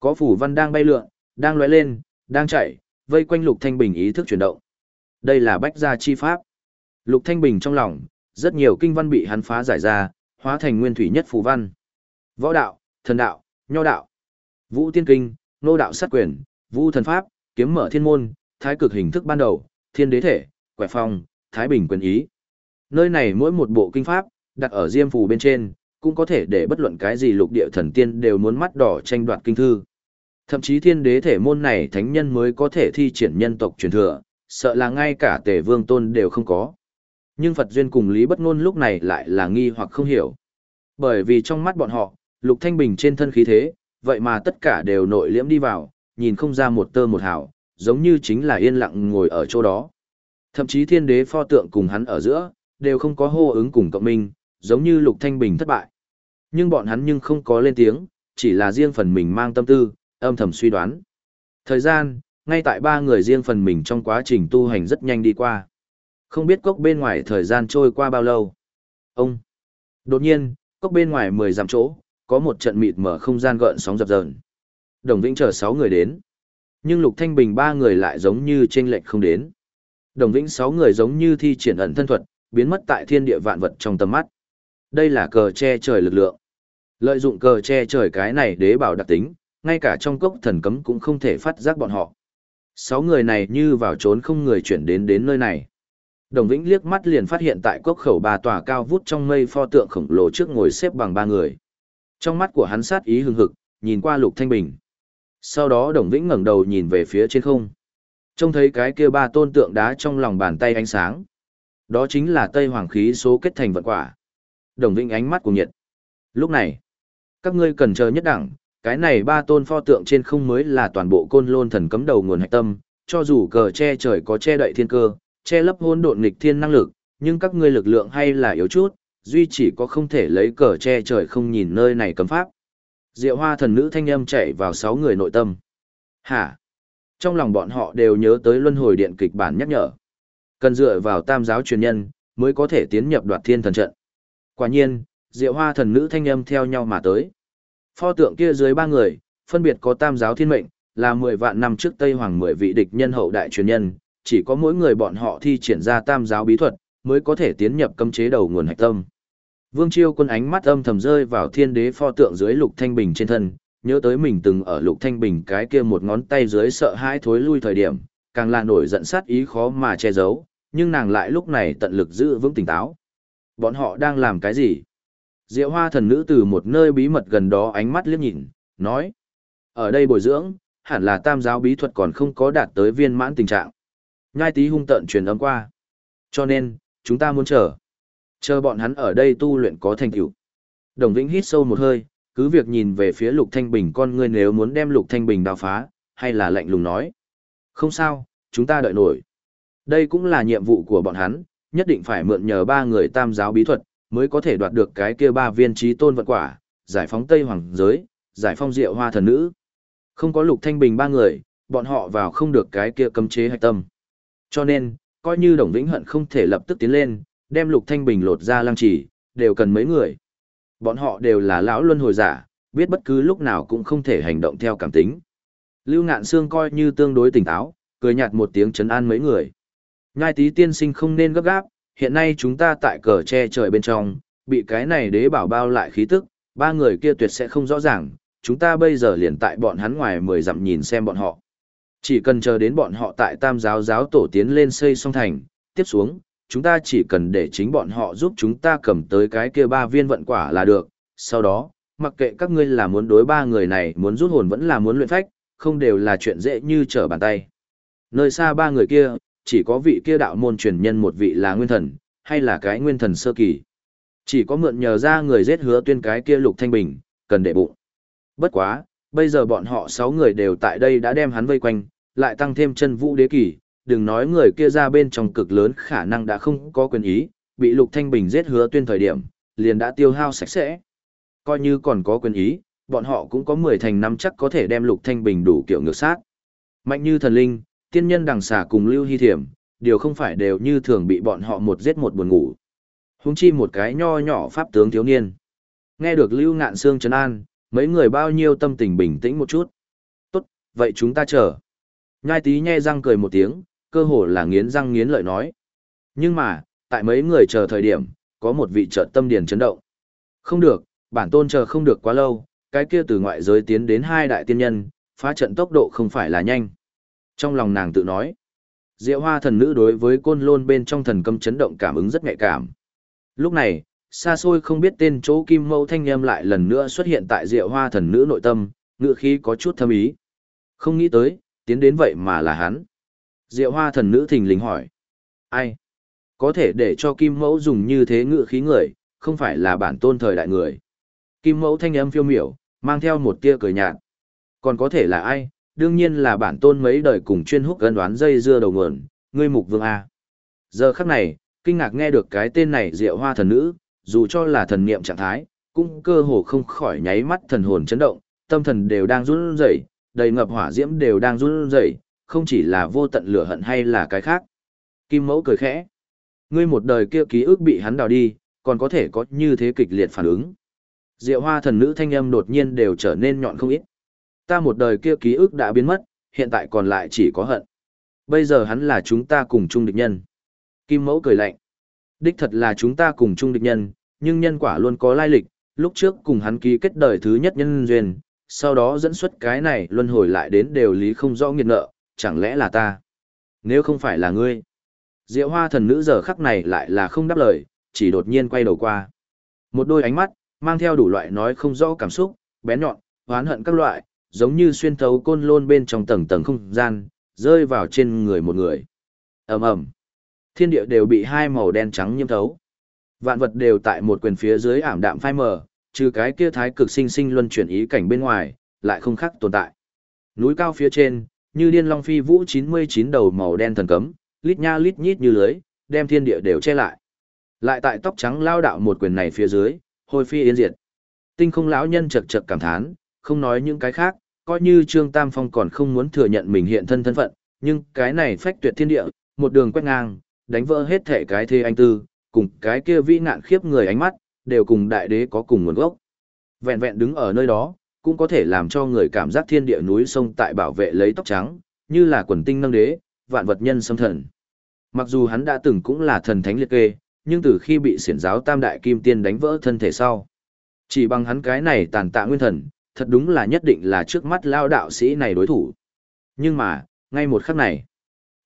A: Có phủ văn đang bay lượn, đang lóe lên, đang chạy, vây quanh Lục Thanh Bình ý thức chuyển động. Đây là bách gia chi pháp. Lục Thanh Bình trong lòng, rất nhiều kinh văn bị hắn phá giải ra, hóa thành nguyên thủy nhất phù văn. Võ đạo, thần đạo, nho đạo, vũ tiên kinh, nô đạo sát quyền, vũ thần pháp, kiếm mở thiên môn, thái cực hình thức ban đầu, thiên đế thể, quẻ phong, thái bình quyền ý. Nơi này mỗi một bộ kinh pháp, đặt ở diêm phù bên trên, cũng có thể để bất luận cái gì lục địa thần tiên đều muốn mắt đỏ tranh đoạt kinh thư. Thậm chí thiên đế thể môn này thánh nhân mới có thể thi triển nhân tộc truyền thừa, sợ là ngay cả tể vương tôn đều không có. Nhưng Phật Duyên cùng Lý Bất Ngôn lúc này lại là nghi hoặc không hiểu. Bởi vì trong mắt bọn họ, Lục Thanh Bình trên thân khí thế, vậy mà tất cả đều nội liễm đi vào, nhìn không ra một tơ một hào, giống như chính là yên lặng ngồi ở chỗ đó. Thậm chí thiên đế pho tượng cùng hắn ở giữa, đều không có hô ứng cùng cộng minh, giống như Lục Thanh Bình thất bại. Nhưng bọn hắn nhưng không có lên tiếng, chỉ là riêng phần mình mang tâm tư, âm thầm suy đoán. Thời gian, ngay tại ba người riêng phần mình trong quá trình tu hành rất nhanh đi qua. Không biết cốc bên ngoài thời gian trôi qua bao lâu. Ông! Đột nhiên, cốc bên ngoài mười dặm chỗ, có một trận mịt mở không gian gợn sóng dập dờn. Đồng Vĩnh chờ sáu người đến. Nhưng Lục Thanh Bình ba người lại giống như trên lệch không đến. Đồng Vĩnh sáu người giống như thi triển ẩn thân thuật, biến mất tại thiên địa vạn vật trong tầm mắt. Đây là cờ che trời lực lượng. Lợi dụng cờ che trời cái này đế bảo đặc tính, ngay cả trong cốc thần cấm cũng không thể phát giác bọn họ. Sáu người này như vào trốn không người chuyển đến đến nơi này. Đồng Vĩnh liếc mắt liền phát hiện tại cốc khẩu ba tòa cao vút trong mây pho tượng khổng lồ trước ngồi xếp bằng ba người. Trong mắt của hắn sát ý hừng hực, nhìn qua Lục Thanh Bình. Sau đó Đồng Vĩnh ngẩng đầu nhìn về phía trên không. Trông thấy cái kia ba tôn tượng đá trong lòng bàn tay ánh sáng. Đó chính là Tây Hoàng khí số kết thành vận quả. Đồng Vĩnh ánh mắt cùng nhiệt. Lúc này, các ngươi cần chờ nhất đẳng, cái này ba tôn pho tượng trên không mới là toàn bộ côn lôn thần cấm đầu nguồn hạch tâm, cho dù cờ che trời có che đậy thiên cơ, che lấp hỗn độn nghịch thiên năng lực, nhưng các ngươi lực lượng hay là yếu chút, duy chỉ có không thể lấy cờ che trời không nhìn nơi này cấm pháp. Diệu hoa thần nữ thanh âm chạy vào sáu người nội tâm. Hả? Trong lòng bọn họ đều nhớ tới luân hồi điện kịch bản nhắc nhở. Cần dựa vào tam giáo truyền nhân, mới có thể tiến nhập đoạt thiên thần trận. Quả nhiên, diệu hoa thần nữ thanh âm theo nhau mà tới. Pho tượng kia dưới ba người, phân biệt có tam giáo thiên mệnh, là 10 vạn năm trước Tây Hoàng 10 vị địch nhân hậu đại truyền nhân, chỉ có mỗi người bọn họ thi triển ra tam giáo bí thuật, mới có thể tiến nhập cấm chế đầu nguồn hạch tâm. Vương Chiêu quân ánh mắt âm thầm rơi vào thiên đế pho tượng dưới lục thanh bình trên thân, nhớ tới mình từng ở lục thanh bình cái kia một ngón tay dưới sợ hãi thối lui thời điểm, càng là nổi giận sát ý khó mà che giấu, nhưng nàng lại lúc này tận lực giữ vững tỉnh táo. Bọn họ đang làm cái gì? Diệu hoa thần nữ từ một nơi bí mật gần đó ánh mắt liếc nhìn, nói. Ở đây bồi dưỡng, hẳn là tam giáo bí thuật còn không có đạt tới viên mãn tình trạng. Nhai tí hung tận truyền âm qua. Cho nên, chúng ta muốn chờ. Chờ bọn hắn ở đây tu luyện có thành tựu. Đồng Vĩnh hít sâu một hơi, cứ việc nhìn về phía Lục Thanh Bình con ngươi nếu muốn đem Lục Thanh Bình đào phá, hay là lạnh lùng nói. Không sao, chúng ta đợi nổi. Đây cũng là nhiệm vụ của bọn hắn, nhất định phải mượn nhờ ba người tam giáo bí thuật, mới có thể đoạt được cái kia ba viên trí tôn vận quả, giải phóng Tây Hoàng giới, giải phóng diệu hoa thần nữ. Không có Lục Thanh Bình ba người, bọn họ vào không được cái kia cấm chế hạch tâm. Cho nên, coi như Đồng Vĩnh Hận không thể lập tức tiến lên, đem Lục Thanh Bình lột ra lăng trì, đều cần mấy người. Bọn họ đều là lão luân hồi giả, biết bất cứ lúc nào cũng không thể hành động theo cảm tính. Lưu Ngạn Sương coi như tương đối tỉnh táo, cười nhạt một tiếng chấn an mấy người. Nhai tí tiên sinh không nên gấp gáp, hiện nay chúng ta tại cờ che trời bên trong, bị cái này đế bảo bao lại khí tức, ba người kia tuyệt sẽ không rõ ràng, chúng ta bây giờ liền tại bọn hắn ngoài mười dặm nhìn xem bọn họ. Chỉ cần chờ đến bọn họ tại tam giáo giáo tổ tiến lên xây song thành, tiếp xuống, chúng ta chỉ cần để chính bọn họ giúp chúng ta cầm tới cái kia ba viên vận quả là được, sau đó, mặc kệ các ngươi là muốn đối ba người này muốn rút hồn vẫn là muốn luyện phách, không đều là chuyện dễ như trở bàn tay. Nơi xa ba người kia, chỉ có vị kia đạo môn truyền nhân một vị là nguyên thần, hay là cái nguyên thần sơ kỳ. Chỉ có mượn nhờ ra người giết hứa tuyên cái kia lục thanh bình, cần để bụng. Bất quá, bây giờ bọn họ sáu người đều tại đây đã đem hắn vây quanh, lại tăng thêm chân vũ đế kỳ, đừng nói người kia ra bên trong cực lớn khả năng đã không có quyền ý, bị lục thanh bình giết hứa tuyên thời điểm, liền đã tiêu hao sạch sẽ. Coi như còn có quyền ý, bọn họ cũng có 10 thành năm chắc có thể đem lục thanh bình đủ kiểu ngược sát. Mạnh như thần linh, tiên nhân đằng xà cùng lưu hy thiểm, điều không phải đều như thường bị bọn họ một giết một buồn ngủ. Húng chi một cái nho nhỏ pháp tướng thiếu niên. Nghe được lưu ngạn xương trấn an, mấy người bao nhiêu tâm tình bình tĩnh một chút. Tốt, vậy chúng ta chờ. Nhai tí nhe răng cười một tiếng, cơ hồ là nghiến răng nghiến lợi nói. Nhưng mà, tại mấy người chờ thời điểm, có một vị trợ tâm điền chấn động. Không được, bản tôn chờ không được quá lâu, cái kia từ ngoại giới tiến đến hai đại tiên nhân, phá trận tốc độ không phải là nhanh. Trong lòng nàng tự nói, Diệu Hoa thần nữ đối với côn lôn bên trong thần cấm chấn động cảm ứng rất nhạy cảm. Lúc này, xa xôi không biết tên chỗ kim mâu thanh âm lại lần nữa xuất hiện tại Diệu Hoa thần nữ nội tâm, ngựa khí có chút thâm ý. Không nghĩ tới, tiến đến vậy mà là hắn. Diệu Hoa thần nữ thình lình hỏi. Ai? Có thể để cho kim mẫu dùng như thế ngự khí người, không phải là bản tôn thời đại người. Kim mẫu thanh âm phiêu miểu, mang theo một tia cười nhạt. Còn có thể là ai, đương nhiên là bản tôn mấy đời cùng chuyên húc gân đoán dây dưa đầu nguồn, ngươi mục vương A. Giờ khắc này, kinh ngạc nghe được cái tên này diệu hoa thần nữ, dù cho là thần niệm trạng thái, cũng cơ hồ không khỏi nháy mắt thần hồn chấn động, tâm thần đều đang run rẩy, đầy ngập hỏa diễm đều đang run rẩy, không chỉ là vô tận lửa hận hay là cái khác. Kim mẫu cười khẽ. Ngươi một đời kia ký ức bị hắn đào đi, còn có thể có như thế kịch liệt phản ứng. Diệu hoa thần nữ thanh âm đột nhiên đều trở nên nhọn không ít. Ta một đời kia ký ức đã biến mất, hiện tại còn lại chỉ có hận. Bây giờ hắn là chúng ta cùng chung địch nhân. Kim mẫu cười lạnh. Đích thật là chúng ta cùng chung địch nhân, nhưng nhân quả luôn có lai lịch, lúc trước cùng hắn ký kết đời thứ nhất nhân duyên, sau đó dẫn xuất cái này luân hồi lại đến đều lý không rõ nghiệt nợ, chẳng lẽ là ta? Nếu không phải là ngươi. Diệu hoa thần nữ giờ khắc này lại là không đáp lời, chỉ đột nhiên quay đầu qua. Một đôi ánh mắt, mang theo đủ loại nói không rõ cảm xúc, bén nhọn, hoán hận các loại, giống như xuyên thấu côn lôn bên trong tầng tầng không gian, rơi vào trên người một người. ầm ầm, Thiên địa đều bị hai màu đen trắng nhiễm thấu. Vạn vật đều tại một quyền phía dưới ảm đạm phai mờ, trừ cái kia thái cực sinh sinh luân chuyển ý cảnh bên ngoài, lại không khác tồn tại. Núi cao phía trên, như điên long phi vũ 99 đầu màu đen thần cấm, lít nha lít nhít như lưới, đem thiên địa đều che lại. Lại tại tóc trắng lao đạo một quyền này phía dưới, hồi phi yên diệt. Tinh không lão nhân chật chật cảm thán, không nói những cái khác, coi như Trương Tam Phong còn không muốn thừa nhận mình hiện thân thân phận, nhưng cái này phách tuyệt thiên địa, một đường quét ngang, đánh vỡ hết thể cái thê anh tư, cùng cái kia vĩ nạn khiếp người ánh mắt, đều cùng đại đế có cùng nguồn gốc. Vẹn vẹn đứng ở nơi đó, cũng có thể làm cho người cảm giác thiên địa núi sông tại bảo vệ lấy tóc trắng, như là quần tinh nâng đế, vạn vật nhân xâm thần. Mặc dù hắn đã từng cũng là thần thánh liệt kê, nhưng từ khi bị xiển giáo tam đại kim tiên đánh vỡ thân thể sau, chỉ bằng hắn cái này tàn tạ nguyên thần, thật đúng là nhất định là trước mắt lao đạo sĩ này đối thủ. Nhưng mà, ngay một khắc này,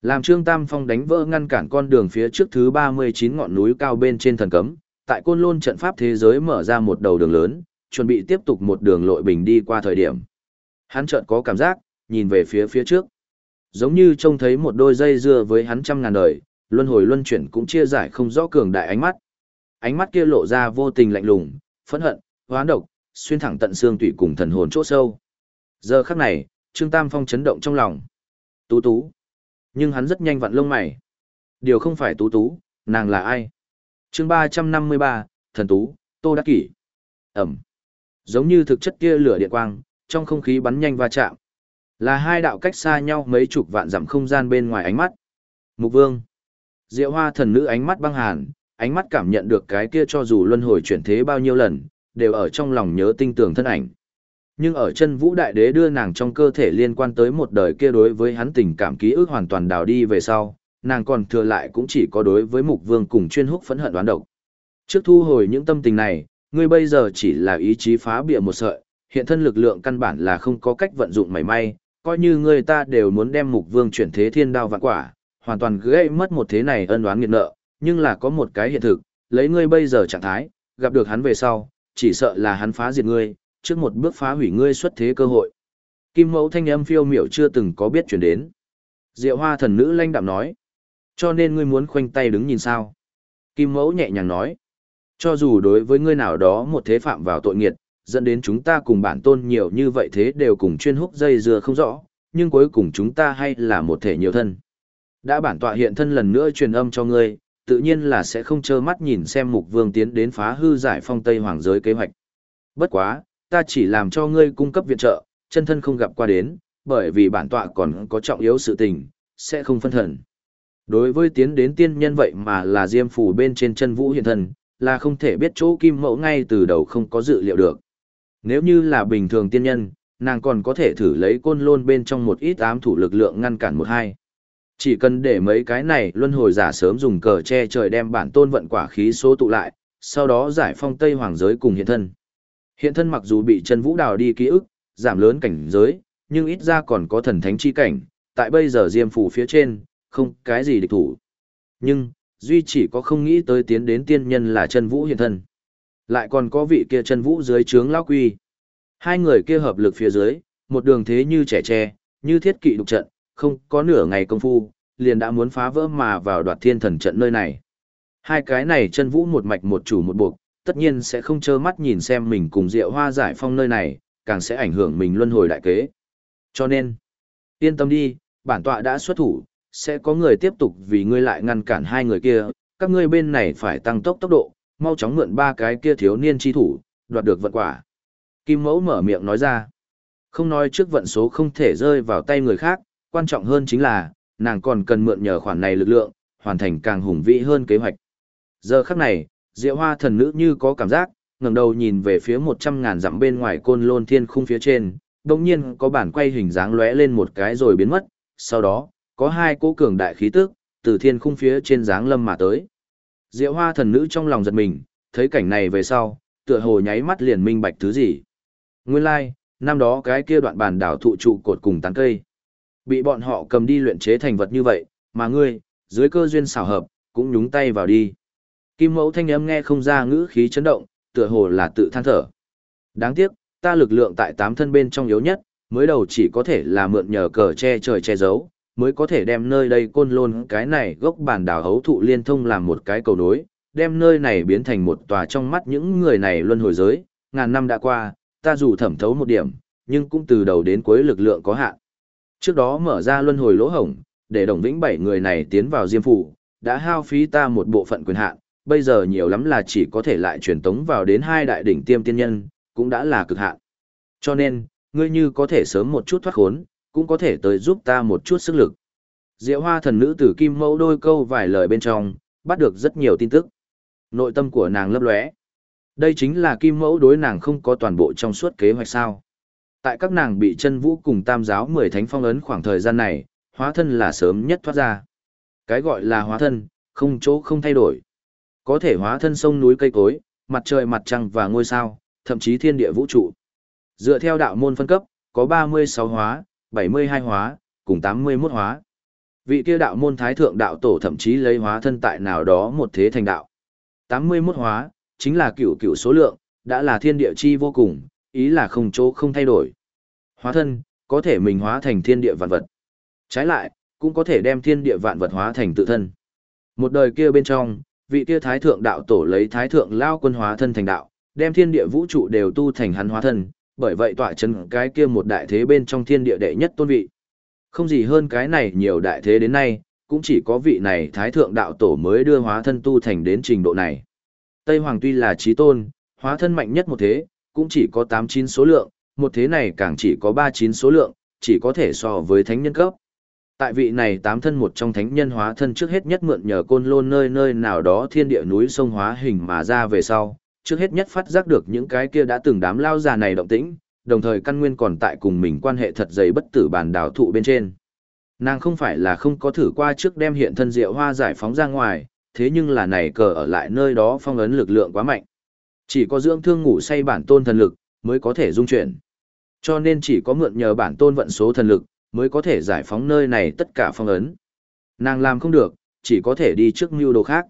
A: làm Trương Tam Phong đánh vỡ ngăn cản con đường phía trước thứ 39 ngọn núi cao bên trên thần cấm, tại côn lôn trận pháp thế giới mở ra một đầu đường lớn, chuẩn bị tiếp tục một đường lội bình đi qua thời điểm. Hắn chợt có cảm giác, nhìn về phía phía trước. Giống như trông thấy một đôi dây dưa với hắn trăm ngàn đời, luân hồi luân chuyển cũng chia giải không rõ cường đại ánh mắt. Ánh mắt kia lộ ra vô tình lạnh lùng, phẫn hận, hoán độc, xuyên thẳng tận xương tủy cùng thần hồn chỗ sâu. Giờ khắc này, Trương Tam Phong chấn động trong lòng. Tú tú. Nhưng hắn rất nhanh vặn lông mày. Điều không phải tú tú, nàng là ai? Chương ba trăm năm mươi ba, thần tú, tô đắc kỷ. Ẩm. Giống như thực chất kia lửa điện quang, trong không khí bắn nhanh va chạm. Là hai đạo cách xa nhau mấy chục vạn dặm không gian bên ngoài ánh mắt. Mục vương. Diệu hoa thần nữ ánh mắt băng hàn, ánh mắt cảm nhận được cái kia cho dù luân hồi chuyển thế bao nhiêu lần, đều ở trong lòng nhớ tinh tường thân ảnh. Nhưng ở chân vũ đại đế đưa nàng trong cơ thể liên quan tới một đời kia đối với hắn tình cảm ký ức hoàn toàn đào đi về sau, nàng còn thừa lại cũng chỉ có đối với mục vương cùng chuyên húc phẫn hận đoán độc. Trước thu hồi những tâm tình này, ngươi bây giờ chỉ là ý chí phá bịa một sợi, hiện thân lực lượng căn bản là không có cách vận dụng mảy may, coi như người ta đều muốn đem mục vương chuyển thế thiên đao vạn quả, hoàn toàn gây mất một thế này ân oán nghiệt nợ, nhưng là có một cái hiện thực, lấy ngươi bây giờ trạng thái, gặp được hắn về sau, chỉ sợ là hắn phá diệt ngươi, trước một bước phá hủy ngươi xuất thế cơ hội. Kim mẫu thanh âm phiêu miểu chưa từng có biết chuyển đến. Diệu hoa thần nữ lanh đạm nói. Cho nên ngươi muốn khoanh tay đứng nhìn sao. Kim mẫu nhẹ nhàng nói. Cho dù đối với ngươi nào đó một thế phạm vào tội nghiệt, dẫn đến chúng ta cùng bản tôn nhiều như vậy thế đều cùng chuyên húc dây dưa không rõ, nhưng cuối cùng chúng ta hay là một thể nhiều thân. Đã bản tọa hiện thân lần nữa truyền âm cho ngươi, tự nhiên là sẽ không trơ mắt nhìn xem mục vương tiến đến phá hư giải phong Tây Hoàng giới kế hoạch. Bất quá, ta chỉ làm cho ngươi cung cấp viện trợ, chân thân không gặp qua đến, bởi vì bản tọa còn có trọng yếu sự tình, sẽ không phân thần. Đối với tiến đến tiên nhân vậy mà là diêm phủ bên trên chân vũ hiện thân, là không thể biết chỗ kim mẫu ngay từ đầu không có dự liệu được. Nếu như là bình thường tiên nhân, nàng còn có thể thử lấy côn lôn bên trong một ít ám thủ lực lượng ngăn cản một hai. Chỉ cần để mấy cái này luân hồi giả sớm dùng cờ che trời đem bản tôn vận quả khí số tụ lại, sau đó giải phong Tây Hoàng giới cùng hiện thân. Hiện thân mặc dù bị chân vũ đào đi ký ức, giảm lớn cảnh giới, nhưng ít ra còn có thần thánh chi cảnh, tại bây giờ diêm phủ phía trên, không cái gì địch thủ. Nhưng, duy chỉ có không nghĩ tới tiến đến tiên nhân là chân vũ hiện thân. Lại còn có vị kia chân vũ dưới trướng lão quy. Hai người kia hợp lực phía dưới, một đường thế như trẻ tre, như thiết kỵ đục trận, không có nửa ngày công phu, liền đã muốn phá vỡ mà vào đoạt thiên thần trận nơi này. Hai cái này chân vũ một mạch một chủ một buộc, tất nhiên sẽ không trơ mắt nhìn xem mình cùng rượu hoa giải phong nơi này, càng sẽ ảnh hưởng mình luân hồi đại kế. Cho nên, yên tâm đi, bản tọa đã xuất thủ, sẽ có người tiếp tục vì ngươi lại ngăn cản hai người kia, các ngươi bên này phải tăng tốc tốc độ, mau chóng mượn ba cái kia thiếu niên chi thủ, đoạt được vận quả. Kim mẫu mở miệng nói ra, không nói trước vận số không thể rơi vào tay người khác, quan trọng hơn chính là, nàng còn cần mượn nhờ khoản này lực lượng, hoàn thành càng hùng vĩ hơn kế hoạch. Giờ khắc này, Diệu Hoa thần nữ như có cảm giác, ngẩng đầu nhìn về phía một trăm ngàn dặm bên ngoài côn lôn thiên khung phía trên, đồng nhiên có bản quay hình dáng lóe lên một cái rồi biến mất, sau đó, có hai cỗ cường đại khí tức, từ thiên khung phía trên dáng lâm mà tới. Diệu Hoa thần nữ trong lòng giật mình, thấy cảnh này về sau, tựa hồ nháy mắt liền minh bạch thứ gì. Nguyên lai, like, năm đó cái kia đoạn bản đảo thụ trụ cột cùng tán cây. Bị bọn họ cầm đi luyện chế thành vật như vậy, mà ngươi, dưới cơ duyên xảo hợp, cũng nhúng tay vào đi. Kim mẫu thanh âm nghe không ra ngữ khí chấn động, tựa hồ là tự than thở. Đáng tiếc, ta lực lượng tại tám thân bên trong yếu nhất, mới đầu chỉ có thể là mượn nhờ cờ che trời che giấu, mới có thể đem nơi đây côn lôn cái này gốc bản đảo hấu thụ liên thông làm một cái cầu nối, đem nơi này biến thành một tòa trong mắt những người này luân hồi giới, ngàn năm đã qua, ta dù thẩm thấu một điểm, nhưng cũng từ đầu đến cuối lực lượng có hạn. Trước đó mở ra luân hồi lỗ hổng, để đồng vĩnh bảy người này tiến vào diêm phủ, đã hao phí ta một bộ phận quyền hạn, bây giờ nhiều lắm là chỉ có thể lại truyền tống vào đến hai đại đỉnh tiêm tiên nhân, cũng đã là cực hạn. Cho nên, ngươi như có thể sớm một chút thoát khốn, cũng có thể tới giúp ta một chút sức lực. Diệu hoa thần nữ tử kim mẫu đôi câu vài lời bên trong, bắt được rất nhiều tin tức. Nội tâm của nàng lấp lóe. Đây chính là kim mẫu đối nàng không có toàn bộ trong suốt kế hoạch sao. Tại các nàng bị chân vũ cùng tam giáo mười thánh phong ấn khoảng thời gian này, hóa thân là sớm nhất thoát ra. Cái gọi là hóa thân, không chỗ không thay đổi. Có thể hóa thân sông núi cây cối, mặt trời mặt trăng và ngôi sao, thậm chí thiên địa vũ trụ. Dựa theo đạo môn phân cấp, có 36 hóa, 72 hóa, cùng 81 hóa. Vị kia đạo môn thái thượng đạo tổ thậm chí lấy hóa thân tại nào đó một thế thành đạo. 81 hóa, chính là cửu cửu số lượng, đã là thiên địa chi vô cùng, ý là không chỗ không thay đổi. Hóa thân, có thể mình hóa thành thiên địa vạn vật. Trái lại, cũng có thể đem thiên địa vạn vật hóa thành tự thân. Một đời kia bên trong, vị kia thái thượng đạo tổ lấy thái thượng lao quân hóa thân thành đạo, đem thiên địa vũ trụ đều tu thành hắn hóa thân, bởi vậy tọa chân cái kia một đại thế bên trong thiên địa đệ nhất tôn vị. Không gì hơn cái này nhiều đại thế đến nay, cũng chỉ có vị này thái thượng đạo tổ mới đưa hóa thân tu thành đến trình độ này. Tây Hoàng tuy là trí tôn, hóa thân mạnh nhất một thế, cũng chỉ có 89 số lượng, một thế này càng chỉ có 39 số lượng, chỉ có thể so với thánh nhân cấp. Tại vị này tám thân một trong thánh nhân hóa thân trước hết nhất mượn nhờ côn lôn nơi nơi nào đó thiên địa núi sông hóa hình mà ra về sau, trước hết nhất phát giác được những cái kia đã từng đám lao già này động tĩnh, đồng thời căn nguyên còn tại cùng mình quan hệ thật dày bất tử bàn đảo thụ bên trên. Nàng không phải là không có thử qua trước đem hiện thân diệu hoa giải phóng ra ngoài, thế nhưng là này cờ ở lại nơi đó phong ấn lực lượng quá mạnh. Chỉ có dưỡng thương ngủ say bản tôn thần lực, mới có thể dung chuyển. Cho nên chỉ có mượn nhờ bản tôn vận số thần lực, mới có thể giải phóng nơi này tất cả phong ấn. Nàng làm không được, chỉ có thể đi trước mưu đồ khác.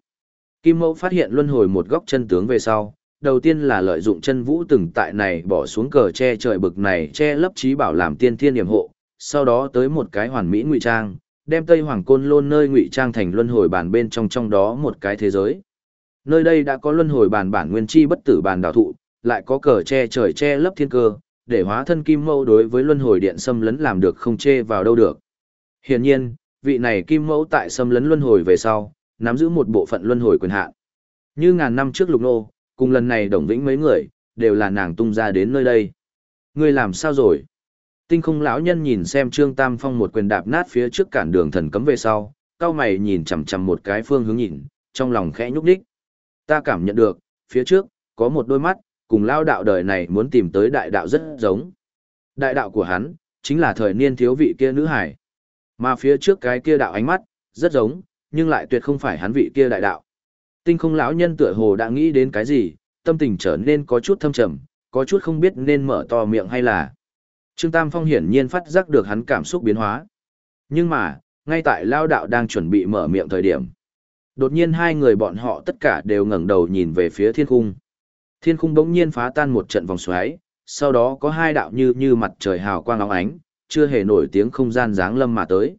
A: Kim Mẫu phát hiện luân hồi một góc chân tướng về sau, đầu tiên là lợi dụng chân vũ từng tại này bỏ xuống cờ che trời bực này che lấp trí bảo làm tiên thiên điểm hộ, sau đó tới một cái hoàn mỹ ngụy trang, đem Tây Hoàng Côn Lôn nơi ngụy trang thành luân hồi bàn bên trong trong đó một cái thế giới. Nơi đây đã có luân hồi bàn bản nguyên chi bất tử bàn đào thụ, lại có cờ che trời che lấp thiên cơ, để hóa thân kim mẫu đối với luân hồi điện xâm lấn làm được không chê vào đâu được. Hiển nhiên, vị này kim mẫu tại xâm lấn luân hồi về sau, nắm giữ một bộ phận luân hồi quyền hạn. Như ngàn năm trước lục nô, cùng lần này đồng vĩnh mấy người, đều là nàng tung ra đến nơi đây. Ngươi làm sao rồi? Tinh không lão nhân nhìn xem Trương Tam Phong một quyền đạp nát phía trước cản đường thần cấm về sau, cao mày nhìn chằm chằm một cái phương hướng nhìn, trong lòng khẽ nhúc đích. Ta cảm nhận được, phía trước, có một đôi mắt, cùng lao đạo đời này muốn tìm tới đại đạo rất giống. Đại đạo của hắn, chính là thời niên thiếu vị kia nữ hải. Mà phía trước cái kia đạo ánh mắt, rất giống, nhưng lại tuyệt không phải hắn vị kia đại đạo. Tinh không lão nhân tựa hồ đã nghĩ đến cái gì, tâm tình trở nên có chút thâm trầm, có chút không biết nên mở to miệng hay là. Trương Tam Phong hiển nhiên phát giác được hắn cảm xúc biến hóa. Nhưng mà, ngay tại lao đạo đang chuẩn bị mở miệng thời điểm. Đột nhiên hai người bọn họ tất cả đều ngẩng đầu nhìn về phía thiên khung. Thiên khung bỗng nhiên phá tan một trận vòng xoáy, sau đó có hai đạo như như mặt trời hào quang óng ánh, chưa hề nổi tiếng không gian dáng lâm mà tới.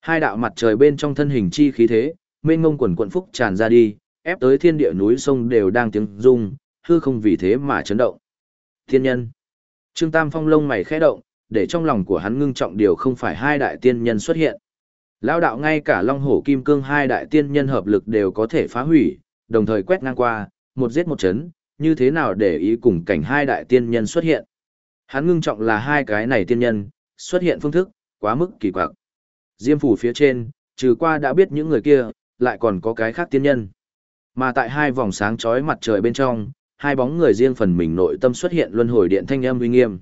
A: Hai đạo mặt trời bên trong thân hình chi khí thế, mênh ngông quần quận phúc tràn ra đi, ép tới thiên địa núi sông đều đang tiếng rung, hư không vì thế mà chấn động. Thiên nhân. Trương Tam Phong lông mày khẽ động, để trong lòng của hắn ngưng trọng điều không phải hai đại tiên nhân xuất hiện. Lão đạo ngay cả Long Hổ Kim Cương hai đại tiên nhân hợp lực đều có thể phá hủy, đồng thời quét ngang qua, một giết một chấn, như thế nào để ý cùng cảnh hai đại tiên nhân xuất hiện. Hắn ngưng trọng là hai cái này tiên nhân, xuất hiện phương thức, quá mức kỳ quặc. Diêm phủ phía trên, trừ qua đã biết những người kia, lại còn có cái khác tiên nhân. Mà tại hai vòng sáng chói mặt trời bên trong, hai bóng người riêng phần mình nội tâm xuất hiện luân hồi điện thanh âm uy nghiêm.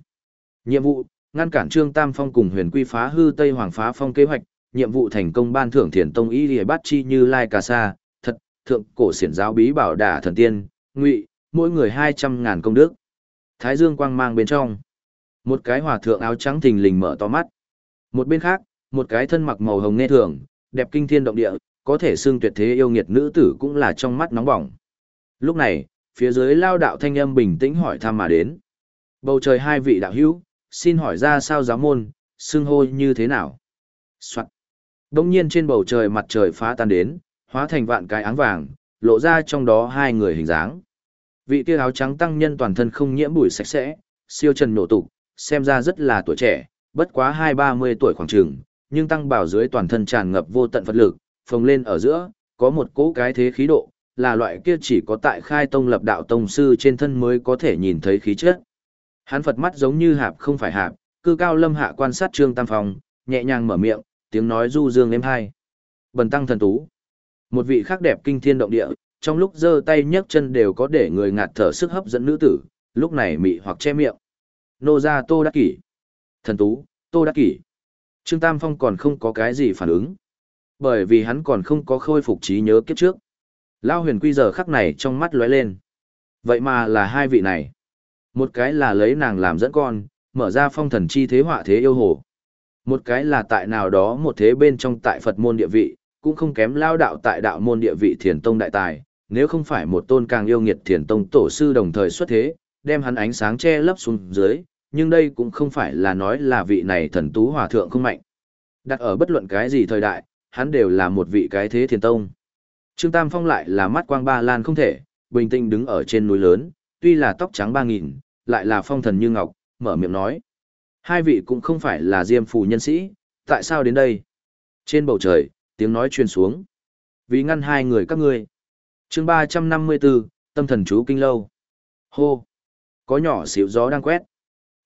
A: Nhiệm vụ, ngăn cản Trương Tam Phong cùng Huyền Quy phá hư Tây Hoàng phá phong kế hoạch, nhiệm vụ thành công ban thưởng Thiền Tông Y lìa Bát Chi Như Lai Cà Sa, thật, thượng cổ xiển giáo bí bảo đả thần tiên, ngụy, mỗi người hai trăm ngàn công đức. Thái Dương quang mang bên trong. Một cái hòa thượng áo trắng thình lình mở to mắt. Một bên khác, một cái thân mặc màu hồng nghe thường, đẹp kinh thiên động địa, có thể xưng tuyệt thế yêu nghiệt nữ tử cũng là trong mắt nóng bỏng. Lúc này, phía dưới lao đạo thanh âm bình tĩnh hỏi thăm mà đến. Bầu trời hai vị đạo hữu, xin hỏi ra sao giáo môn, xưng hô như thế nào? Soạn. Đông nhiên trên bầu trời mặt trời phá tan đến, hóa thành vạn cái áng vàng, lộ ra trong đó hai người hình dáng. Vị kia áo trắng tăng nhân toàn thân không nhiễm bụi sạch sẽ, siêu trần nổ tục, xem ra rất là tuổi trẻ, bất quá hai ba mươi tuổi khoảng trường, nhưng tăng bảo dưới toàn thân tràn ngập vô tận vật lực, phồng lên ở giữa, có một cỗ cái thế khí độ, là loại kia chỉ có tại khai tông lập đạo tông sư trên thân mới có thể nhìn thấy khí chất. Hắn Phật mắt giống như hạp không phải hạp, cư cao lâm hạ quan sát Trương Tam Phong, nhẹ nhàng mở miệng, tiếng nói du dương êm hai. Bần tăng thần tú. Một vị khác đẹp kinh thiên động địa, trong lúc giơ tay nhấc chân đều có để người ngạt thở sức hấp dẫn nữ tử, lúc này mị hoặc che miệng. Nô gia Tô Đắc Kỷ. Thần tú, Tô Đắc Kỷ. Trương Tam Phong còn không có cái gì phản ứng. Bởi vì hắn còn không có khôi phục trí nhớ kiếp trước. Lao huyền quy giờ khắc này trong mắt lóe lên. Vậy mà là hai vị này. Một cái là lấy nàng làm dẫn con, mở ra phong thần chi thế họa thế yêu hồ. Một cái là tại nào đó một thế bên trong tại Phật môn địa vị, cũng không kém lao đạo tại đạo môn địa vị thiền tông đại tài, nếu không phải một tôn càng yêu nghiệt thiền tông tổ sư đồng thời xuất thế, đem hắn ánh sáng che lấp xuống dưới, nhưng đây cũng không phải là nói là vị này thần tú hòa thượng không mạnh. Đặt ở bất luận cái gì thời đại, hắn đều là một vị cái thế thiền tông. Trương Tam Phong lại là mắt quang ba lan không thể, bình tĩnh đứng ở trên núi lớn, tuy là tóc trắng ba nghìn, lại là phong thần như ngọc, mở miệng nói. Hai vị cũng không phải là diêm phù nhân sĩ, tại sao đến đây? Trên bầu trời, tiếng nói truyền xuống. Vì ngăn hai người các ngươi. chương 354, tâm thần chú kinh lâu. Hô! Có nhỏ xíu gió đang quét.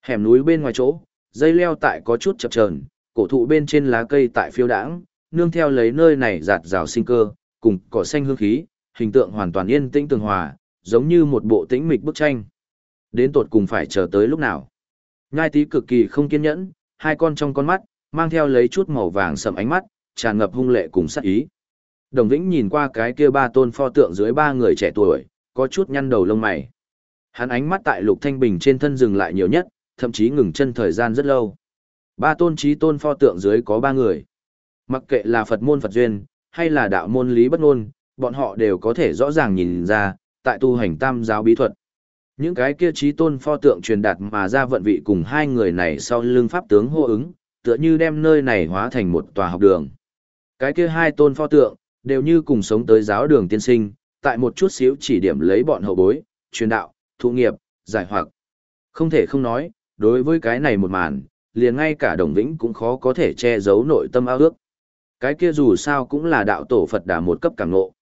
A: Hẻm núi bên ngoài chỗ, dây leo tại có chút chập chờn, cổ thụ bên trên lá cây tại phiêu đãng, nương theo lấy nơi này giạt rào sinh cơ, cùng cỏ xanh hương khí, hình tượng hoàn toàn yên tĩnh tường hòa, giống như một bộ tĩnh mịch bức tranh. Đến tột cùng phải chờ tới lúc nào? Ngai tí cực kỳ không kiên nhẫn, hai con trong con mắt, mang theo lấy chút màu vàng sầm ánh mắt, tràn ngập hung lệ cùng sát ý. Đồng Vĩnh nhìn qua cái kia ba tôn pho tượng dưới ba người trẻ tuổi, có chút nhăn đầu lông mày. Hắn ánh mắt tại Lục Thanh Bình trên thân dừng lại nhiều nhất, thậm chí ngừng chân thời gian rất lâu. Ba tôn trí tôn pho tượng dưới có ba người. Mặc kệ là Phật môn Phật duyên, hay là đạo môn lý bất ngôn, bọn họ đều có thể rõ ràng nhìn ra, tại tu hành tam giáo bí thuật. Những cái kia trí tôn pho tượng truyền đạt mà ra vận vị cùng hai người này sau lưng pháp tướng hô ứng, tựa như đem nơi này hóa thành một tòa học đường. Cái kia hai tôn pho tượng, đều như cùng sống tới giáo đường tiên sinh, tại một chút xíu chỉ điểm lấy bọn hậu bối, truyền đạo, thụ nghiệp, giải hoặc. Không thể không nói, đối với cái này một màn, liền ngay cả đồng vĩnh cũng khó có thể che giấu nội tâm ao ước. Cái kia dù sao cũng là đạo tổ Phật đà một cấp càng ngộ.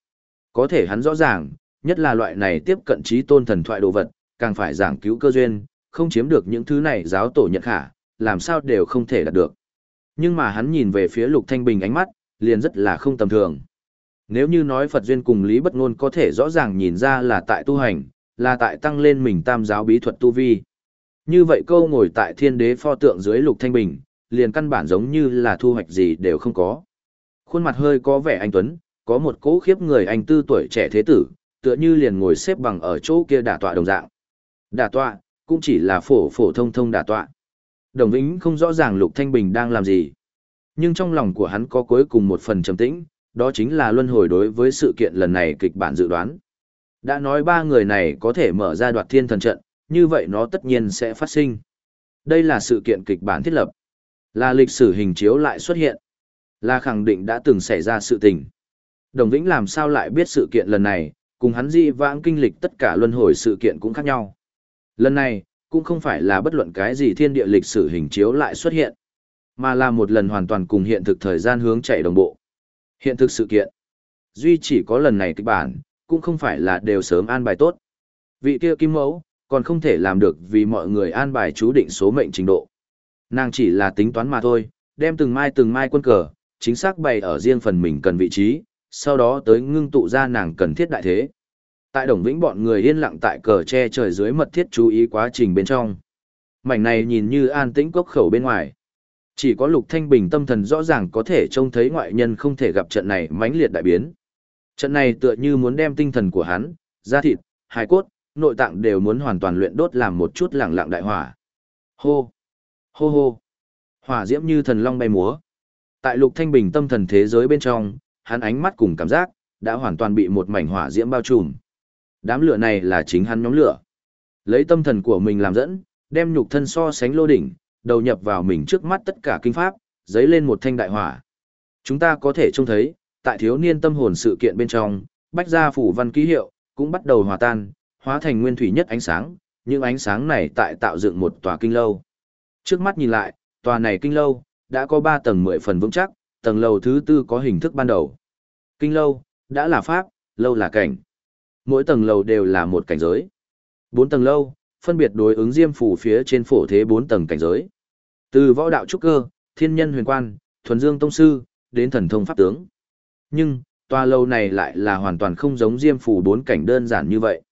A: Có thể hắn rõ ràng, nhất là loại này tiếp cận trí tôn thần thoại đồ vật, càng phải giảng cứu cơ duyên, không chiếm được những thứ này giáo tổ nhận khả, làm sao đều không thể đạt được. Nhưng mà hắn nhìn về phía Lục Thanh Bình ánh mắt, liền rất là không tầm thường. Nếu như nói Phật duyên cùng Lý Bất Ngôn có thể rõ ràng nhìn ra là tại tu hành, là tại tăng lên mình tam giáo bí thuật tu vi. Như vậy câu ngồi tại thiên đế pho tượng dưới Lục Thanh Bình, liền căn bản giống như là thu hoạch gì đều không có. Khuôn mặt hơi có vẻ anh tuấn, có một cỗ khiếp người anh tư tuổi trẻ thế tử, tựa như liền ngồi xếp bằng ở chỗ kia đả tọa đồng dạng. Đả tọa, cũng chỉ là phổ phổ thông thông đả tọa. Đồng Vĩnh không rõ ràng Lục Thanh Bình đang làm gì. Nhưng trong lòng của hắn có cuối cùng một phần trầm tĩnh, đó chính là luân hồi đối với sự kiện lần này kịch bản dự đoán. Đã nói ba người này có thể mở ra đoạt thiên thần trận, như vậy nó tất nhiên sẽ phát sinh. Đây là sự kiện kịch bản thiết lập. Là lịch sử hình chiếu lại xuất hiện. Là khẳng định đã từng xảy ra sự tình. Đồng Vĩnh làm sao lại biết sự kiện lần này, cùng hắn di vãng kinh lịch tất cả luân hồi sự kiện cũng khác nhau. Lần này, cũng không phải là bất luận cái gì thiên địa lịch sử hình chiếu lại xuất hiện, mà là một lần hoàn toàn cùng hiện thực thời gian hướng chạy đồng bộ. Hiện thực sự kiện, duy chỉ có lần này kịch bản, cũng không phải là đều sớm an bài tốt. Vị kia kim mẫu, còn không thể làm được vì mọi người an bài chú định số mệnh trình độ. Nàng chỉ là tính toán mà thôi, đem từng mai từng mai quân cờ, chính xác bày ở riêng phần mình cần vị trí, sau đó tới ngưng tụ ra nàng cần thiết đại thế. Tại Đồng Vĩnh bọn người yên lặng tại cờ che trời dưới mật thiết chú ý quá trình bên trong. Mảnh này nhìn như an tĩnh cốc khẩu bên ngoài. Chỉ có Lục Thanh Bình tâm thần rõ ràng có thể trông thấy ngoại nhân không thể gặp trận này mãnh liệt đại biến. Trận này tựa như muốn đem tinh thần của hắn, da thịt, hài cốt, nội tạng đều muốn hoàn toàn luyện đốt làm một chút lẳng lặng đại hỏa. Hô! Hô hô! Hỏa diễm như thần long bay múa. Tại Lục Thanh Bình tâm thần thế giới bên trong, hắn ánh mắt cùng cảm giác, đã hoàn toàn bị một mảnh hỏa diễm bao trùm. Đám lửa này là chính hắn nhóm lửa. Lấy tâm thần của mình làm dẫn, đem nhục thân so sánh lô đỉnh, đầu nhập vào mình trước mắt tất cả kinh pháp, giấy lên một thanh đại hỏa. Chúng ta có thể trông thấy, tại thiếu niên tâm hồn sự kiện bên trong, bách gia phủ văn ký hiệu, cũng bắt đầu hòa tan, hóa thành nguyên thủy nhất ánh sáng, những ánh sáng này tại tạo dựng một tòa kinh lâu. Trước mắt nhìn lại, tòa này kinh lâu, đã có 3 tầng 10 phần vững chắc, tầng lầu thứ tư có hình thức ban đầu. Kinh lâu, đã là pháp, lâu là cảnh. Mỗi tầng lầu đều là một cảnh giới. Bốn tầng lâu, phân biệt đối ứng diêm phủ phía trên phổ thế bốn tầng cảnh giới. Từ võ đạo trúc cơ, thiên nhân huyền quan, thuần dương tông sư, đến thần thông pháp tướng. Nhưng, tòa lâu này lại là hoàn toàn không giống diêm phủ bốn cảnh đơn giản như vậy.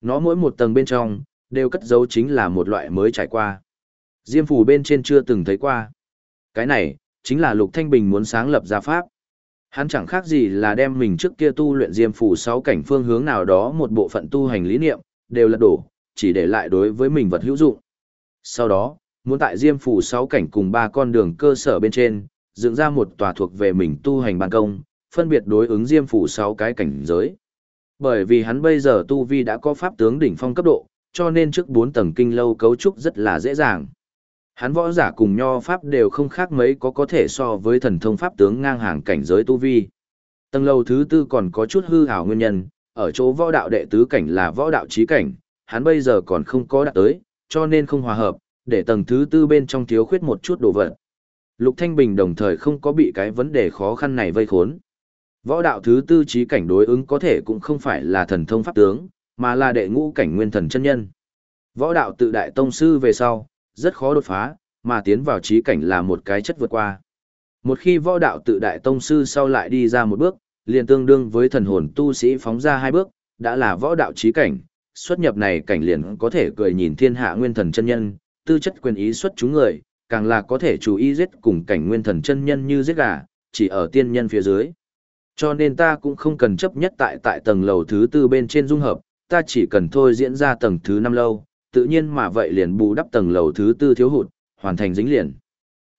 A: Nó mỗi một tầng bên trong, đều cất giấu chính là một loại mới trải qua. Diêm phủ bên trên chưa từng thấy qua. Cái này, chính là Lục Thanh Bình muốn sáng lập ra pháp. Hắn chẳng khác gì là đem mình trước kia tu luyện diêm phủ sáu cảnh phương hướng nào đó một bộ phận tu hành lý niệm, đều lật đổ, chỉ để lại đối với mình vật hữu dụng. Sau đó, muốn tại diêm phủ sáu cảnh cùng ba con đường cơ sở bên trên, dựng ra một tòa thuộc về mình tu hành ban công, phân biệt đối ứng diêm phủ sáu cái cảnh giới. Bởi vì hắn bây giờ tu vi đã có pháp tướng đỉnh phong cấp độ, cho nên trước bốn tầng kinh lâu cấu trúc rất là dễ dàng. Hắn võ giả cùng nho pháp đều không khác mấy có có thể so với thần thông pháp tướng ngang hàng cảnh giới tu vi. Tầng lâu thứ tư còn có chút hư hảo nguyên nhân, ở chỗ võ đạo đệ tứ cảnh là võ đạo trí cảnh, hắn bây giờ còn không có đạt tới, cho nên không hòa hợp, để tầng thứ tư bên trong thiếu khuyết một chút đồ vật. Lục Thanh Bình đồng thời không có bị cái vấn đề khó khăn này vây khốn. Võ đạo thứ tư trí cảnh đối ứng có thể cũng không phải là thần thông pháp tướng, mà là đệ ngũ cảnh nguyên thần chân nhân. Võ đạo tự đại tông sư về sau, rất khó đột phá, mà tiến vào trí cảnh là một cái chất vượt qua. Một khi võ đạo tự đại tông sư sau lại đi ra một bước, liền tương đương với thần hồn tu sĩ phóng ra hai bước, đã là võ đạo trí cảnh, xuất nhập này cảnh liền có thể cười nhìn thiên hạ nguyên thần chân nhân, tư chất quyền ý xuất chúng người, càng là có thể chú ý giết cùng cảnh nguyên thần chân nhân như giết gà, chỉ ở tiên nhân phía dưới. Cho nên ta cũng không cần chấp nhất tại tại tầng lầu thứ tư bên trên dung hợp, ta chỉ cần thôi diễn ra tầng thứ năm lâu, tự nhiên mà vậy liền bù đắp tầng lầu thứ tư thiếu hụt, hoàn thành dính liền.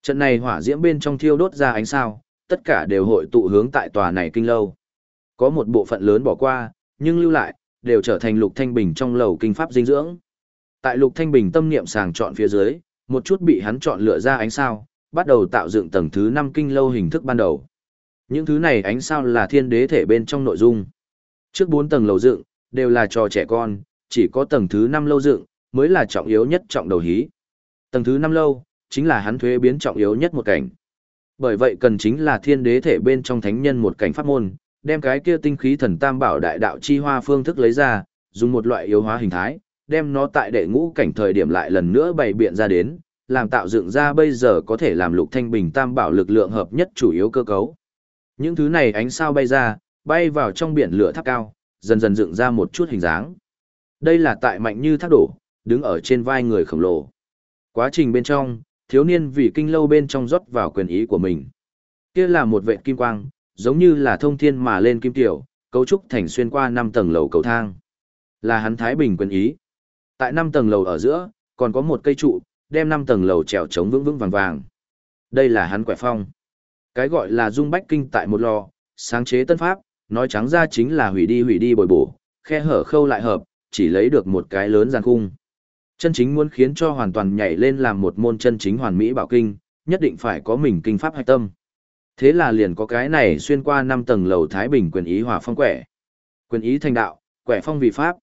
A: Trận này hỏa diễm bên trong thiêu đốt ra ánh sao, tất cả đều hội tụ hướng tại tòa này kinh lâu. Có một bộ phận lớn bỏ qua, nhưng lưu lại, đều trở thành lục thanh bình trong lầu kinh pháp dinh dưỡng. Tại lục thanh bình tâm niệm sàng chọn phía dưới, một chút bị hắn chọn lựa ra ánh sao, bắt đầu tạo dựng tầng thứ 5 kinh lâu hình thức ban đầu. Những thứ này ánh sao là thiên đế thể bên trong nội dung. Trước 4 tầng lầu dựng, đều là trò trẻ con, chỉ có tầng thứ 5 lâu dựng, mới là trọng yếu nhất trọng đầu hí. Tầng thứ 5 lâu, chính là hắn thuế biến trọng yếu nhất một cảnh. Bởi vậy cần chính là thiên đế thể bên trong thánh nhân một cảnh pháp môn, đem cái kia tinh khí thần tam bảo đại đạo chi hoa phương thức lấy ra, dùng một loại yếu hóa hình thái, đem nó tại đệ ngũ cảnh thời điểm lại lần nữa bày biện ra đến, làm tạo dựng ra bây giờ có thể làm lục thanh bình tam bảo lực lượng hợp nhất chủ yếu cơ cấu. Những thứ này ánh sao bay ra, bay vào trong biển lửa tháp cao, dần dần dựng ra một chút hình dáng. Đây là tại mạnh như thác đổ, đứng ở trên vai người khổng lồ. Quá trình bên trong, thiếu niên vì kinh lâu bên trong rót vào quyền ý của mình. Kia là một vệ kim quang, giống như là thông thiên mà lên kim tiểu, cấu trúc thành xuyên qua năm tầng lầu cầu thang. Là hắn Thái Bình quyền ý. Tại năm tầng lầu ở giữa, còn có một cây trụ, đem năm tầng lầu trèo chống vững vững vàng vàng. Đây là hắn quẻ phong. Cái gọi là dung bách kinh tại một lò, sáng chế tân pháp, nói trắng ra chính là hủy đi hủy đi bồi bổ, khe hở khâu lại hợp, chỉ lấy được một cái lớn giàn khung. Chân chính muốn khiến cho hoàn toàn nhảy lên làm một môn chân chính hoàn mỹ bảo kinh, nhất định phải có mình kinh pháp hạch tâm. Thế là liền có cái này xuyên qua năm tầng lầu Thái Bình quyền ý hòa phong quẻ. Quyền ý thành đạo, quẻ phong vì pháp.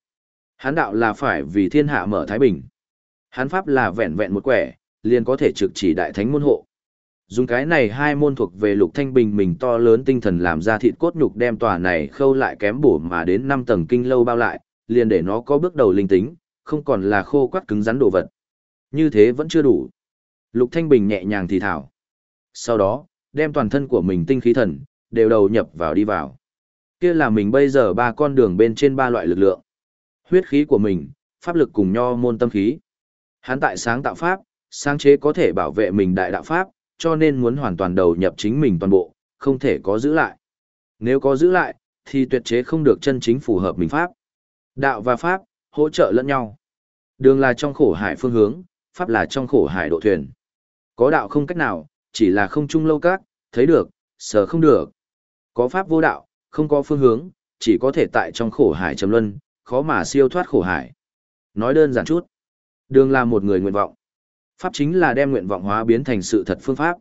A: Hán đạo là phải vì thiên hạ mở Thái Bình. Hán pháp là vẹn vẹn một quẻ, liền có thể trực chỉ đại thánh môn hộ. Dùng cái này hai môn thuộc về lục thanh bình mình to lớn tinh thần làm ra thịt cốt nhục đem tòa này khâu lại kém bổ mà đến năm tầng kinh lâu bao lại, liền để nó có bước đầu linh tính, không còn là khô quắt cứng rắn đồ vật. Như thế vẫn chưa đủ. Lục Thanh Bình nhẹ nhàng thì thảo. Sau đó, đem toàn thân của mình tinh khí thần, đều đầu nhập vào đi vào. Kia là mình bây giờ ba con đường bên trên ba loại lực lượng. Huyết khí của mình, pháp lực cùng nho môn tâm khí. Hắn tại sáng tạo pháp, sáng chế có thể bảo vệ mình đại đạo pháp, cho nên muốn hoàn toàn đầu nhập chính mình toàn bộ, không thể có giữ lại. Nếu có giữ lại, thì tuyệt chế không được chân chính phù hợp mình pháp. Đạo và pháp, hỗ trợ lẫn nhau. Đường là trong khổ hải phương hướng, pháp là trong khổ hải độ thuyền. Có đạo không cách nào, chỉ là không chung lâu các, thấy được, sở không được. Có pháp vô đạo, không có phương hướng, chỉ có thể tại trong khổ hải trầm luân, khó mà siêu thoát khổ hải. Nói đơn giản chút, đường là một người nguyện vọng. Pháp chính là đem nguyện vọng hóa biến thành sự thật phương pháp.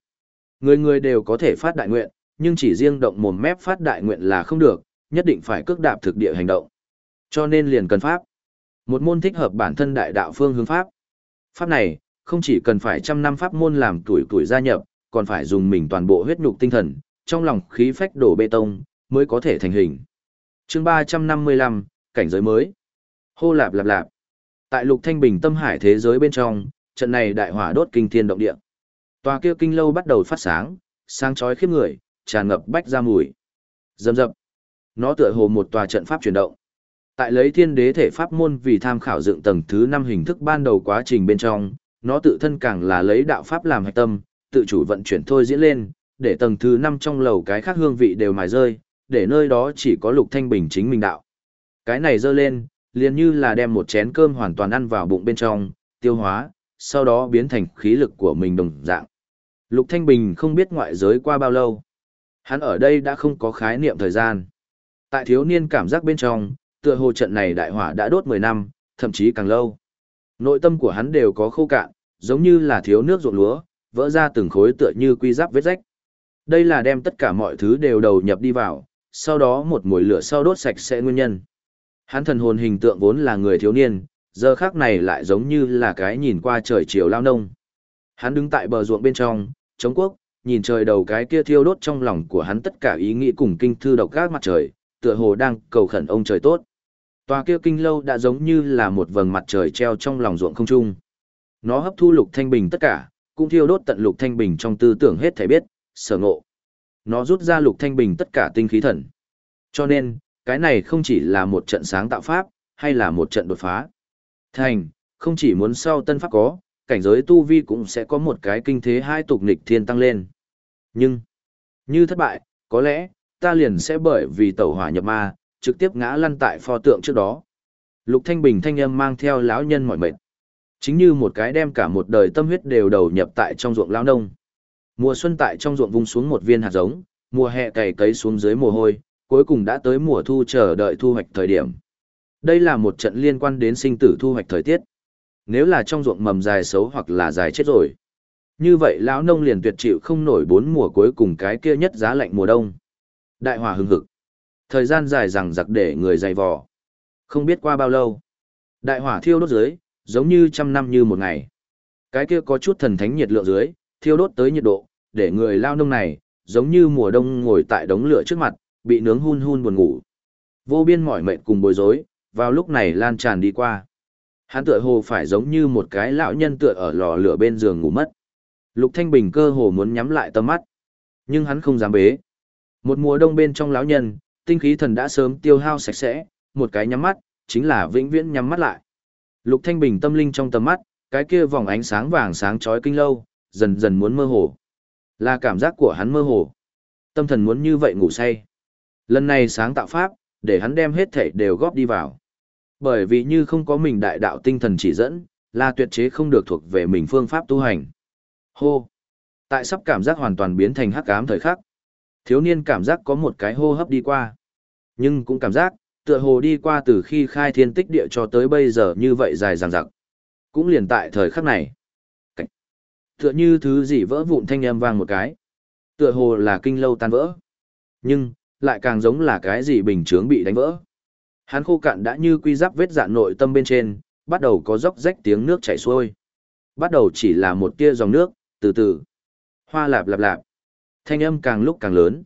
A: Người người đều có thể phát đại nguyện, nhưng chỉ riêng động mồm mép phát đại nguyện là không được, nhất định phải cước đạp thực địa hành động. Cho nên liền cần pháp. Một môn thích hợp bản thân đại đạo phương hướng pháp. Pháp này, không chỉ cần phải trăm năm pháp môn làm tuổi tuổi gia nhập, còn phải dùng mình toàn bộ huyết nhục tinh thần, trong lòng khí phách đổ bê tông, mới có thể thành hình. chương 355, cảnh giới mới. Hô lạp lạp lạp. Tại lục thanh bình tâm hải thế giới bên trong, trận này đại hỏa đốt kinh thiên động địa. Tòa kia kinh lâu bắt đầu phát sáng, sáng chói khiếp người, tràn ngập bách ra mùi. Dầm dập. Nó tựa hồ một tòa trận pháp chuyển động. Tại lấy thiên đế thể pháp môn vì tham khảo dựng tầng thứ 5 hình thức ban đầu quá trình bên trong, nó tự thân càng là lấy đạo pháp làm hạch tâm, tự chủ vận chuyển thôi diễn lên, để tầng thứ 5 trong lầu cái khác hương vị đều mài rơi, để nơi đó chỉ có lục thanh bình chính mình đạo. Cái này dơ lên, liền như là đem một chén cơm hoàn toàn ăn vào bụng bên trong, tiêu hóa, sau đó biến thành khí lực của mình đồng dạng. Lục Thanh Bình không biết ngoại giới qua bao lâu. Hắn ở đây đã không có khái niệm thời gian. Tại thiếu niên cảm giác bên trong, tựa hồ trận này đại hỏa đã đốt 10 năm, thậm chí càng lâu. Nội tâm của hắn đều có khô cạn, giống như là thiếu nước ruộng lúa, vỡ ra từng khối tựa như quy giáp vết rách. Đây là đem tất cả mọi thứ đều đầu nhập đi vào, sau đó một mùi lửa sau đốt sạch sẽ nguyên nhân. Hắn thần hồn hình tượng vốn là người thiếu niên, giờ khác này lại giống như là cái nhìn qua trời chiều lao nông. Hắn đứng tại bờ ruộng bên trong, chống quốc, nhìn trời đầu cái kia thiêu đốt trong lòng của hắn tất cả ý nghĩ cùng kinh thư độc gác mặt trời, tựa hồ đang cầu khẩn ông trời tốt. Tòa kia kinh lâu đã giống như là một vầng mặt trời treo trong lòng ruộng không trung. Nó hấp thu lục thanh bình tất cả, cũng thiêu đốt tận lục thanh bình trong tư tưởng hết thể biết, sở ngộ. Nó rút ra lục thanh bình tất cả tinh khí thần. Cho nên, cái này không chỉ là một trận sáng tạo pháp, hay là một trận đột phá. Thành, không chỉ muốn sau tân pháp có, cảnh giới tu vi cũng sẽ có một cái kinh thế hai tục nghịch thiên tăng lên. Nhưng, như thất bại, có lẽ, ta liền sẽ bởi vì tẩu hỏa nhập ma, trực tiếp ngã lăn tại pho tượng trước đó. Lục Thanh Bình thanh âm mang theo lão nhân mỏi mệt. Chính như một cái đem cả một đời tâm huyết đều đầu nhập tại trong ruộng lão nông. Mùa xuân tại trong ruộng vung xuống một viên hạt giống, mùa hè cày cấy xuống dưới mồ hôi, cuối cùng đã tới mùa thu chờ đợi thu hoạch thời điểm. Đây là một trận liên quan đến sinh tử thu hoạch thời tiết. Nếu là trong ruộng mầm dài xấu hoặc là dài chết rồi. Như vậy lão nông liền tuyệt chịu không nổi bốn mùa cuối cùng cái kia nhất giá lạnh mùa đông. Đại hòa hưng hực. Thời gian dài rằng giặc để người dày vò. Không biết qua bao lâu. Đại hỏa thiêu đốt dưới, giống như trăm năm như một ngày. Cái kia có chút thần thánh nhiệt lượng dưới, thiêu đốt tới nhiệt độ, để người lao nông này, giống như mùa đông ngồi tại đống lửa trước mặt, bị nướng hun hun buồn ngủ. Vô biên mỏi mệt cùng bối rối, vào lúc này lan tràn đi qua. Hắn tựa hồ phải giống như một cái lão nhân tựa ở lò lửa bên giường ngủ mất. Lục Thanh Bình cơ hồ muốn nhắm lại tầm mắt, nhưng hắn không dám bế. Một mùa đông bên trong lão nhân, tinh khí thần đã sớm tiêu hao sạch sẽ, một cái nhắm mắt, chính là vĩnh viễn nhắm mắt lại. Lục Thanh Bình tâm linh trong tầm mắt, cái kia vòng ánh sáng vàng sáng chói kinh lâu, dần dần muốn mơ hồ. Là cảm giác của hắn mơ hồ. Tâm thần muốn như vậy ngủ say. Lần này sáng tạo pháp, để hắn đem hết thể đều góp đi vào. Bởi vì như không có mình đại đạo tinh thần chỉ dẫn, là tuyệt chế không được thuộc về mình phương pháp tu hành. Hô! Tại sắp cảm giác hoàn toàn biến thành hắc ám thời khắc. Thiếu niên cảm giác có một cái hô hấp đi qua. Nhưng cũng cảm giác, tựa hồ đi qua từ khi khai thiên tích địa cho tới bây giờ như vậy dài dằng dặc. Cũng liền tại thời khắc này. Cảnh. Tựa như thứ gì vỡ vụn thanh âm vang một cái. Tựa hồ là kinh lâu tan vỡ. Nhưng, lại càng giống là cái gì bình chướng bị đánh vỡ. Hắn khô cạn đã như quy giáp vết dạn nội tâm bên trên, bắt đầu có dốc rách tiếng nước chảy xuôi. Bắt đầu chỉ là một tia dòng nước, từ từ. Hoa lạp lạp lạp. Thanh âm càng lúc càng lớn.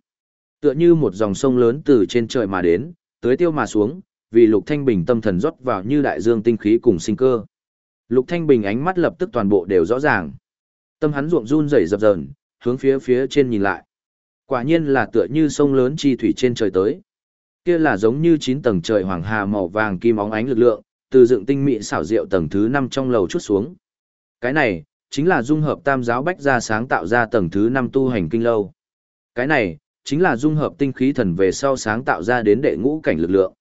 A: Tựa như một dòng sông lớn từ trên trời mà đến, tới tiêu mà xuống, vì Lục Thanh Bình tâm thần rót vào như đại dương tinh khí cùng sinh cơ. Lục Thanh Bình ánh mắt lập tức toàn bộ đều rõ ràng. Tâm hắn ruộng run rẩy dập dờn, hướng phía phía trên nhìn lại. Quả nhiên là tựa như sông lớn chi thủy trên trời tới. Kia là giống như chín tầng trời hoàng hà màu vàng kim óng ánh lực lượng, từ dựng tinh mỹ xảo diệu tầng thứ 5 trong lầu chút xuống. Cái này, chính là dung hợp tam giáo bách gia sáng tạo ra tầng thứ năm tu hành kinh lâu. Cái này, chính là dung hợp tinh khí thần về sau sáng tạo ra đến đệ ngũ cảnh lực lượng.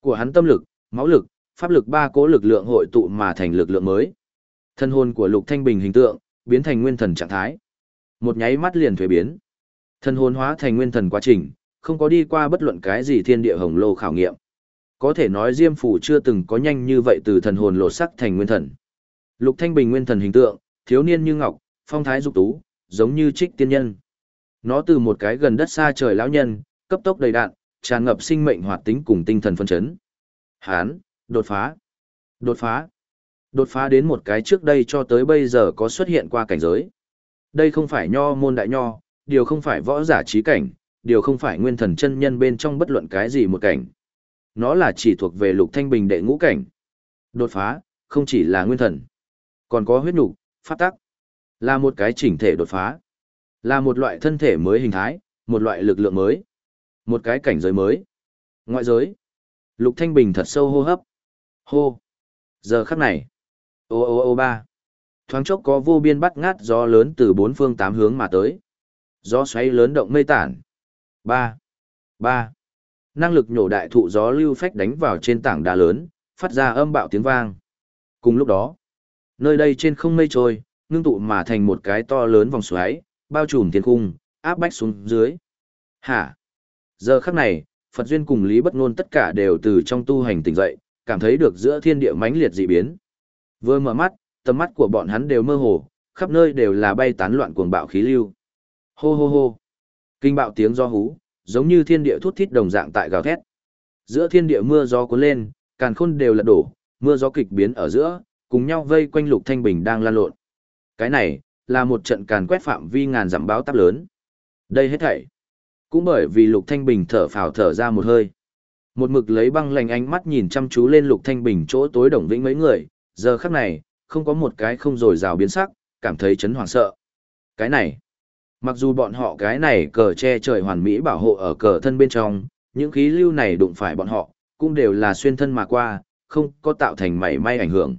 A: Của hắn tâm lực, máu lực, pháp lực ba cố lực lượng hội tụ mà thành lực lượng mới. Thân hồn của Lục Thanh Bình hình tượng, biến thành nguyên thần trạng thái. Một nháy mắt liền thuế biến. Thân hồn hóa thành nguyên thần quá trình, không có đi qua bất luận cái gì thiên địa hồng lô khảo nghiệm. Có thể nói Diêm Phủ chưa từng có nhanh như vậy từ thần hồn lột sắc thành nguyên thần. Lục Thanh Bình nguyên thần hình tượng, thiếu niên như ngọc, phong thái dục tú, giống như trích tiên nhân. Nó từ một cái gần đất xa trời lão nhân, cấp tốc đầy đạn, tràn ngập sinh mệnh hoạt tính cùng tinh thần phân chấn. Hán, đột phá. Đột phá. Đột phá đến một cái trước đây cho tới bây giờ có xuất hiện qua cảnh giới. Đây không phải nho môn đại nho, điều không phải võ giả trí cảnh, điều không phải nguyên thần chân nhân bên trong bất luận cái gì một cảnh. Nó là chỉ thuộc về lục thanh bình đệ ngũ cảnh. Đột phá, không chỉ là nguyên thần, còn có huyết nục, phát tắc. Là một cái chỉnh thể đột phá. Là một loại thân thể mới hình thái, một loại lực lượng mới. Một cái cảnh giới mới. Ngoại giới. Lục Thanh Bình thật sâu hô hấp. Hô. Giờ khắc này. Ô ô ô ba. Thoáng chốc có vô biên bắt ngát gió lớn từ bốn phương tám hướng mà tới. Gió xoáy lớn động mây tản. Ba. Ba. Năng lực nhổ đại thụ gió lưu phách đánh vào trên tảng đá lớn, phát ra âm bạo tiếng vang. Cùng lúc đó, nơi đây trên không mây trôi, ngưng tụ mà thành một cái to lớn vòng xoáy, bao trùm thiên cung, áp bách xuống dưới. Hả? Giờ khắc này, Phật Duyên cùng Lý Bất Nôn tất cả đều từ trong tu hành tỉnh dậy, cảm thấy được giữa thiên địa mãnh liệt dị biến. Vừa mở mắt, tầm mắt của bọn hắn đều mơ hồ, khắp nơi đều là bay tán loạn cuồng bạo khí lưu. Hô hô hô. Kinh bạo tiếng do hú, giống như thiên địa thút thít đồng dạng tại gào thét. Giữa thiên địa mưa gió cuốn lên, càn khôn đều lật đổ, mưa gió kịch biến ở giữa, cùng nhau vây quanh Lục Thanh Bình đang lan lộn. Cái này là một trận càn quét phạm vi ngàn dặm báo táp lớn. Đây hết thảy cũng bởi vì Lục Thanh Bình thở phào thở ra một hơi. Một mực lấy băng lạnh ánh mắt nhìn chăm chú lên Lục Thanh Bình chỗ tối đồng vĩnh mấy người, giờ khắc này, không có một cái không rồi rào biến sắc, cảm thấy chấn hoảng sợ. Cái này, mặc dù bọn họ cái này cờ che trời hoàn mỹ bảo hộ ở cờ thân bên trong, những khí lưu này đụng phải bọn họ, cũng đều là xuyên thân mà qua, không có tạo thành mảy may ảnh hưởng.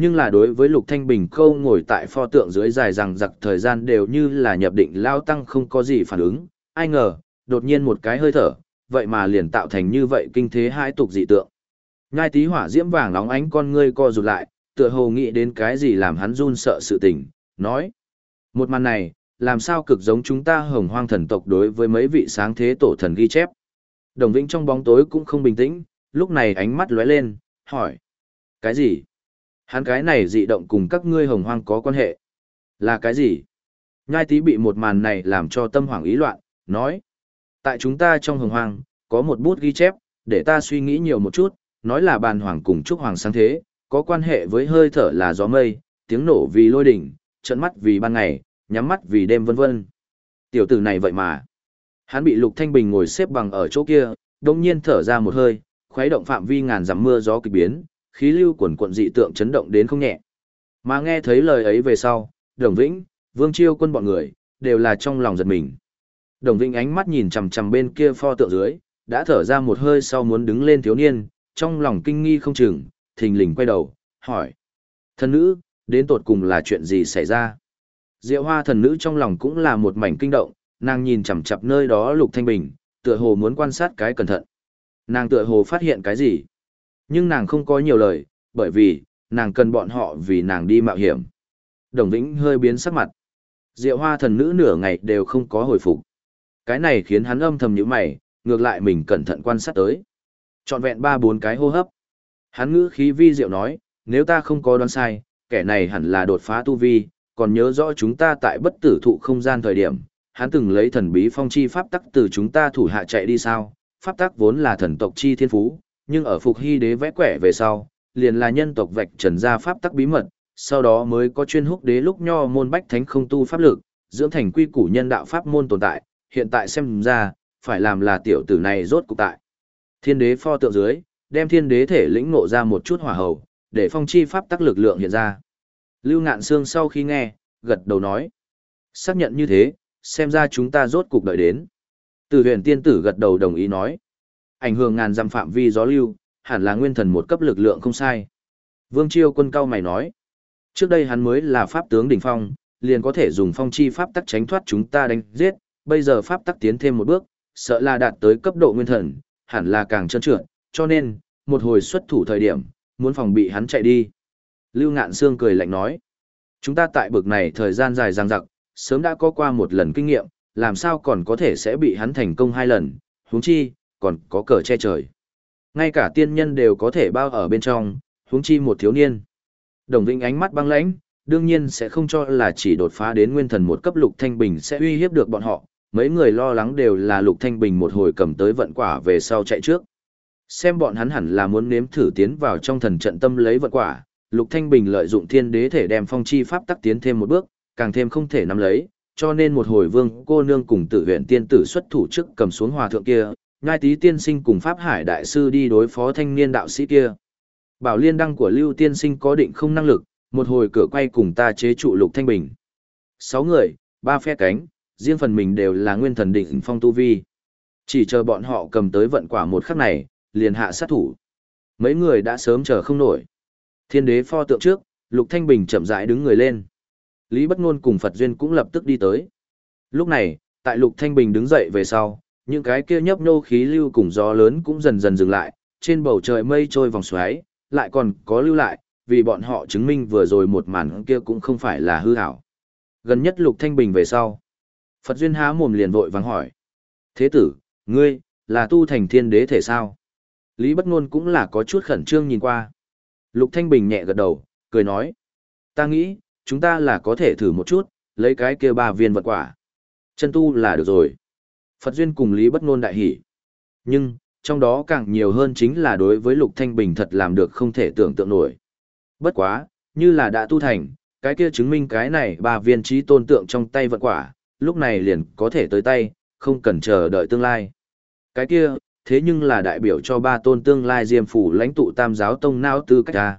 A: Nhưng là đối với Lục Thanh Bình câu ngồi tại pho tượng dưới dài rằng giặc thời gian đều như là nhập định lao tăng không có gì phản ứng, ai ngờ, đột nhiên một cái hơi thở, vậy mà liền tạo thành như vậy kinh thế hai tục dị tượng. Ngai tí hỏa diễm vàng nóng ánh con ngươi co rụt lại, tựa hồ nghĩ đến cái gì làm hắn run sợ sự tình, nói. Một màn này, làm sao cực giống chúng ta hồng hoang thần tộc đối với mấy vị sáng thế tổ thần ghi chép. Đồng Vĩnh trong bóng tối cũng không bình tĩnh, lúc này ánh mắt lóe lên, hỏi. Cái gì? Hắn cái này dị động cùng các ngươi hồng hoang có quan hệ. Là cái gì? Nhai tí bị một màn này làm cho tâm hoảng ý loạn, nói. Tại chúng ta trong hồng hoang, có một bút ghi chép, để ta suy nghĩ nhiều một chút, nói là bàn hoàng cùng trúc hoàng sáng thế, có quan hệ với hơi thở là gió mây, tiếng nổ vì lôi đỉnh, trận mắt vì ban ngày, nhắm mắt vì đêm vân vân. Tiểu tử này vậy mà. Hắn bị Lục Thanh Bình ngồi xếp bằng ở chỗ kia, đồng nhiên thở ra một hơi, khuấy động phạm vi ngàn dặm mưa gió kỳ biến, khí lưu quần quận dị tượng chấn động đến không nhẹ. Mà nghe thấy lời ấy về sau, Đồng Vĩnh, Vương Chiêu quân bọn người, đều là trong lòng giật mình. Đồng Vĩnh ánh mắt nhìn chằm chằm bên kia pho tượng dưới, đã thở ra một hơi sau muốn đứng lên thiếu niên, trong lòng kinh nghi không chừng, thình lình quay đầu, hỏi. Thần nữ, đến tột cùng là chuyện gì xảy ra? Diệu hoa thần nữ trong lòng cũng là một mảnh kinh động, nàng nhìn chằm chằm nơi đó lục thanh bình, tựa hồ muốn quan sát cái cẩn thận. Nàng tựa hồ phát hiện cái gì? Nhưng nàng không có nhiều lời, bởi vì, nàng cần bọn họ vì nàng đi mạo hiểm. Đồng Vĩnh hơi biến sắc mặt. Diệu hoa thần nữ nửa ngày đều không có hồi phục. Cái này khiến hắn âm thầm như mày, ngược lại mình cẩn thận quan sát tới. Chọn vẹn ba bốn cái hô hấp. Hắn ngữ khí vi diệu nói, nếu ta không có đoán sai, kẻ này hẳn là đột phá tu vi, còn nhớ rõ chúng ta tại bất tử thụ không gian thời điểm, hắn từng lấy thần bí phong chi pháp tắc từ chúng ta thủ hạ chạy đi sao, pháp tắc vốn là thần tộc chi thiên phú, nhưng ở phục hy đế vẽ quẻ về sau, liền là nhân tộc vạch trần ra pháp tắc bí mật, sau đó mới có chuyên húc đế lúc nho môn bách thánh không tu pháp lực, dưỡng thành quy củ nhân đạo pháp môn tồn tại, hiện tại xem ra, phải làm là tiểu tử này rốt cục tại. Thiên đế pho tượng dưới, đem thiên đế thể lĩnh ngộ ra một chút hỏa hầu, để phong chi pháp tắc lực lượng hiện ra. Lưu ngạn xương sau khi nghe, gật đầu nói. Xác nhận như thế, xem ra chúng ta rốt cục đợi đến. Từ huyền tiên tử gật đầu đồng ý nói. Ảnh hưởng ngàn dặm phạm vi gió lưu, hẳn là nguyên thần một cấp lực lượng không sai. Vương Chiêu quân cao mày nói. Trước đây hắn mới là pháp tướng đỉnh phong, liền có thể dùng phong chi pháp tắc tránh thoát chúng ta đánh giết, bây giờ pháp tắc tiến thêm một bước, sợ là đạt tới cấp độ nguyên thần, hẳn là càng trơn trượt, cho nên, một hồi xuất thủ thời điểm, muốn phòng bị hắn chạy đi. Lưu Ngạn Sương cười lạnh nói, chúng ta tại bực này thời gian dài dằng dặc, sớm đã có qua một lần kinh nghiệm, làm sao còn có thể sẽ bị hắn thành công hai lần, huống chi, còn có cờ che trời. Ngay cả tiên nhân đều có thể bao ở bên trong, huống chi một thiếu niên. Đồng Vĩnh ánh mắt băng lãnh, đương nhiên sẽ không cho là chỉ đột phá đến nguyên thần một cấp lục thanh bình sẽ uy hiếp được bọn họ, mấy người lo lắng đều là lục thanh bình một hồi cầm tới vận quả về sau chạy trước. Xem bọn hắn hẳn là muốn nếm thử tiến vào trong thần trận tâm lấy vận quả, lục thanh bình lợi dụng thiên đế thể đem phong chi pháp tắc tiến thêm một bước, càng thêm không thể nắm lấy, cho nên một hồi vương cô nương cùng tử huyện tiên tử xuất thủ trước cầm xuống hòa thượng kia, ngai tý tiên sinh cùng pháp hải đại sư đi đối phó thanh niên đạo sĩ kia. Bảo liên đăng của lưu tiên sinh có định không năng lực, một hồi cửa quay cùng ta chế trụ lục thanh bình. Sáu người, ba phe cánh, riêng phần mình đều là nguyên thần định phong tu vi. Chỉ chờ bọn họ cầm tới vận quả một khắc này, liền hạ sát thủ. Mấy người đã sớm chờ không nổi. Thiên đế pho tượng trước, Lục Thanh Bình chậm rãi đứng người lên. Lý Bất Nôn cùng Phật Duyên cũng lập tức đi tới. Lúc này, tại Lục Thanh Bình đứng dậy về sau, những cái kia nhấp nhô khí lưu cùng gió lớn cũng dần dần dừng lại, trên bầu trời mây trôi vòng xoáy, lại còn có lưu lại, vì bọn họ chứng minh vừa rồi một màn kia cũng không phải là hư ảo. Gần nhất Lục Thanh Bình về sau, Phật Duyên há mồm liền vội vàng hỏi. Thế tử, ngươi, là tu thành thiên đế thể sao? Lý Bất nôn cũng là có chút khẩn trương nhìn qua. Lục Thanh Bình nhẹ gật đầu, cười nói. Ta nghĩ, chúng ta là có thể thử một chút, lấy cái kia ba viên vật quả. Chân tu là được rồi. Phật Duyên cùng Lý Bất nôn đại hỉ. Nhưng, trong đó càng nhiều hơn chính là đối với Lục Thanh Bình thật làm được không thể tưởng tượng nổi. Bất quá, như là đã tu thành, cái kia chứng minh cái này ba viên trí tôn tượng trong tay vận quả, lúc này liền có thể tới tay, không cần chờ đợi tương lai. Cái kia, thế nhưng là đại biểu cho ba tôn tương lai diêm phủ lãnh tụ tam giáo tông nao tư cách ra.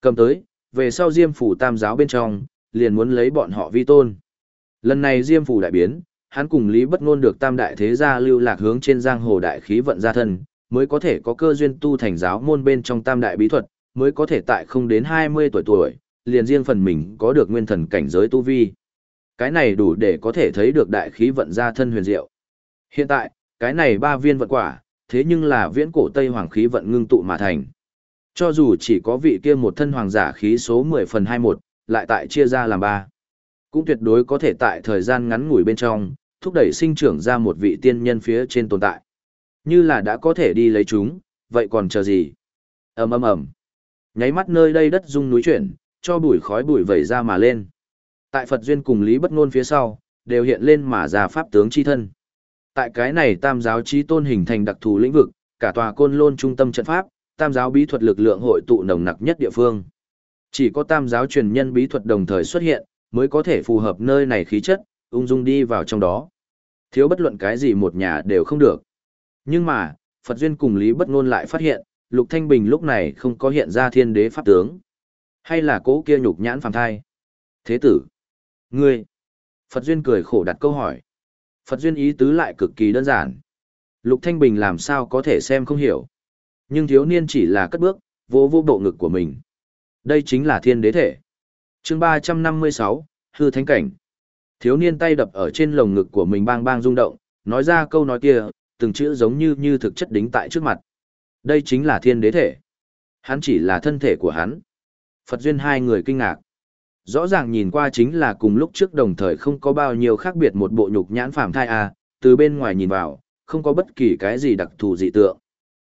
A: Cầm tới, về sau diêm phủ tam giáo bên trong, liền muốn lấy bọn họ vi tôn. Lần này diêm phủ đại biến, hắn cùng Lý Bất Ngôn được tam đại thế gia lưu lạc hướng trên giang hồ đại khí vận gia thân, mới có thể có cơ duyên tu thành giáo môn bên trong tam đại bí thuật, mới có thể tại không đến 20 tuổi tuổi, liền riêng phần mình có được nguyên thần cảnh giới tu vi. Cái này đủ để có thể thấy được đại khí vận gia thân huyền diệu. Hiện tại, cái này ba viên vận quả, thế nhưng là viễn cổ Tây Hoàng khí vận ngưng tụ mà thành. Cho dù chỉ có vị kia một thân hoàng giả khí số 10 phần 21, lại tại chia ra làm ba cũng tuyệt đối có thể tại thời gian ngắn ngủi bên trong, thúc đẩy sinh trưởng ra một vị tiên nhân phía trên tồn tại. Như là đã có thể đi lấy chúng, vậy còn chờ gì? ầm ầm ầm Nháy mắt nơi đây đất rung núi chuyển, cho bụi khói bụi vẩy ra mà lên. Tại Phật duyên cùng Lý Bất Ngôn phía sau, đều hiện lên mà ra pháp tướng chi thân. Tại cái này tam giáo chí tôn hình thành đặc thù lĩnh vực, cả tòa côn lôn trung tâm trận pháp, tam giáo bí thuật lực lượng hội tụ nồng nặc nhất địa phương. Chỉ có tam giáo truyền nhân bí thuật đồng thời xuất hiện, mới có thể phù hợp nơi này khí chất, ung dung đi vào trong đó. Thiếu bất luận cái gì một nhà đều không được. Nhưng mà, Phật Duyên cùng Lý Bất Ngôn lại phát hiện, Lục Thanh Bình lúc này không có hiện ra thiên đế pháp tướng. Hay là cố kia nhục nhãn phàm thai? Thế tử! Ngươi! Phật Duyên cười khổ đặt câu hỏi. Phật Duyên ý tứ lại cực kỳ đơn giản. Lục Thanh Bình làm sao có thể xem không hiểu. Nhưng thiếu niên chỉ là cất bước, vô vô bộ ngực của mình. Đây chính là thiên đế thể chương ba trăm năm mươi sáu hư thánh cảnh. Thiếu niên tay đập ở trên lồng ngực của mình bang bang rung động nói ra câu nói kia từng chữ giống như như thực chất đính tại trước mặt. Đây chính là thiên đế thể. Hắn chỉ là thân thể của hắn. Phật duyên hai người kinh ngạc. Rõ ràng nhìn qua chính là cùng lúc trước đồng thời không có bao nhiêu khác biệt một bộ nhục nhãn phàm thai à, từ bên ngoài nhìn vào không có bất kỳ cái gì đặc thù dị tượng.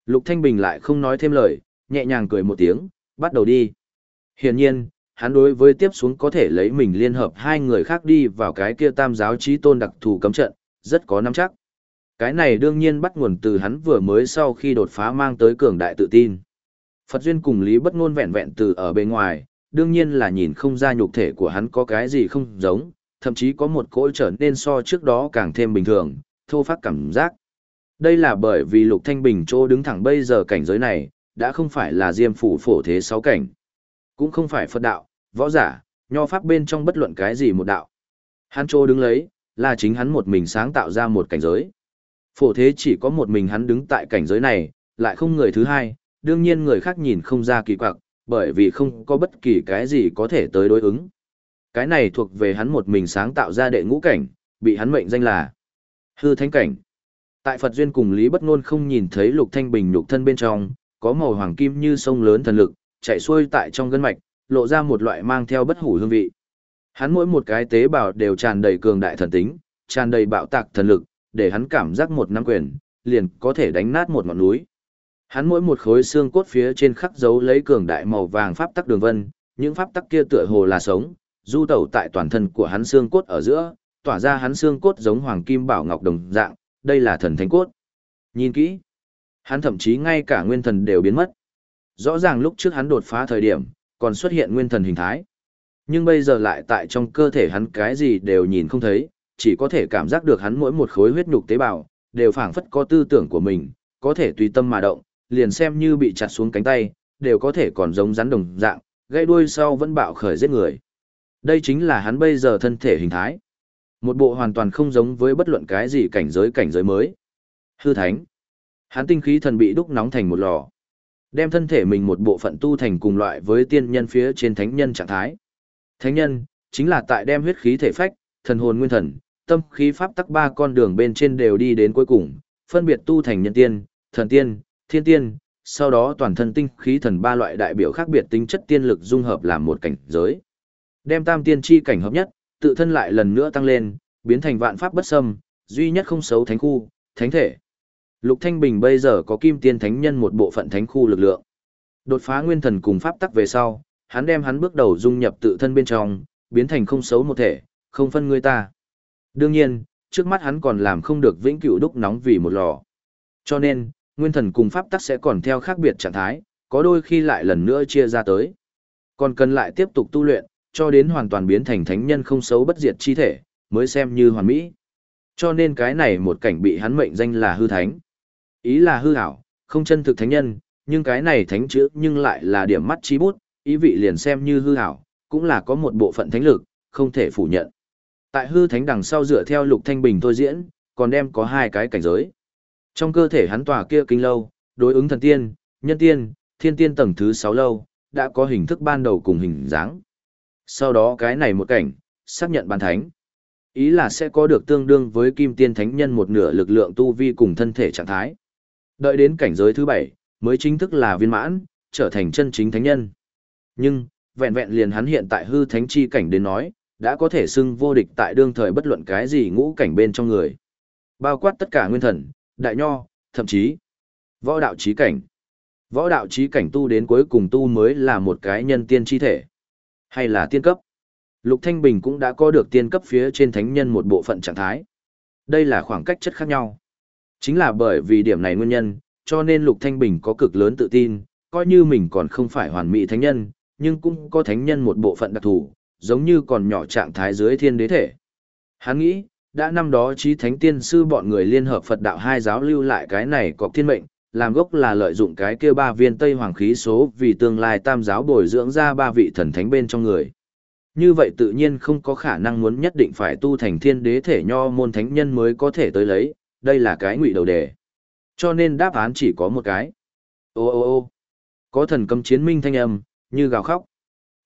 A: Lục thanh bình lại không nói thêm lời nhẹ nhàng cười một tiếng bắt đầu đi. Hiển nhiên hắn đối với tiếp xuống có thể lấy mình liên hợp hai người khác đi vào cái kia tam giáo trí tôn đặc thù cấm trận, rất có nắm chắc. Cái này đương nhiên bắt nguồn từ hắn vừa mới sau khi đột phá mang tới cường đại tự tin. Phật duyên cùng lý bất ngôn vẹn vẹn từ ở bên ngoài, đương nhiên là nhìn không ra nhục thể của hắn có cái gì không giống, thậm chí có một cỗ trở nên so trước đó càng thêm bình thường, thô phát cảm giác. Đây là bởi vì Lục Thanh Bình chỗ đứng thẳng bây giờ cảnh giới này, đã không phải là diêm phủ phổ thế sáu cảnh. Cũng không phải Phật đạo, võ giả, nho pháp bên trong bất luận cái gì một đạo. Hắn trô đứng lấy, là chính hắn một mình sáng tạo ra một cảnh giới. Phổ thế chỉ có một mình hắn đứng tại cảnh giới này, lại không người thứ hai, đương nhiên người khác nhìn không ra kỳ quặc, bởi vì không có bất kỳ cái gì có thể tới đối ứng. Cái này thuộc về hắn một mình sáng tạo ra đệ ngũ cảnh, bị hắn mệnh danh là hư thánh cảnh. Tại Phật duyên cùng Lý Bất ngôn không nhìn thấy Lục Thanh Bình nhục thân bên trong, có màu hoàng kim như sông lớn thần lực, chạy xuôi tại trong gân mạch, lộ ra một loại mang theo bất hủ hương vị. Hắn mỗi một cái tế bào đều tràn đầy cường đại thần tính, tràn đầy bạo tạc thần lực, để hắn cảm giác một năm quyền, liền có thể đánh nát một ngọn núi. Hắn mỗi một khối xương cốt phía trên khắc dấu lấy cường đại màu vàng pháp tắc đường vân, những pháp tắc kia tựa hồ là sống, du tẩu tại toàn thân của hắn xương cốt ở giữa, tỏa ra hắn xương cốt giống hoàng kim bảo ngọc đồng dạng, đây là thần thánh cốt. Nhìn kỹ, hắn thậm chí ngay cả nguyên thần đều biến mất. Rõ ràng lúc trước hắn đột phá thời điểm, còn xuất hiện nguyên thần hình thái. Nhưng bây giờ lại tại trong cơ thể hắn cái gì đều nhìn không thấy, chỉ có thể cảm giác được hắn mỗi một khối huyết nhục tế bào, đều phảng phất có tư tưởng của mình, có thể tùy tâm mà động, liền xem như bị chặt xuống cánh tay, đều có thể còn giống rắn đồng dạng, gây đuôi sau vẫn bạo khởi giết người. Đây chính là hắn bây giờ thân thể hình thái. Một bộ hoàn toàn không giống với bất luận cái gì cảnh giới cảnh giới mới. Hư thánh. Hắn tinh khí thần bị đúc nóng thành một lò. Đem thân thể mình một bộ phận tu thành cùng loại với tiên nhân phía trên thánh nhân trạng thái. Thánh nhân, chính là tại đem huyết khí thể phách, thần hồn nguyên thần, tâm khí pháp tắc ba con đường bên trên đều đi đến cuối cùng, phân biệt tu thành nhân tiên, thần tiên, thiên tiên, sau đó toàn thân tinh khí thần ba loại đại biểu khác biệt tính chất tiên lực dung hợp làm một cảnh giới. Đem tam tiên chi cảnh hợp nhất, tự thân lại lần nữa tăng lên, biến thành vạn pháp bất xâm, duy nhất không xấu thánh khu, thánh thể. Lục Thanh Bình bây giờ có kim tiên thánh nhân một bộ phận thánh khu lực lượng. Đột phá nguyên thần cùng pháp tắc về sau, hắn đem hắn bước đầu dung nhập tự thân bên trong, biến thành không xấu một thể, không phân người ta. Đương nhiên, trước mắt hắn còn làm không được vĩnh cửu đúc nóng vì một lò. Cho nên, nguyên thần cùng pháp tắc sẽ còn theo khác biệt trạng thái, có đôi khi lại lần nữa chia ra tới. Còn cần lại tiếp tục tu luyện, cho đến hoàn toàn biến thành thánh nhân không xấu bất diệt chi thể, mới xem như hoàn mỹ. Cho nên cái này một cảnh bị hắn mệnh danh là hư thánh. Ý là hư hảo, không chân thực thánh nhân, nhưng cái này thánh chữ nhưng lại là điểm mắt trí bút, ý vị liền xem như hư hảo, cũng là có một bộ phận thánh lực, không thể phủ nhận. Tại hư thánh đằng sau dựa theo lục thanh bình thôi diễn, còn đem có hai cái cảnh giới. Trong cơ thể hắn tỏa kia kinh lâu, đối ứng thần tiên, nhân tiên, thiên tiên tầng thứ 6 lâu, đã có hình thức ban đầu cùng hình dáng. Sau đó cái này một cảnh, xác nhận ban thánh. Ý là sẽ có được tương đương với kim tiên thánh nhân một nửa lực lượng tu vi cùng thân thể trạng thái. Đợi đến cảnh giới thứ bảy, mới chính thức là viên mãn, trở thành chân chính thánh nhân. Nhưng, vẹn vẹn liền hắn hiện tại hư thánh chi cảnh đến nói, đã có thể xưng vô địch tại đương thời bất luận cái gì ngũ cảnh bên trong người. Bao quát tất cả nguyên thần, đại nho, thậm chí võ đạo trí cảnh. Võ đạo trí cảnh tu đến cuối cùng tu mới là một cái nhân tiên chi thể, hay là tiên cấp. Lục Thanh Bình cũng đã có được tiên cấp phía trên thánh nhân một bộ phận trạng thái. Đây là khoảng cách chất khác nhau. Chính là bởi vì điểm này nguyên nhân, cho nên Lục Thanh Bình có cực lớn tự tin, coi như mình còn không phải hoàn mỹ thánh nhân, nhưng cũng có thánh nhân một bộ phận đặc thù, giống như còn nhỏ trạng thái dưới thiên đế thể. Hắn nghĩ, đã năm đó trí thánh tiên sư bọn người liên hợp Phật đạo hai giáo lưu lại cái này cọc thiên mệnh, làm gốc là lợi dụng cái kia ba viên Tây Hoàng khí số vì tương lai tam giáo bồi dưỡng ra ba vị thần thánh bên trong người. Như vậy tự nhiên không có khả năng muốn nhất định phải tu thành thiên đế thể nho môn thánh nhân mới có thể tới lấy, đây là cái ngụy đầu đề. Cho nên đáp án chỉ có một cái. Ô ô ô có thần cấm chiến minh thanh âm, như gào khóc.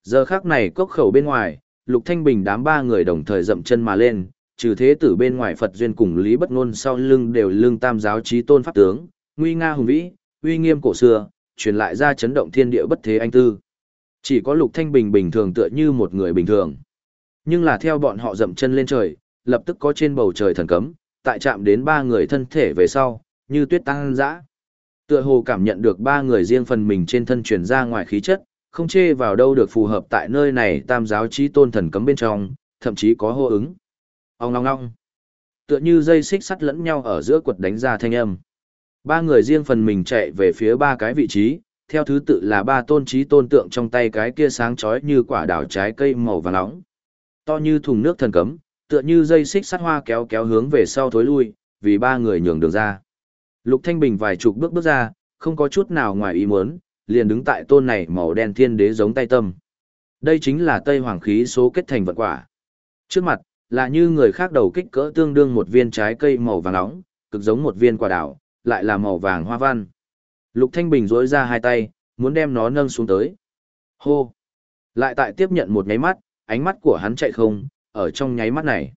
A: Giờ khắc này cốc khẩu bên ngoài, Lục Thanh Bình đám ba người đồng thời dậm chân mà lên, trừ thế tử bên ngoài Phật duyên cùng Lý Bất nôn sau lưng đều lưng tam giáo chí tôn pháp tướng, nguy nga hùng vĩ, uy nghiêm cổ xưa, truyền lại ra chấn động thiên địa bất thế anh tư. Chỉ có Lục Thanh Bình bình thường tựa như một người bình thường. Nhưng là theo bọn họ dậm chân lên trời, lập tức có trên bầu trời thần cấm, tại chạm đến ba người thân thể về sau, như tuyết tăng dã. Tựa hồ cảm nhận được ba người riêng phần mình trên thân truyền ra ngoài khí chất, không chê vào đâu được phù hợp tại nơi này tam giáo chí tôn thần cấm bên trong, thậm chí có hô ứng. Ông ngong ngong. Tựa như dây xích sắt lẫn nhau ở giữa quật đánh ra thanh âm. Ba người riêng phần mình chạy về phía ba cái vị trí, theo thứ tự là ba tôn trí tôn tượng trong tay cái kia sáng chói như quả đào trái cây màu vàng nóng. To như thùng nước thần cấm, tựa như dây xích sắt hoa kéo kéo hướng về sau thối lui, vì ba người nhường đường ra. Lục Thanh Bình vài chục bước bước ra, không có chút nào ngoài ý muốn, liền đứng tại tôn này màu đen thiên đế giống tay tâm. Đây chính là Tây Hoàng khí số kết thành vật quả. Trước mặt, là như người khác đầu kích cỡ tương đương một viên trái cây màu vàng nóng, cực giống một viên quả đào, lại là màu vàng hoa văn. Lục Thanh Bình rỗi ra hai tay, muốn đem nó nâng xuống tới. Hô! Lại tại tiếp nhận một nháy mắt, ánh mắt của hắn chạy không, ở trong nháy mắt này.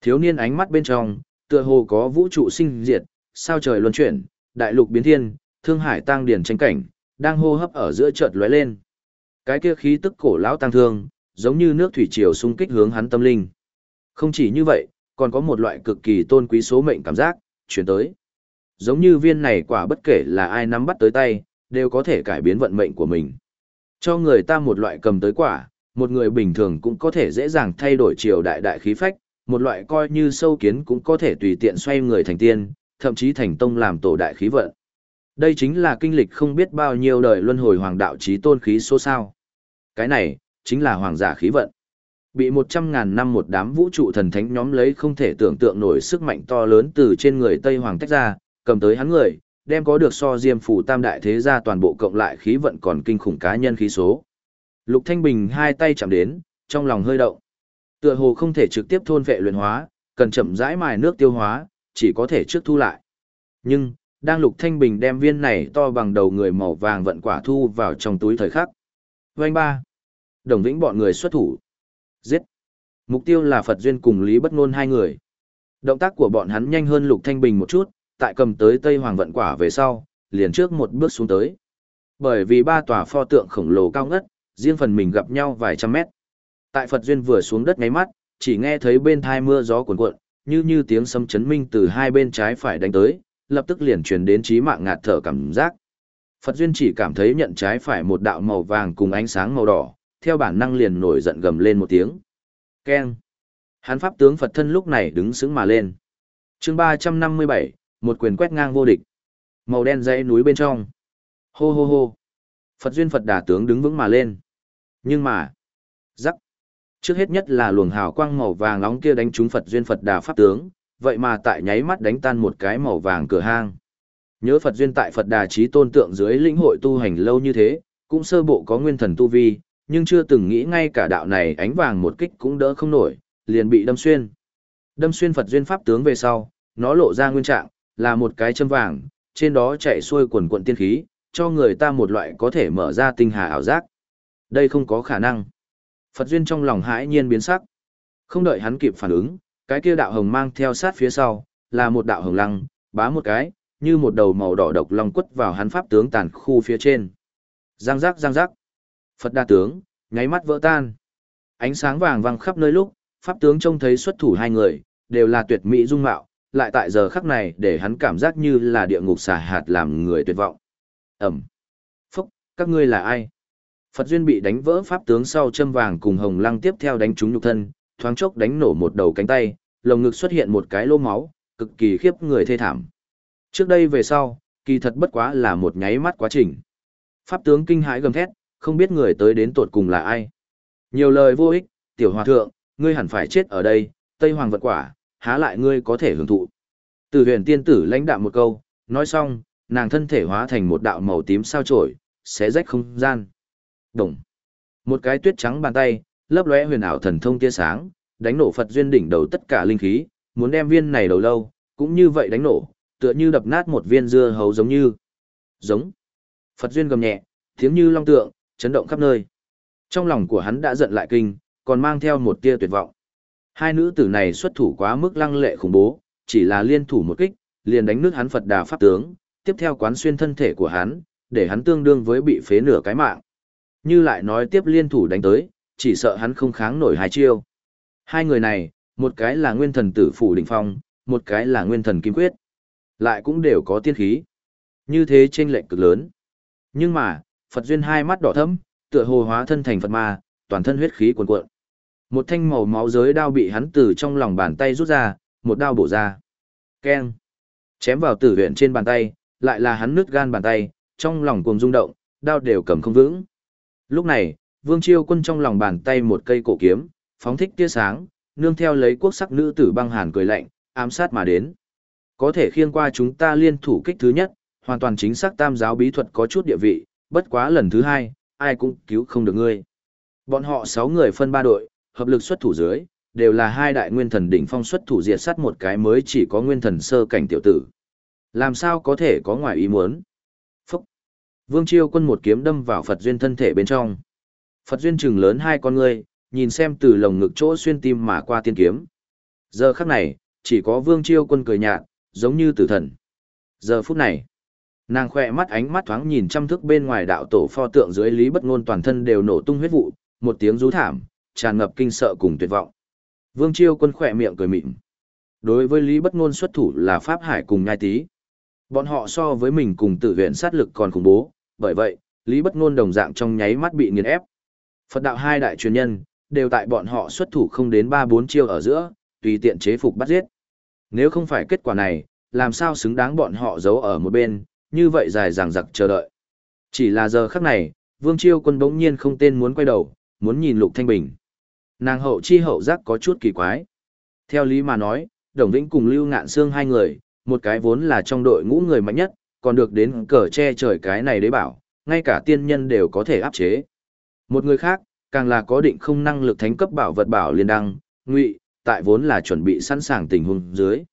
A: Thiếu niên ánh mắt bên trong, tựa hồ có vũ trụ sinh diệt, sao trời luân chuyển, đại lục biến thiên, thương hải tăng điển tranh cảnh, đang hô hấp ở giữa chợt lóe lên. Cái kia khí tức cổ lão tăng thương, giống như nước thủy triều xung kích hướng hắn tâm linh. Không chỉ như vậy, còn có một loại cực kỳ tôn quý số mệnh cảm giác, chuyển tới. Giống như viên này quả bất kể là ai nắm bắt tới tay, đều có thể cải biến vận mệnh của mình. Cho người ta một loại cầm tới quả, một người bình thường cũng có thể dễ dàng thay đổi triều đại đại khí phách, một loại coi như sâu kiến cũng có thể tùy tiện xoay người thành tiên, thậm chí thành tông làm tổ đại khí vận. Đây chính là kinh lịch không biết bao nhiêu đời luân hồi hoàng đạo trí tôn khí số sao. Cái này, chính là hoàng giả khí vận. Bị một trăm ngàn năm một đám vũ trụ thần thánh nhóm lấy không thể tưởng tượng nổi sức mạnh to lớn từ trên người Tây Hoàng tách ra, cầm tới hắn người, đem có được so diêm phủ tam đại thế gia toàn bộ cộng lại khí vận còn kinh khủng cá nhân khí số. Lục Thanh Bình hai tay chạm đến, trong lòng hơi động. Tựa hồ không thể trực tiếp thôn vệ luyện hóa, cần chậm rãi mài nước tiêu hóa, chỉ có thể trước thu lại. Nhưng, đang Lục Thanh Bình đem viên này to bằng đầu người màu vàng vận quả thu vào trong túi thời khắc. Vành ba. Đồng Vĩnh bọn người xuất thủ. Giết. Mục tiêu là Phật Duyên cùng Lý Bất Nôn hai người. Động tác của bọn hắn nhanh hơn Lục Thanh Bình một chút, tại cầm tới Tây Hoàng vận quả về sau, liền trước một bước xuống tới. Bởi vì ba tòa pho tượng khổng lồ cao ngất, riêng phần mình gặp nhau vài trăm mét. Tại Phật Duyên vừa xuống đất ngáy mắt, chỉ nghe thấy bên thai mưa gió cuồn cuộn, như như tiếng sấm chấn minh từ hai bên trái phải đánh tới, lập tức liền truyền đến trí mạng ngạt thở cảm giác. Phật Duyên chỉ cảm thấy nhận trái phải một đạo màu vàng cùng ánh sáng màu đỏ, theo bản năng liền nổi giận gầm lên một tiếng. Keng! Hán pháp tướng Phật thân lúc này đứng sững mà lên. chương 357, một quyền quét ngang vô địch. Màu đen dãy núi bên trong. Hô hô hô! Phật Duyên Phật đà tướng đứng vững mà lên. Nhưng mà, rắc. Trước hết nhất là luồng hào quang màu vàng nóng kia đánh trúng Phật Duyên Phật đà pháp tướng, vậy mà tại nháy mắt đánh tan một cái màu vàng cửa hang. Nhớ Phật duyên tại Phật Đà trí tôn tượng dưới lĩnh hội tu hành lâu như thế, cũng sơ bộ có nguyên thần tu vi, nhưng chưa từng nghĩ ngay cả đạo này ánh vàng một kích cũng đỡ không nổi, liền bị đâm xuyên. Đâm xuyên Phật duyên pháp tướng về sau, nó lộ ra nguyên trạng, là một cái châm vàng, trên đó chạy xuôi quần quận tiên khí, cho người ta một loại có thể mở ra tinh hà ảo giác. Đây không có khả năng. Phật duyên trong lòng hãi nhiên biến sắc. Không đợi hắn kịp phản ứng, cái kia đạo hồng mang theo sát phía sau, là một đạo hồng lăng, bá một cái, như một đầu màu đỏ độc long quất vào hắn pháp tướng tàn khu phía trên. Giang giác giang giác. Phật đa tướng, nháy mắt vỡ tan. Ánh sáng vàng vàng khắp nơi lúc, pháp tướng trông thấy xuất thủ hai người, đều là tuyệt mỹ dung mạo, lại tại giờ khắc này để hắn cảm giác như là địa ngục xả hạt làm người tuyệt vọng. Ẩm. Phúc, các ngươi là ai? Phật duyên bị đánh vỡ pháp tướng sau châm vàng cùng hồng lăng tiếp theo đánh trúng nhục thân, thoáng chốc đánh nổ một đầu cánh tay, lồng ngực xuất hiện một cái lô máu, cực kỳ khiếp người thê thảm. Trước đây về sau, kỳ thật bất quá là một nháy mắt quá trình. Pháp tướng kinh hãi gầm thét, không biết người tới đến tột cùng là ai. Nhiều lời vô ích, tiểu hòa thượng, ngươi hẳn phải chết ở đây, Tây Hoàng vật quả, há lại ngươi có thể hưởng thụ. Từ huyền tiên tử lãnh đạm một câu, nói xong, nàng thân thể hóa thành một đạo màu tím sao trổi, xé rách không gian. Đồng. Một cái tuyết trắng bàn tay, lấp lóe huyền ảo thần thông tia sáng, đánh nổ Phật duyên đỉnh đầu tất cả linh khí, muốn đem viên này đầu lâu, cũng như vậy đánh nổ, tựa như đập nát một viên dưa hấu giống như. Giống. Phật duyên gầm nhẹ, tiếng như long tượng, chấn động khắp nơi. Trong lòng của hắn đã giận lại kinh, còn mang theo một tia tuyệt vọng. Hai nữ tử này xuất thủ quá mức lăng lệ khủng bố, chỉ là liên thủ một kích, liền đánh nước hắn Phật đà pháp tướng, tiếp theo quán xuyên thân thể của hắn, để hắn tương đương với bị phế nửa cái mạng. Như lại nói tiếp liên thủ đánh tới, chỉ sợ hắn không kháng nổi hai chiêu. Hai người này, một cái là nguyên thần tử phủ đỉnh phong, một cái là nguyên thần kim quyết. Lại cũng đều có tiên khí. Như thế trên lệnh cực lớn. Nhưng mà, Phật duyên hai mắt đỏ thẫm, tựa hồ hóa thân thành Phật ma, toàn thân huyết khí cuồn cuộn. Một thanh màu máu giới đao bị hắn từ trong lòng bàn tay rút ra, một đao bổ ra. Keng. Chém vào tử huyện trên bàn tay, lại là hắn nứt gan bàn tay, trong lòng cuồng rung động, đao đều cầm không vững. Lúc này, Vương Chiêu Quân trong lòng bàn tay một cây cổ kiếm, phóng thích tia sáng, nương theo lấy quốc sắc nữ tử băng hàn cười lạnh, ám sát mà đến. Có thể khiên qua chúng ta liên thủ kích thứ nhất, hoàn toàn chính xác tam giáo bí thuật có chút địa vị, bất quá lần thứ hai, ai cũng cứu không được ngươi. Bọn họ sáu người phân ba đội, hợp lực xuất thủ dưới, đều là hai đại nguyên thần đỉnh phong xuất thủ diệt sát một cái mới chỉ có nguyên thần sơ cảnh tiểu tử. Làm sao có thể có ngoài ý muốn? Phúc! Vương Chiêu quân một kiếm đâm vào Phật Duyên thân thể bên trong. Phật Duyên trừng lớn hai con ngươi, nhìn xem từ lồng ngực chỗ xuyên tim mà qua tiên kiếm. Giờ khắc này, chỉ có Vương Chiêu quân cười nhạt, giống như tử thần. Giờ phút này, nàng khỏe mắt ánh mắt thoáng nhìn chăm thức bên ngoài đạo tổ pho tượng dưới lý bất ngôn toàn thân đều nổ tung huyết vụ, một tiếng rú thảm, tràn ngập kinh sợ cùng tuyệt vọng. Vương Chiêu quân khỏe miệng cười mỉm. Đối với lý bất ngôn xuất thủ là Pháp Hải cùng nhai tí. Bọn họ so với mình cùng tự huyện sát lực còn khủng bố, bởi vậy, lý bất ngôn đồng dạng trong nháy mắt bị nghiền ép. Phật đạo hai đại truyền nhân, đều tại bọn họ xuất thủ không đến 3-4 chiêu ở giữa, tùy tiện chế phục bắt giết. Nếu không phải kết quả này, làm sao xứng đáng bọn họ giấu ở một bên, như vậy dài dằng dặc chờ đợi. Chỉ là giờ khắc này, Vương Chiêu quân bỗng nhiên không tên muốn quay đầu, muốn nhìn Lục Thanh Bình. Nàng hậu chi hậu giác có chút kỳ quái. Theo lý mà nói, Đồng Vĩnh cùng Lưu Ngạn Sương hai người, một cái vốn là trong đội ngũ người mạnh nhất, còn được đến cờ che trời cái này đế bảo, ngay cả tiên nhân đều có thể áp chế. Một người khác, càng là có định không năng lực thánh cấp bảo vật bảo liên đăng, ngụy, tại vốn là chuẩn bị sẵn sàng tình huống dưới.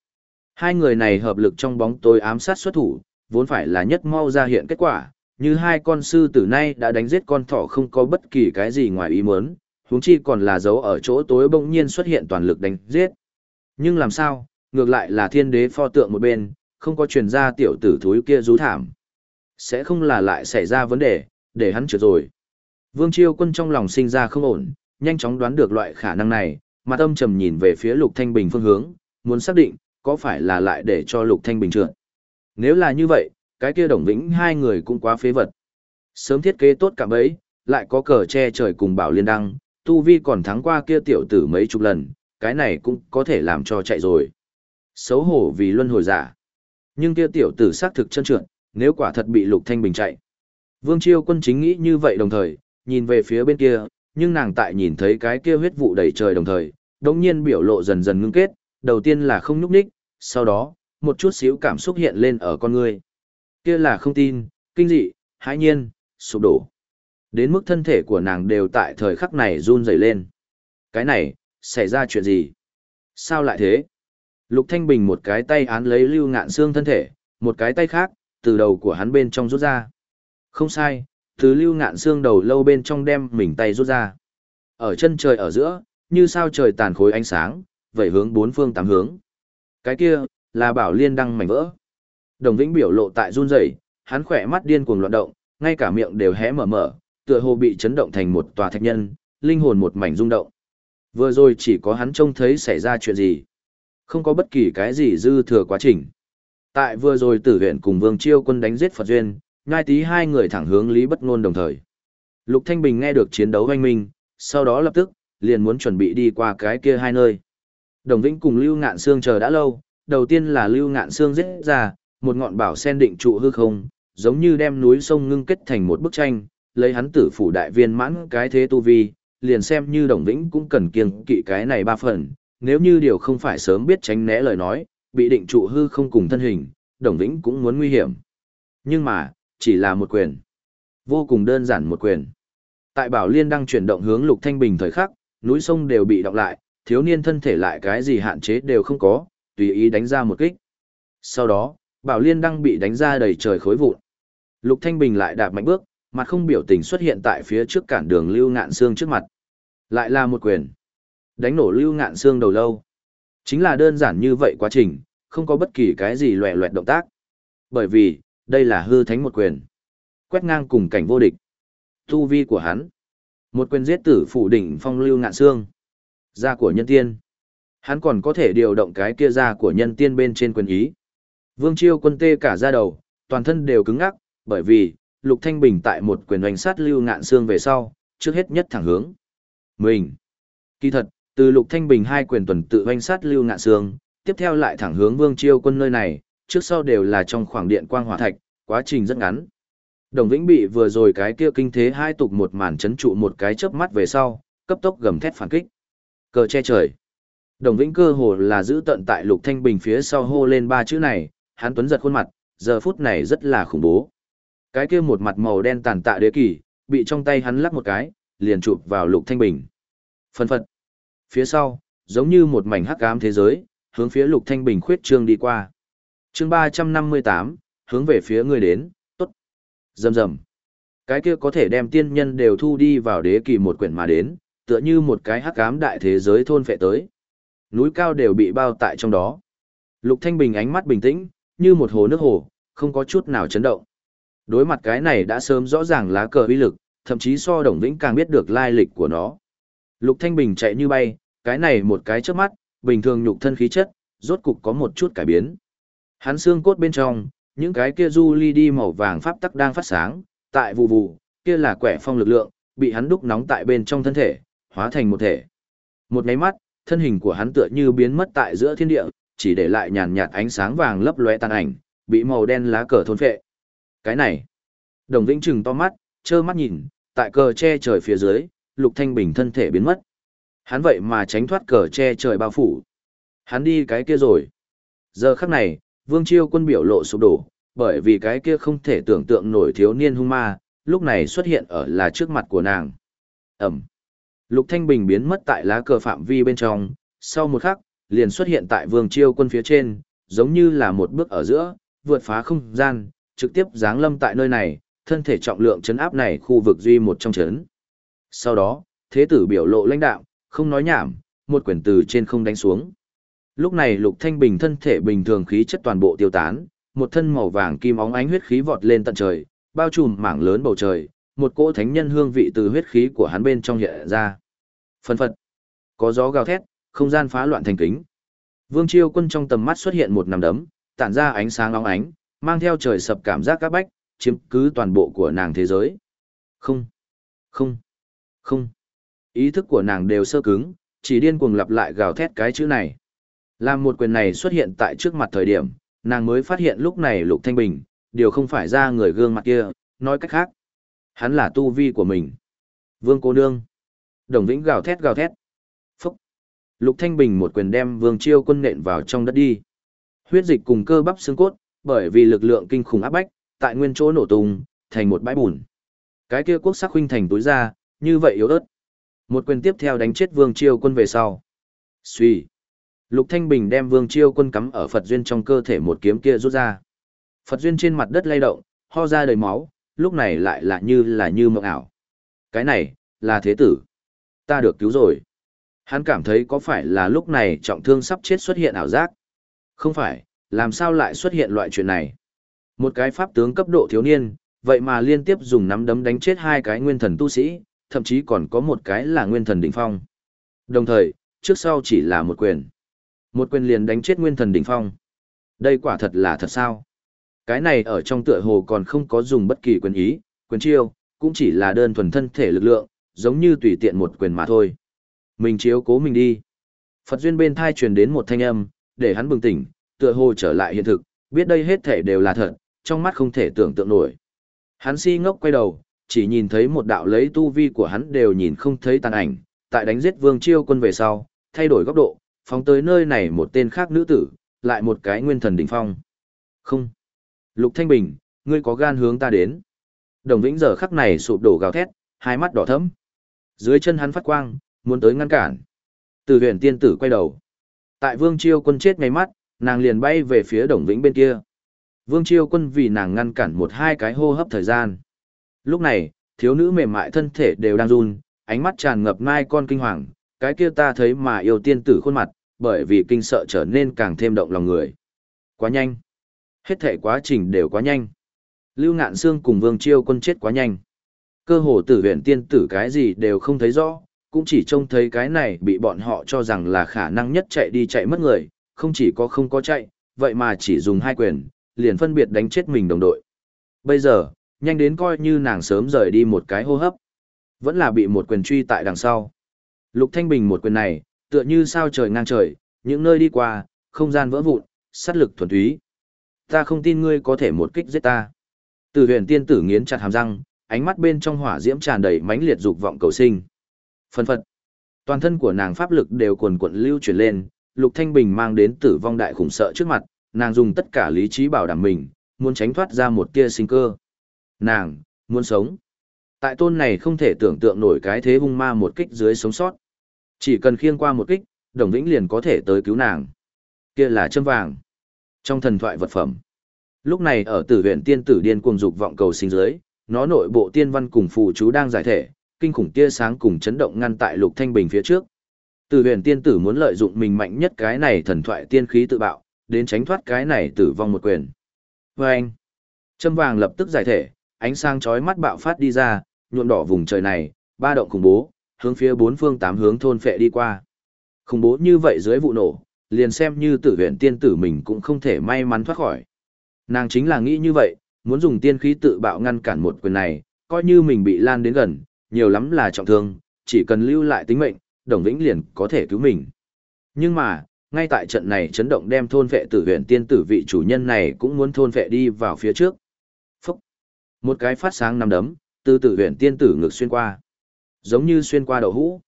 A: Hai người này hợp lực trong bóng tối ám sát xuất thủ, vốn phải là nhất mau ra hiện kết quả, như hai con sư tử nay đã đánh giết con thỏ không có bất kỳ cái gì ngoài ý muốn, huống chi còn là dấu ở chỗ tối bỗng nhiên xuất hiện toàn lực đánh giết. Nhưng làm sao, ngược lại là thiên đế pho tượng một bên, không có truyền ra tiểu tử thúi kia rú thảm. Sẽ không là lại xảy ra vấn đề, để hắn trượt rồi. Vương Chiêu Quân trong lòng sinh ra không ổn, nhanh chóng đoán được loại khả năng này, mà tâm trầm nhìn về phía Lục Thanh Bình phương hướng, muốn xác định, có phải là lại để cho Lục Thanh Bình trượt. Nếu là như vậy, cái kia đồng vĩnh hai người cũng quá phế vật. Sớm thiết kế tốt cả bấy, lại có cờ che trời cùng bảo liên đăng, tu vi còn thắng qua kia tiểu tử mấy chục lần, cái này cũng có thể làm cho chạy rồi. Xấu hổ vì luân hồi giả. Nhưng kia tiểu tử xác thực chân trượt, nếu quả thật bị Lục Thanh Bình chạy. Vương Chiêu quân chính nghĩ như vậy đồng thời, nhìn về phía bên kia, nhưng nàng tại nhìn thấy cái kia huyết vụ đầy trời đồng thời, đống nhiên biểu lộ dần dần ngưng kết, đầu tiên là không nhúc nhích, sau đó, một chút xíu cảm xúc hiện lên ở con người. Kia là không tin, kinh dị, hãi nhiên, sụp đổ. Đến mức thân thể của nàng đều tại thời khắc này run rẩy lên. Cái này, xảy ra chuyện gì? Sao lại thế? Lục Thanh Bình một cái tay án lấy lưu ngạn xương thân thể, một cái tay khác, từ đầu của hắn bên trong rút ra. Không sai, từ lưu ngạn xương đầu lâu bên trong đem mình tay rút ra. Ở chân trời ở giữa, như sao trời tàn khối ánh sáng, vẩy hướng bốn phương tám hướng. Cái kia, là bảo liên đăng mảnh vỡ. Đồng Vĩnh biểu lộ tại run rẩy, hắn khỏe mắt điên cuồng loạn động, ngay cả miệng đều hé mở mở, tựa hồ bị chấn động thành một tòa thạch nhân, linh hồn một mảnh rung động. Vừa rồi chỉ có hắn trông thấy xảy ra chuyện gì. Không có bất kỳ cái gì dư thừa quá trình. Tại vừa rồi tử huyện cùng Vương Chiêu quân đánh giết Phật Duyên, ngai tí hai người thẳng hướng Lý Bất Ngôn đồng thời. Lục Thanh Bình nghe được chiến đấu hoanh minh, sau đó lập tức, liền muốn chuẩn bị đi qua cái kia hai nơi. Đồng Vĩnh cùng Lưu Ngạn Sương chờ đã lâu, đầu tiên là Lưu Ngạn Sương giết ra, một ngọn bảo sen định trụ hư không, giống như đem núi sông ngưng kết thành một bức tranh, lấy hắn tử phủ đại viên mãn cái thế tu vi, liền xem như Đồng Vĩnh cũng cần kiêng kỵ cái này ba phần, nếu như điều không phải sớm biết tránh né lời nói, bị định trụ hư không cùng thân hình, Đồng Vĩnh cũng muốn nguy hiểm. Nhưng mà, chỉ là một quyền. Vô cùng đơn giản một quyền. Tại Bảo Liên đang chuyển động hướng Lục Thanh Bình thời khắc, núi sông đều bị đọc lại, thiếu niên thân thể lại cái gì hạn chế đều không có, tùy ý đánh ra một kích. Sau đó, Bảo Liên đang bị đánh ra đầy trời khối vụn. Lục Thanh Bình lại đạp mạnh bước, mặt không biểu tình xuất hiện tại phía trước cản đường Lưu Ngạn Xương trước mặt. Lại là một quyền. Đánh nổ Lưu Ngạn Xương đầu lâu. Chính là đơn giản như vậy quá trình, không có bất kỳ cái gì loẹ loẹt động tác. Bởi vì, đây là hư thánh một quyền. Quét ngang cùng cảnh vô địch. Tu vi của hắn. Một quyền giết tử phủ đỉnh phong lưu ngạn xương. Gia của nhân tiên. Hắn còn có thể điều động cái kia gia của nhân tiên bên trên quyền ý. Vương Chiêu quân tê cả ra đầu, toàn thân đều cứng ngắc, bởi vì, Lục Thanh Bình tại một quyền hoành sát lưu ngạn xương về sau, trước hết nhất thẳng hướng. Mình. Kỳ thật, từ Lục Thanh Bình hai quyền tuần tự vanh sát lưu ngạn Sương, tiếp theo lại thẳng hướng Vương Chiêu quân nơi này, trước sau đều là trong khoảng điện quang hỏa thạch, quá trình rất ngắn. Đồng Vĩnh bị vừa rồi cái kia kinh thế hai tục một màn chấn trụ một cái chớp mắt về sau, cấp tốc gầm thét phản kích. Cờ che trời. Đồng Vĩnh cơ hồ là giữ tận tại Lục Thanh Bình phía sau hô lên ba chữ này, hắn tuấn giật khuôn mặt, giờ phút này rất là khủng bố. Cái kia một mặt màu đen tàn tạ đế kỳ, bị trong tay hắn lắc một cái, liền chụp vào Lục Thanh Bình. Phân phật. Phía sau, giống như một mảnh hắc ám thế giới, hướng phía Lục Thanh Bình khuyết trương đi qua. Chương 358, hướng về phía người đến, tốt. Rầm rầm. Cái kia có thể đem tiên nhân đều thu đi vào đế kỳ một quyển mà đến, tựa như một cái hắc ám đại thế giới thôn phệ tới. Núi cao đều bị bao tại trong đó. Lục Thanh Bình ánh mắt bình tĩnh, như một hồ nước hồ, không có chút nào chấn động. Đối mặt cái này đã sớm rõ ràng lá cờ uy lực, thậm chí so Đồng Vĩnh càng biết được lai lịch của nó. Lục Thanh Bình chạy như bay, cái này một cái chớp mắt, bình thường nhục thân khí chất, rốt cục có một chút cải biến. Hắn xương cốt bên trong, những cái kia du ly đi màu vàng pháp tắc đang phát sáng, tại vụ vụ, kia là quẻ phong lực lượng, bị hắn đúc nóng tại bên trong thân thể, hóa thành một thể. Một nháy mắt, thân hình của hắn tựa như biến mất tại giữa thiên địa, chỉ để lại nhàn nhạt ánh sáng vàng lấp lóe tàn ảnh, bị màu đen lá cờ thôn phệ. Cái này, Đồng Vĩnh trừng to mắt, trơ mắt nhìn, tại cờ che trời phía dưới, Lục Thanh Bình thân thể biến mất. Hắn vậy mà tránh thoát cờ che trời bao phủ. Hắn đi cái kia rồi. Giờ khắc này, Vương Chiêu quân biểu lộ sụp đổ, bởi vì cái kia không thể tưởng tượng nổi thiếu niên hung ma, lúc này xuất hiện ở là trước mặt của nàng. Ẩm. Lục Thanh Bình biến mất tại lá cờ phạm vi bên trong, sau một khắc, liền xuất hiện tại Vương Chiêu quân phía trên, giống như là một bước ở giữa, vượt phá không gian, trực tiếp giáng lâm tại nơi này, thân thể trọng lượng chấn áp này khu vực duy một trong chấn. Sau đó, thế tử biểu lộ lãnh đạo, không nói nhảm, một quyền từ trên không đánh xuống. Lúc này Lục Thanh Bình thân thể bình thường khí chất toàn bộ tiêu tán, một thân màu vàng kim óng ánh huyết khí vọt lên tận trời, bao trùm mảng lớn bầu trời, một cỗ thánh nhân hương vị từ huyết khí của hắn bên trong hiện ra. Phân phật, có gió gào thét, không gian phá loạn thành kính. Vương Chiêu Quân trong tầm mắt xuất hiện một nắm đấm, tản ra ánh sáng óng ánh, mang theo trời sập cảm giác các bách, chiếm cứ toàn bộ của nàng thế giới. Không, không, không. Ý thức của nàng đều sơ cứng, chỉ điên cuồng lặp lại gào thét cái chữ này. Làm một quyền này xuất hiện tại trước mặt thời điểm, nàng mới phát hiện lúc này Lục Thanh Bình, điều không phải ra người gương mặt kia, nói cách khác. Hắn là tu vi của mình. Vương cô nương. Đồng Vĩnh gào thét gào thét. Phúc. Lục Thanh Bình một quyền đem Vương Chiêu quân nện vào trong đất đi. Huyết dịch cùng cơ bắp xương cốt, bởi vì lực lượng kinh khủng áp bách, tại nguyên chỗ nổ tung, thành một bãi bùn. Cái kia quốc sắc huynh thành túi ra, như vậy yếu ớt. Một quyền tiếp theo đánh chết Vương Chiêu quân về sau. Suy. Lục Thanh Bình đem Vương Chiêu quân cắm ở Phật duyên trong cơ thể một kiếm kia rút ra. Phật duyên trên mặt đất lay động, ho ra đầy máu, lúc này lại là như là như mộng ảo. Cái này, là thế tử. Ta được cứu rồi. Hắn cảm thấy có phải là lúc này trọng thương sắp chết xuất hiện ảo giác? Không phải, làm sao lại xuất hiện loại chuyện này? Một cái pháp tướng cấp độ thiếu niên, vậy mà liên tiếp dùng nắm đấm đánh chết hai cái nguyên thần tu sĩ, thậm chí còn có một cái là nguyên thần đỉnh phong. Đồng thời, trước sau chỉ là một quyền. Một quyền liền đánh chết nguyên thần đỉnh phong. Đây quả thật là thật sao? Cái này ở trong tựa hồ còn không có dùng bất kỳ quyền ý, quyền chiêu, cũng chỉ là đơn thuần thân thể lực lượng, giống như tùy tiện một quyền mà thôi. Mình chiếu cố mình đi. Phật duyên bên thai truyền đến một thanh âm, để hắn bừng tỉnh, tựa hồ trở lại hiện thực, biết đây hết thể đều là thật, trong mắt không thể tưởng tượng nổi. Hắn si ngốc quay đầu, chỉ nhìn thấy một đạo lấy tu vi của hắn đều nhìn không thấy tàn ảnh, tại đánh giết vương chiêu quân về sau, thay đổi góc độ, phóng tới nơi này một tên khác nữ tử, lại một cái nguyên thần đỉnh phong. Không. Lục Thanh Bình, ngươi có gan hướng ta đến. Đồng Vĩnh giờ khắc này sụp đổ gào thét, hai mắt đỏ thẫm. Dưới chân hắn phát quang, muốn tới ngăn cản. Từ huyền tiên tử quay đầu. Tại Vương Chiêu quân chết ngay mắt, nàng liền bay về phía Đồng Vĩnh bên kia. Vương Chiêu quân vì nàng ngăn cản một hai cái hô hấp thời gian. Lúc này, thiếu nữ mềm mại thân thể đều đang run, ánh mắt tràn ngập mai con kinh hoàng, cái kia ta thấy mà yêu tiên tử khuôn mặt, bởi vì kinh sợ trở nên càng thêm động lòng người. Quá nhanh. Hết thể quá trình đều quá nhanh. Lưu Ngạn Sương cùng Vương Chiêu quân chết quá nhanh. Cơ hồ tử huyện tiên tử cái gì đều không thấy rõ, cũng chỉ trông thấy cái này bị bọn họ cho rằng là khả năng nhất chạy đi chạy mất người, không chỉ có không có chạy, vậy mà chỉ dùng hai quyền, liền phân biệt đánh chết mình đồng đội. Bây giờ, nhanh đến coi như nàng sớm rời đi một cái hô hấp. Vẫn là bị một quyền truy tại đằng sau. Lục Thanh Bình một quyền này, tựa như sao trời ngang trời, những nơi đi qua, không gian vỡ vụn, sát lực thuần túy. Ta không tin ngươi có thể một kích giết ta. Từ huyền tiên tử nghiến chặt hàm răng, ánh mắt bên trong hỏa diễm tràn đầy mãnh liệt dục vọng cầu sinh. Phần phật. Toàn thân của nàng pháp lực đều cuồn cuộn lưu chuyển lên, Lục Thanh Bình mang đến tử vong đại khủng sợ trước mặt, nàng dùng tất cả lý trí bảo đảm mình, muốn tránh thoát ra một tia sinh cơ. Nàng, muốn sống. Tại tôn này không thể tưởng tượng nổi cái thế hung ma một kích dưới sống sót. Chỉ cần khiêng qua một kích, đồng vĩnh liền có thể tới cứu nàng. Kia là châm vàng. Trong thần thoại vật phẩm. Lúc này ở tử huyện tiên tử điên cuồng dục vọng cầu sinh dưới, nó nội bộ tiên văn cùng phù chú đang giải thể, kinh khủng tia sáng cùng chấn động ngăn tại Lục Thanh Bình phía trước. Tử huyện tiên tử muốn lợi dụng mình mạnh nhất cái này thần thoại tiên khí tự bạo, đến tránh thoát cái này tử vong một quyền. vê anh, châm vàng lập tức giải thể, ánh sáng chói mắt bạo phát đi ra, nhuộm đỏ vùng trời này, ba động khủng bố, hướng phía bốn phương tám hướng thôn phệ đi qua. Khủng bố như vậy dưới vụ nổ, liền xem như tử huyện tiên tử mình cũng không thể may mắn thoát khỏi. Nàng chính là nghĩ như vậy, muốn dùng tiên khí tự bạo ngăn cản một quyền này, coi như mình bị lan đến gần, nhiều lắm là trọng thương, chỉ cần lưu lại tính mệnh, Đồng Vĩnh liền có thể cứu mình. Nhưng mà, ngay tại trận này chấn động đem thôn vệ tử huyện tiên tử vị chủ nhân này cũng muốn thôn vệ đi vào phía trước. Một cái phát sáng nằm đấm, từ tử huyện tiên tử ngược xuyên qua. Giống như xuyên qua đậu hũ.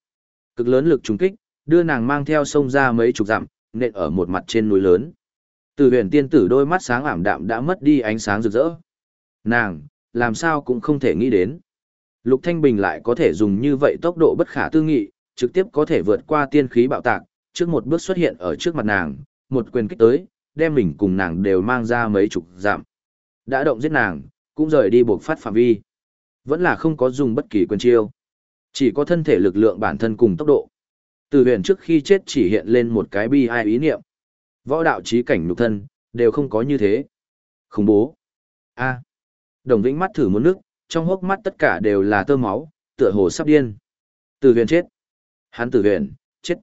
A: Cực lớn lực trùng kích, đưa nàng mang theo sông ra mấy chục dặm, nện ở một mặt trên núi lớn. Tử huyền tiên tử đôi mắt sáng ảm đạm đã mất đi ánh sáng rực rỡ. Nàng, làm sao cũng không thể nghĩ đến. Lục Thanh Bình lại có thể dùng như vậy tốc độ bất khả tư nghị, trực tiếp có thể vượt qua tiên khí bạo tạc, trước một bước xuất hiện ở trước mặt nàng, một quyền kích tới, đem mình cùng nàng đều mang ra mấy chục dặm, Đã động giết nàng, cũng rời đi buộc phát phạm vi. Vẫn là không có dùng bất kỳ quyền chiêu. Chỉ có thân thể lực lượng bản thân cùng tốc độ. Từ huyền trước khi chết chỉ hiện lên một cái bi ai ý niệm. Võ đạo trí cảnh nhục thân, đều không có như thế. Khủng bố. a Đồng vĩnh mắt thử muốn nước, trong hốc mắt tất cả đều là tơ máu, tựa hồ sắp điên. Từ huyền chết. Hắn tử huyền, chết.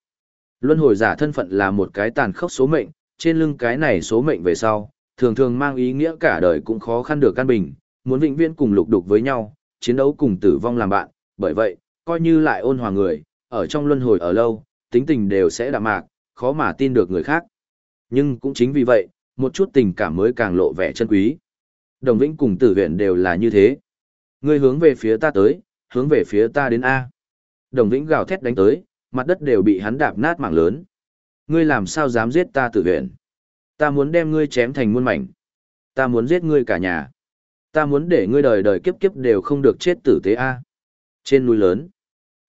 A: Luân hồi giả thân phận là một cái tàn khốc số mệnh, trên lưng cái này số mệnh về sau, Thường thường mang ý nghĩa cả đời cũng khó khăn được căn bình, muốn vĩnh viễn cùng lục đục với nhau, chiến đấu cùng tử vong làm bạn, bởi vậy, coi như lại ôn hòa người, ở trong luân hồi ở lâu, tính tình đều sẽ đạm mạc, khó mà tin được người khác. Nhưng cũng chính vì vậy, một chút tình cảm mới càng lộ vẻ chân quý. Đồng Vĩnh cùng tử huyện đều là như thế. Ngươi hướng về phía ta tới, hướng về phía ta đến A. Đồng Vĩnh gào thét đánh tới, mặt đất đều bị hắn đạp nát mảng lớn. Ngươi làm sao dám giết ta tử huyện? Ta muốn đem ngươi chém thành muôn mảnh. Ta muốn giết ngươi cả nhà. Ta muốn để ngươi đời đời kiếp kiếp đều không được chết tử tế A. Trên núi lớn,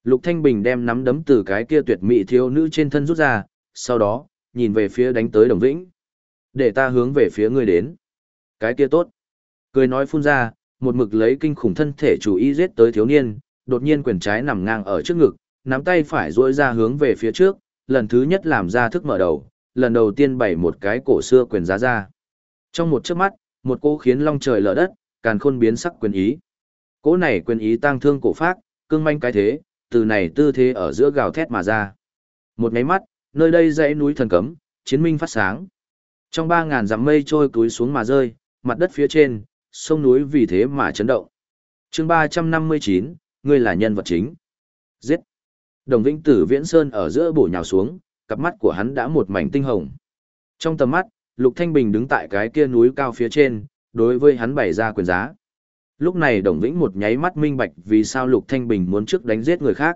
A: Lục Thanh Bình đem nắm đấm từ cái kia tuyệt mỹ thiếu nữ trên thân rút ra, sau đó, nhìn về phía đánh tới Đồng Vĩnh. Để ta hướng về phía ngươi đến. Cái kia tốt. Cười nói phun ra, một mực lấy kinh khủng thân thể chủ ý giết tới thiếu niên, đột nhiên quyền trái nằm ngang ở trước ngực, nắm tay phải duỗi ra hướng về phía trước, lần thứ nhất làm ra thức mở đầu, lần đầu tiên bày một cái cổ xưa quyền giá ra. Trong một chớp mắt, một cô khiến long trời lở đất, càn khôn biến sắc quyền ý. Cỗ này quyền ý tăng thương cổ phát, cương manh cái thế, từ này tư thế ở giữa gào thét mà ra. Một cái mắt, nơi đây dãy núi thần cấm, chiến minh phát sáng. Trong ba ngàn dặm mây trôi túi xuống mà rơi, mặt đất phía trên, sông núi vì thế mà chấn động. chương ba trăm năm mươi chín, ngươi là nhân vật chính. Giết. Đồng Vĩnh Tử Viễn Sơn ở giữa bổ nhào xuống, cặp mắt của hắn đã một mảnh tinh hồng. Trong tầm mắt, Lục Thanh Bình đứng tại cái kia núi cao phía trên, đối với hắn bày ra quyền giá. Lúc này Đồng Vĩnh một nháy mắt minh bạch vì sao Lục Thanh Bình muốn trước đánh giết người khác.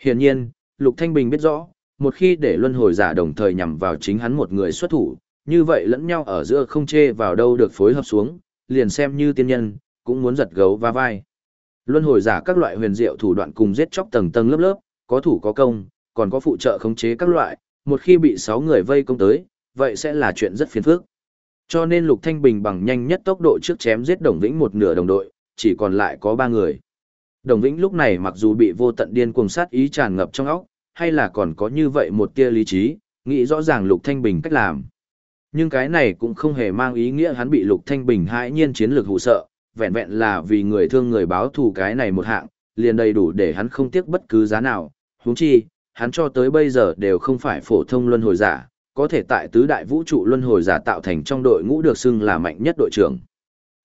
A: Hiển nhiên, Lục Thanh Bình biết rõ, một khi để luân hồi giả đồng thời nhằm vào chính hắn một người xuất thủ, như vậy lẫn nhau ở giữa không chê vào đâu được phối hợp xuống, liền xem như tiên nhân, cũng muốn giật gấu va vai. Luân hồi giả các loại huyền diệu thủ đoạn cùng giết chóc tầng tầng lớp lớp, có thủ có công, còn có phụ trợ khống chế các loại, một khi bị 6 người vây công tới, vậy sẽ là chuyện rất phiền phức. Cho nên Lục Thanh Bình bằng nhanh nhất tốc độ trước chém giết Đồng Vĩnh một nửa đồng đội, chỉ còn lại có 3 người. Đồng Vĩnh lúc này mặc dù bị vô tận điên cuồng sát ý tràn ngập trong óc, hay là còn có như vậy một tia lý trí, nghĩ rõ ràng Lục Thanh Bình cách làm. Nhưng cái này cũng không hề mang ý nghĩa hắn bị Lục Thanh Bình hãi nhiên chiến lược hù sợ, vẹn vẹn là vì người thương người báo thù cái này một hạng, liền đầy đủ để hắn không tiếc bất cứ giá nào, huống chi, hắn cho tới bây giờ đều không phải phổ thông luân hồi giả, có thể tại tứ đại vũ trụ luân hồi giả tạo thành trong đội ngũ được xưng là mạnh nhất đội trưởng.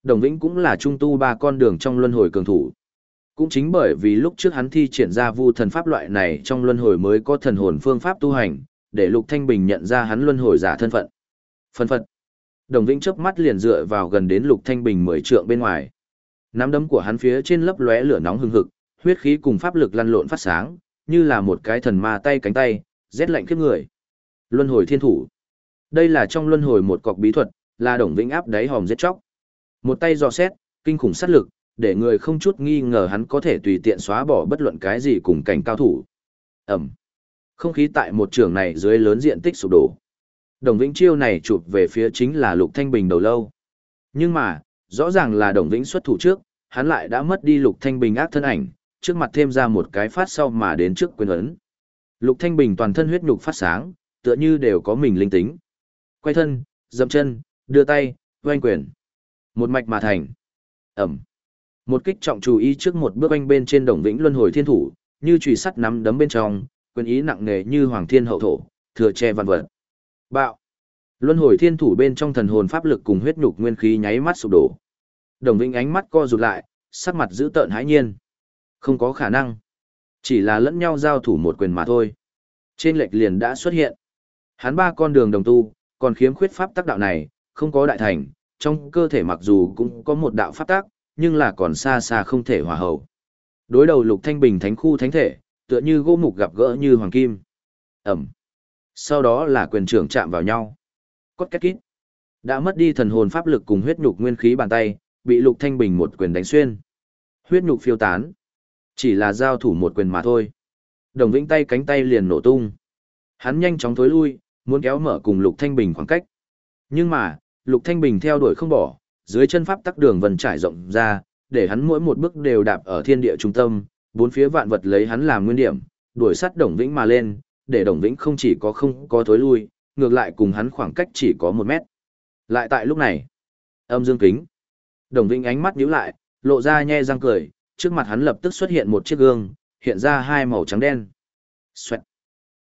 A: Đồng Vĩnh cũng là trung tu ba con đường trong luân hồi cường thủ. Cũng chính bởi vì lúc trước hắn thi triển ra vu thần pháp loại này trong luân hồi mới có thần hồn phương pháp tu hành, để Lục Thanh Bình nhận ra hắn luân hồi giả thân phận. Phân phật. Đồng Vĩnh chớp mắt liền dựa vào gần đến Lục Thanh Bình mười trượng bên ngoài. Nắm đấm của hắn phía trên lấp lóe lửa nóng hừng hực, huyết khí cùng pháp lực lăn lộn phát sáng, như là một cái thần ma tay cánh tay, rét lạnh khiếp người. Luân hồi thiên thủ. Đây là trong luân hồi một cọc bí thuật, là Đồng Vĩnh áp đáy hòm giết chóc. Một tay dò xét, kinh khủng sát lực, để người không chút nghi ngờ hắn có thể tùy tiện xóa bỏ bất luận cái gì cùng cảnh cao thủ. Ẩm. Không khí tại một trường này dưới lớn diện tích sụp đổ. Đồng Vĩnh chiêu này chụp về phía chính là Lục Thanh Bình đầu lâu. Nhưng mà, rõ ràng là Đồng Vĩnh xuất thủ trước, hắn lại đã mất đi Lục Thanh Bình ác thân ảnh, trước mặt thêm ra một cái phát sau mà đến trước quyền ấn. Lục Thanh Bình toàn thân huyết nhục phát sáng, tựa như đều có mình linh tính. Quay thân, dậm chân, đưa tay, oanh quyền. Một mạch mà thành. Ẩm. Một kích trọng chú ý trước một bước anh bên trên đồng vĩnh luân hồi thiên thủ, như chùy sắt nắm đấm bên trong, quyền ý nặng nề như hoàng thiên hậu thổ, thừa che văn vật. Bạo. Luân hồi thiên thủ bên trong thần hồn pháp lực cùng huyết nhục nguyên khí nháy mắt sụp đổ. Đồng Vĩnh ánh mắt co rụt lại, sắc mặt giữ tợn hãi nhiên. Không có khả năng. Chỉ là lẫn nhau giao thủ một quyền mà thôi. Trên lệch liền đã xuất hiện. Hắn ba con đường đồng tu, còn khiếm khuyết pháp tác đạo này, không có đại thành, trong cơ thể mặc dù cũng có một đạo pháp tác, nhưng là còn xa xa không thể hòa hậu. Đối đầu Lục Thanh Bình thánh khu thánh thể, tựa như gỗ mục gặp gỡ như hoàng kim. Ẩm. Sau đó là quyền trưởng chạm vào nhau. Cốt két kít. Đã mất đi thần hồn pháp lực cùng huyết nhục nguyên khí bàn tay, bị Lục Thanh Bình một quyền đánh xuyên. Huyết nhục phiêu tán. Chỉ là giao thủ một quyền mà thôi. Đồng Vĩnh tay cánh tay liền nổ tung. Hắn nhanh chóng thối lui, muốn kéo mở cùng Lục Thanh Bình khoảng cách. Nhưng mà, Lục Thanh Bình theo đuổi không bỏ, dưới chân pháp tắc đường vần trải rộng ra, để hắn mỗi một bước đều đạp ở thiên địa trung tâm, bốn phía vạn vật lấy hắn làm nguyên điểm, đuổi sát Đồng Vĩnh mà lên, để Đồng Vĩnh không chỉ có không có thối lui, ngược lại cùng hắn khoảng cách chỉ có một mét. Lại tại lúc này, âm dương kính. Đồng Vĩnh ánh mắt nhíu lại, lộ ra nhe răng cười, trước mặt hắn lập tức xuất hiện một chiếc gương, hiện ra hai màu trắng đen. Xoẹt.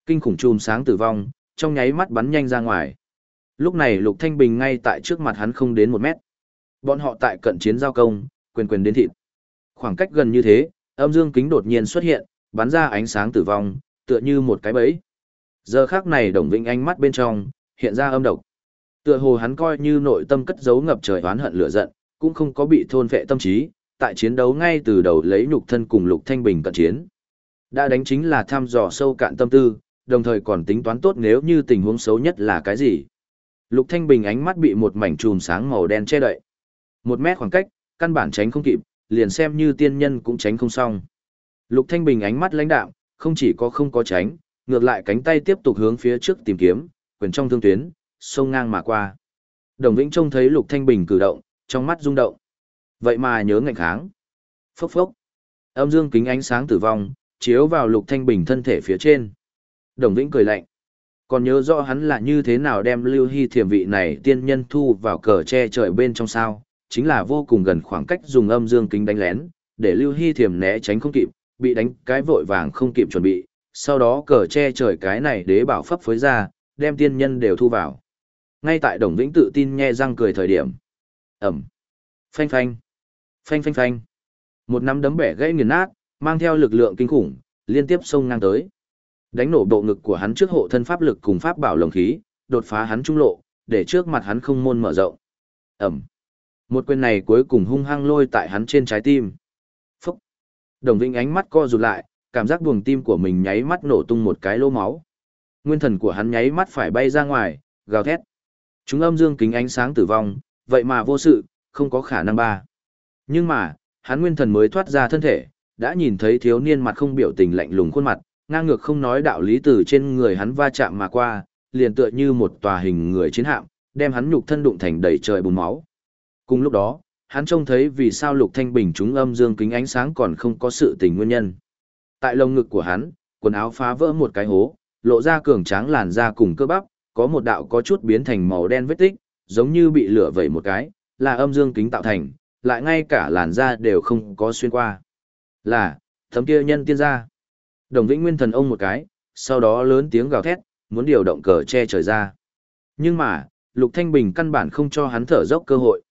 A: Kinh khủng chùm sáng tử vong, trong nháy mắt bắn nhanh ra ngoài. Lúc này Lục Thanh Bình ngay tại trước mặt hắn không đến một mét. Bọn họ tại cận chiến giao công, quyền quyền đến thịt. Khoảng cách gần như thế, âm dương kính đột nhiên xuất hiện, bắn ra ánh sáng tử vong, tựa như một cái bẫy. Giờ khắc này Đồng Vĩnh ánh mắt bên trong, hiện ra âm độc. Tựa hồ hắn coi như nội tâm cất giấu ngập trời oán hận lửa giận, cũng không có bị thôn phệ tâm trí, tại chiến đấu ngay từ đầu lấy nhục thân cùng Lục Thanh Bình cận chiến. Đã đánh chính là thăm dò sâu cạn tâm tư, đồng thời còn tính toán tốt nếu như tình huống xấu nhất là cái gì. Lục Thanh Bình ánh mắt bị một mảnh chùm sáng màu đen che đậy. Một mét khoảng cách, căn bản tránh không kịp, liền xem như tiên nhân cũng tránh không xong. Lục Thanh Bình ánh mắt lãnh đạm, không chỉ có không có tránh, ngược lại cánh tay tiếp tục hướng phía trước tìm kiếm, quyền trong thương tuyến, sông ngang mà qua. Đồng Vĩnh trông thấy Lục Thanh Bình cử động, trong mắt rung động. Vậy mà nhớ ngạnh kháng. Phốc phốc. Âm dương kính ánh sáng tử vong, chiếu vào Lục Thanh Bình thân thể phía trên. Đồng Vĩnh cười lạnh. Còn nhớ rõ hắn là như thế nào đem Lưu Hy thiềm vị này tiên nhân thu vào cờ che trời bên trong sao, chính là vô cùng gần khoảng cách dùng âm dương kính đánh lén, để Lưu Hy thiềm né tránh không kịp, bị đánh cái vội vàng không kịp chuẩn bị, sau đó cờ che trời cái này đế bảo pháp phối ra, đem tiên nhân đều thu vào. Ngay tại Đồng Vĩnh tự tin nhe răng cười thời điểm. Ẩm. Phanh phanh. Phanh phanh phanh. Một nắm đấm bẻ gãy nghiền nát, mang theo lực lượng kinh khủng, liên tiếp xông ngang tới. Đánh nổ bộ ngực của hắn trước hộ thân pháp lực cùng pháp bảo lồng khí, đột phá hắn trung lộ, để trước mặt hắn không môn mở rộng. Ẩm. Một quyền này cuối cùng hung hăng lôi tại hắn trên trái tim. Phúc. Đồng Vĩnh ánh mắt co rụt lại, cảm giác buồng tim của mình nháy mắt nổ tung một cái lỗ máu. Nguyên thần của hắn nháy mắt phải bay ra ngoài, gào thét. Chúng âm dương kính ánh sáng tử vong, vậy mà vô sự, không có khả năng ba. Nhưng mà, hắn nguyên thần mới thoát ra thân thể, đã nhìn thấy thiếu niên mặt không biểu tình lạnh lùng khuôn mặt, ngang ngược không nói đạo lý từ trên người hắn va chạm mà qua, liền tựa như một tòa hình người chiến hạm, đem hắn nhục thân đụng thành đầy trời bùn máu. Cùng lúc đó, hắn trông thấy vì sao Lục Thanh Bình chúng âm dương kính ánh sáng còn không có sự tình nguyên nhân. Tại lồng ngực của hắn, quần áo phá vỡ một cái hố, lộ ra cường tráng làn da cùng cơ bắp, có một đạo có chút biến thành màu đen vết tích, giống như bị lửa vẩy một cái, là âm dương kính tạo thành, lại ngay cả làn da đều không có xuyên qua. Là, thấm kia nhân tiên gia. Đồng Vĩnh Nguyên thần ông một cái, sau đó lớn tiếng gào thét, muốn điều động cờ che trời ra. Nhưng mà, Lục Thanh Bình căn bản không cho hắn thở dốc cơ hội.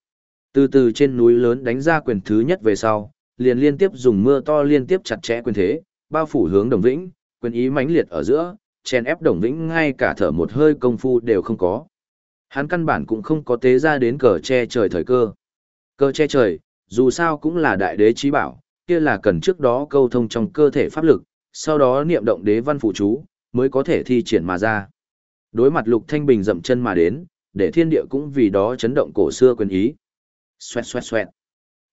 A: Từ từ trên núi lớn đánh ra quyền thứ nhất về sau, liền liên tiếp dùng mưa to liên tiếp chặt chẽ quyền thế, bao phủ hướng Đồng Vĩnh, quyền ý mãnh liệt ở giữa, chèn ép Đồng Vĩnh ngay cả thở một hơi công phu đều không có. Hắn căn bản cũng không có tế ra đến cờ che trời thời cơ cơ che trời, dù sao cũng là đại đế trí bảo, kia là cần trước đó câu thông trong cơ thể pháp lực, sau đó niệm động đế văn phụ chú, mới có thể thi triển mà ra. Đối mặt Lục Thanh Bình dậm chân mà đến, để thiên địa cũng vì đó chấn động cổ xưa quyền ý. Xoẹt xoẹt xoẹt.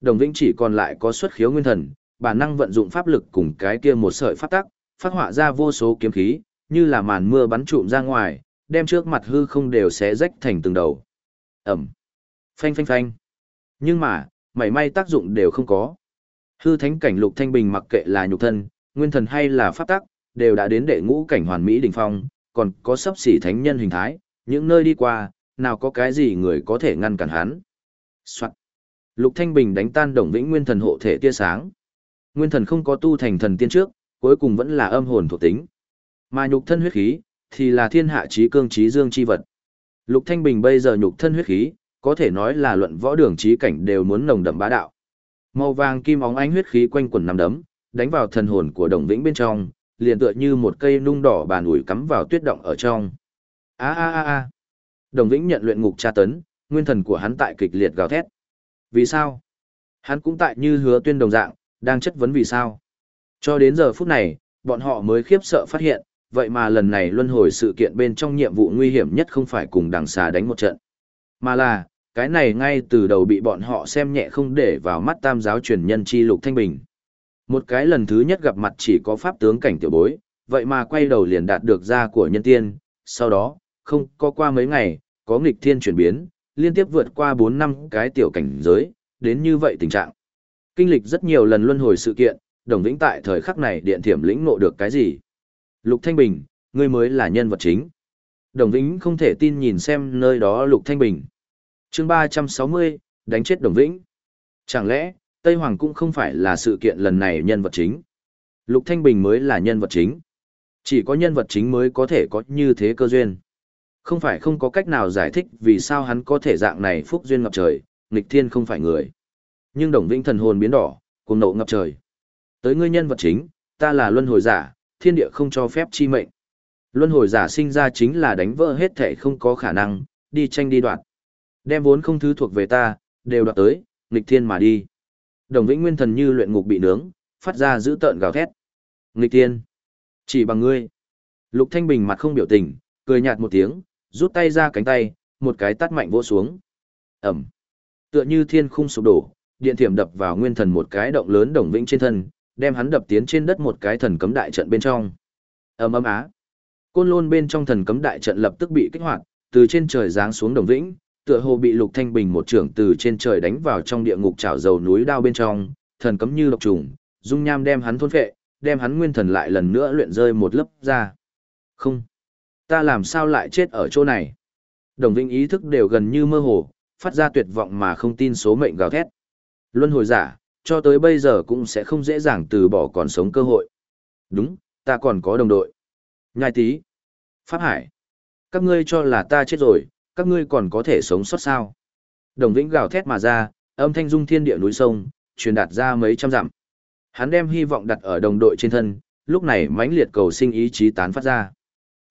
A: Đồng Vĩnh chỉ còn lại có xuất khiếu nguyên thần, bản năng vận dụng pháp lực cùng cái kia một sợi pháp tắc, phát họa ra vô số kiếm khí, như là màn mưa bắn trụm ra ngoài, đem trước mặt hư không đều xé rách thành từng đầu. ầm Phanh phanh phanh. Nhưng mà, mảy may tác dụng đều không có. Hư thánh cảnh lục thanh bình mặc kệ là nhục thân, nguyên thần hay là pháp tắc, đều đã đến đệ ngũ cảnh hoàn mỹ đỉnh phong, còn có sắp xỉ thánh nhân hình thái, những nơi đi qua, nào có cái gì người có thể ngăn cản hắn. Soạn. Lục Thanh Bình đánh tan đồng vĩnh nguyên thần hộ thể tia sáng. Nguyên thần không có tu thành thần tiên trước, cuối cùng vẫn là âm hồn thuộc tính. Mà nhục thân huyết khí, thì là thiên hạ trí cương trí dương chi vật. Lục Thanh Bình bây giờ nhục thân huyết khí, có thể nói là luận võ đường trí cảnh đều muốn nồng đậm bá đạo. Màu vàng kim óng ánh huyết khí quanh quần nằm đấm, đánh vào thần hồn của Đồng Vĩnh bên trong, liền tựa như một cây nung đỏ bàn ủi cắm vào tuyết động ở trong. A a a a. Đồng Vĩnh nhận luyện ngục tra tấn, nguyên thần của hắn tại kịch liệt gào thét. Vì sao? Hắn cũng tại như hứa tuyên đồng dạng, đang chất vấn vì sao. Cho đến giờ phút này, bọn họ mới khiếp sợ phát hiện, vậy mà lần này luân hồi sự kiện bên trong nhiệm vụ nguy hiểm nhất không phải cùng đằng xà đánh một trận. Mà là, cái này ngay từ đầu bị bọn họ xem nhẹ không để vào mắt tam giáo truyền nhân chi lục thanh bình. Một cái lần thứ nhất gặp mặt chỉ có pháp tướng cảnh tiểu bối, vậy mà quay đầu liền đạt được ra của nhân tiên, sau đó, không có qua mấy ngày, có nghịch thiên chuyển biến, liên tiếp vượt qua 4 năm cái tiểu cảnh giới, đến như vậy tình trạng. Kinh lịch rất nhiều lần luân hồi sự kiện, đồng vĩnh tại thời khắc này điện thiểm lĩnh ngộ được cái gì. Lục Thanh Bình, ngươi mới là nhân vật chính. Đồng Vĩnh không thể tin nhìn xem nơi đó Lục Thanh Bình chương 360, đánh chết Đồng Vĩnh. Chẳng lẽ, Tây Hoàng cũng không phải là sự kiện lần này nhân vật chính. Lục Thanh Bình mới là nhân vật chính. Chỉ có nhân vật chính mới có thể có như thế cơ duyên. Không phải không có cách nào giải thích vì sao hắn có thể dạng này phúc duyên ngập trời, nghịch thiên không phải người. Nhưng Đồng Vĩnh thần hồn biến đỏ, cuồng nộ ngập trời. Tới ngươi nhân vật chính, ta là luân hồi giả, thiên địa không cho phép chi mệnh. Luân hồi giả sinh ra chính là đánh vỡ hết thể không có khả năng, đi tranh đi đoạt. Đem vốn không thứ thuộc về ta, đều đoạt tới, nghịch thiên mà đi. Đồng Vĩnh Nguyên thần như luyện ngục bị nướng, phát ra dữ tợn gào thét. Nghịch thiên, chỉ bằng ngươi. Lục Thanh Bình mặt không biểu tình, cười nhạt một tiếng, rút tay ra cánh tay, một cái tát mạnh vỗ xuống. Ẩm. Tựa như thiên khung sụp đổ, điện thiểm đập vào nguyên thần một cái động lớn đồng vĩnh trên thân, đem hắn đập tiến trên đất một cái thần cấm đại trận bên trong. Ầm ầm á. Côn lôn bên trong thần cấm đại trận lập tức bị kích hoạt, từ trên trời giáng xuống đồng vĩnh, tựa hồ bị Lục Thanh Bình một trưởng từ trên trời đánh vào trong địa ngục chảo dầu núi đao bên trong, thần cấm như độc trùng, dung nham đem hắn thôn phệ, đem hắn nguyên thần lại lần nữa luyện rơi một lớp ra. Không, ta làm sao lại chết ở chỗ này? Đồng Vĩnh ý thức đều gần như mơ hồ, phát ra tuyệt vọng mà không tin số mệnh gào thét. Luân hồi giả, cho tới bây giờ cũng sẽ không dễ dàng từ bỏ còn sống cơ hội. Đúng, ta còn có đồng đội. Nhai tí. Pháp Hải. Các ngươi cho là ta chết rồi, các ngươi còn có thể sống sót sao. Đồng Vĩnh gào thét mà ra, âm thanh dung thiên địa núi sông, truyền đạt ra mấy trăm dặm. Hắn đem hy vọng đặt ở đồng đội trên thân, lúc này mãnh liệt cầu sinh ý chí tán phát ra.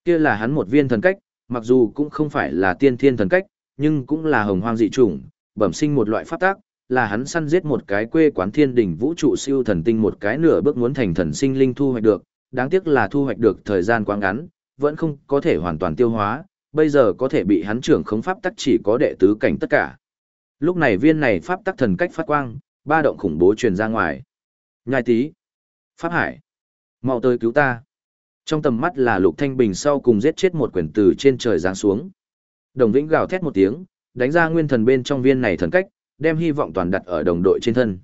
A: Kia là hắn một viên thần cách, mặc dù cũng không phải là tiên thiên thần cách, nhưng cũng là hồng hoang dị chủng, bẩm sinh một loại pháp tác, là hắn săn giết một cái quê quán thiên đỉnh vũ trụ siêu thần tinh một cái nửa bước muốn thành thần sinh linh thu hoạch được, đáng tiếc là thu hoạch được thời gian quá ngắn, vẫn không có thể hoàn toàn tiêu hóa, bây giờ có thể bị hắn trưởng khống pháp tắc chỉ có đệ tứ cảnh tất cả. Lúc này viên này pháp tắc thần cách phát quang, ba động khủng bố truyền ra ngoài. Nhai tí. Pháp hải. mau tới cứu ta. Trong tầm mắt là Lục Thanh Bình sau cùng giết chết một quyển từ trên trời giáng xuống. Đồng Vĩnh gào thét một tiếng, đánh ra nguyên thần bên trong viên này thần cách, đem hy vọng toàn đặt ở đồng đội trên thân.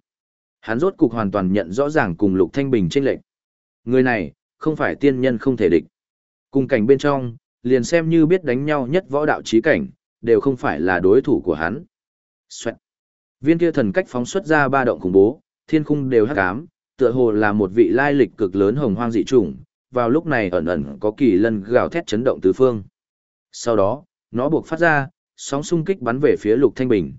A: Hắn rốt cục hoàn toàn nhận rõ ràng cùng Lục Thanh Bình trên lệnh. Người này, không phải tiên nhân không thể địch. Cùng cảnh bên trong, liền xem như biết đánh nhau nhất võ đạo trí cảnh, đều không phải là đối thủ của hắn. Xoẹt. Viên kia thần cách phóng xuất ra ba động khủng bố, thiên khung đều hắc ám, tựa hồ là một vị lai lịch cực lớn hồng hoang dị chủng, vào lúc này ẩn ẩn có kỳ lân gào thét chấn động tứ phương. Sau đó, nó buộc phát ra, sóng xung kích bắn về phía Lục Thanh Bình.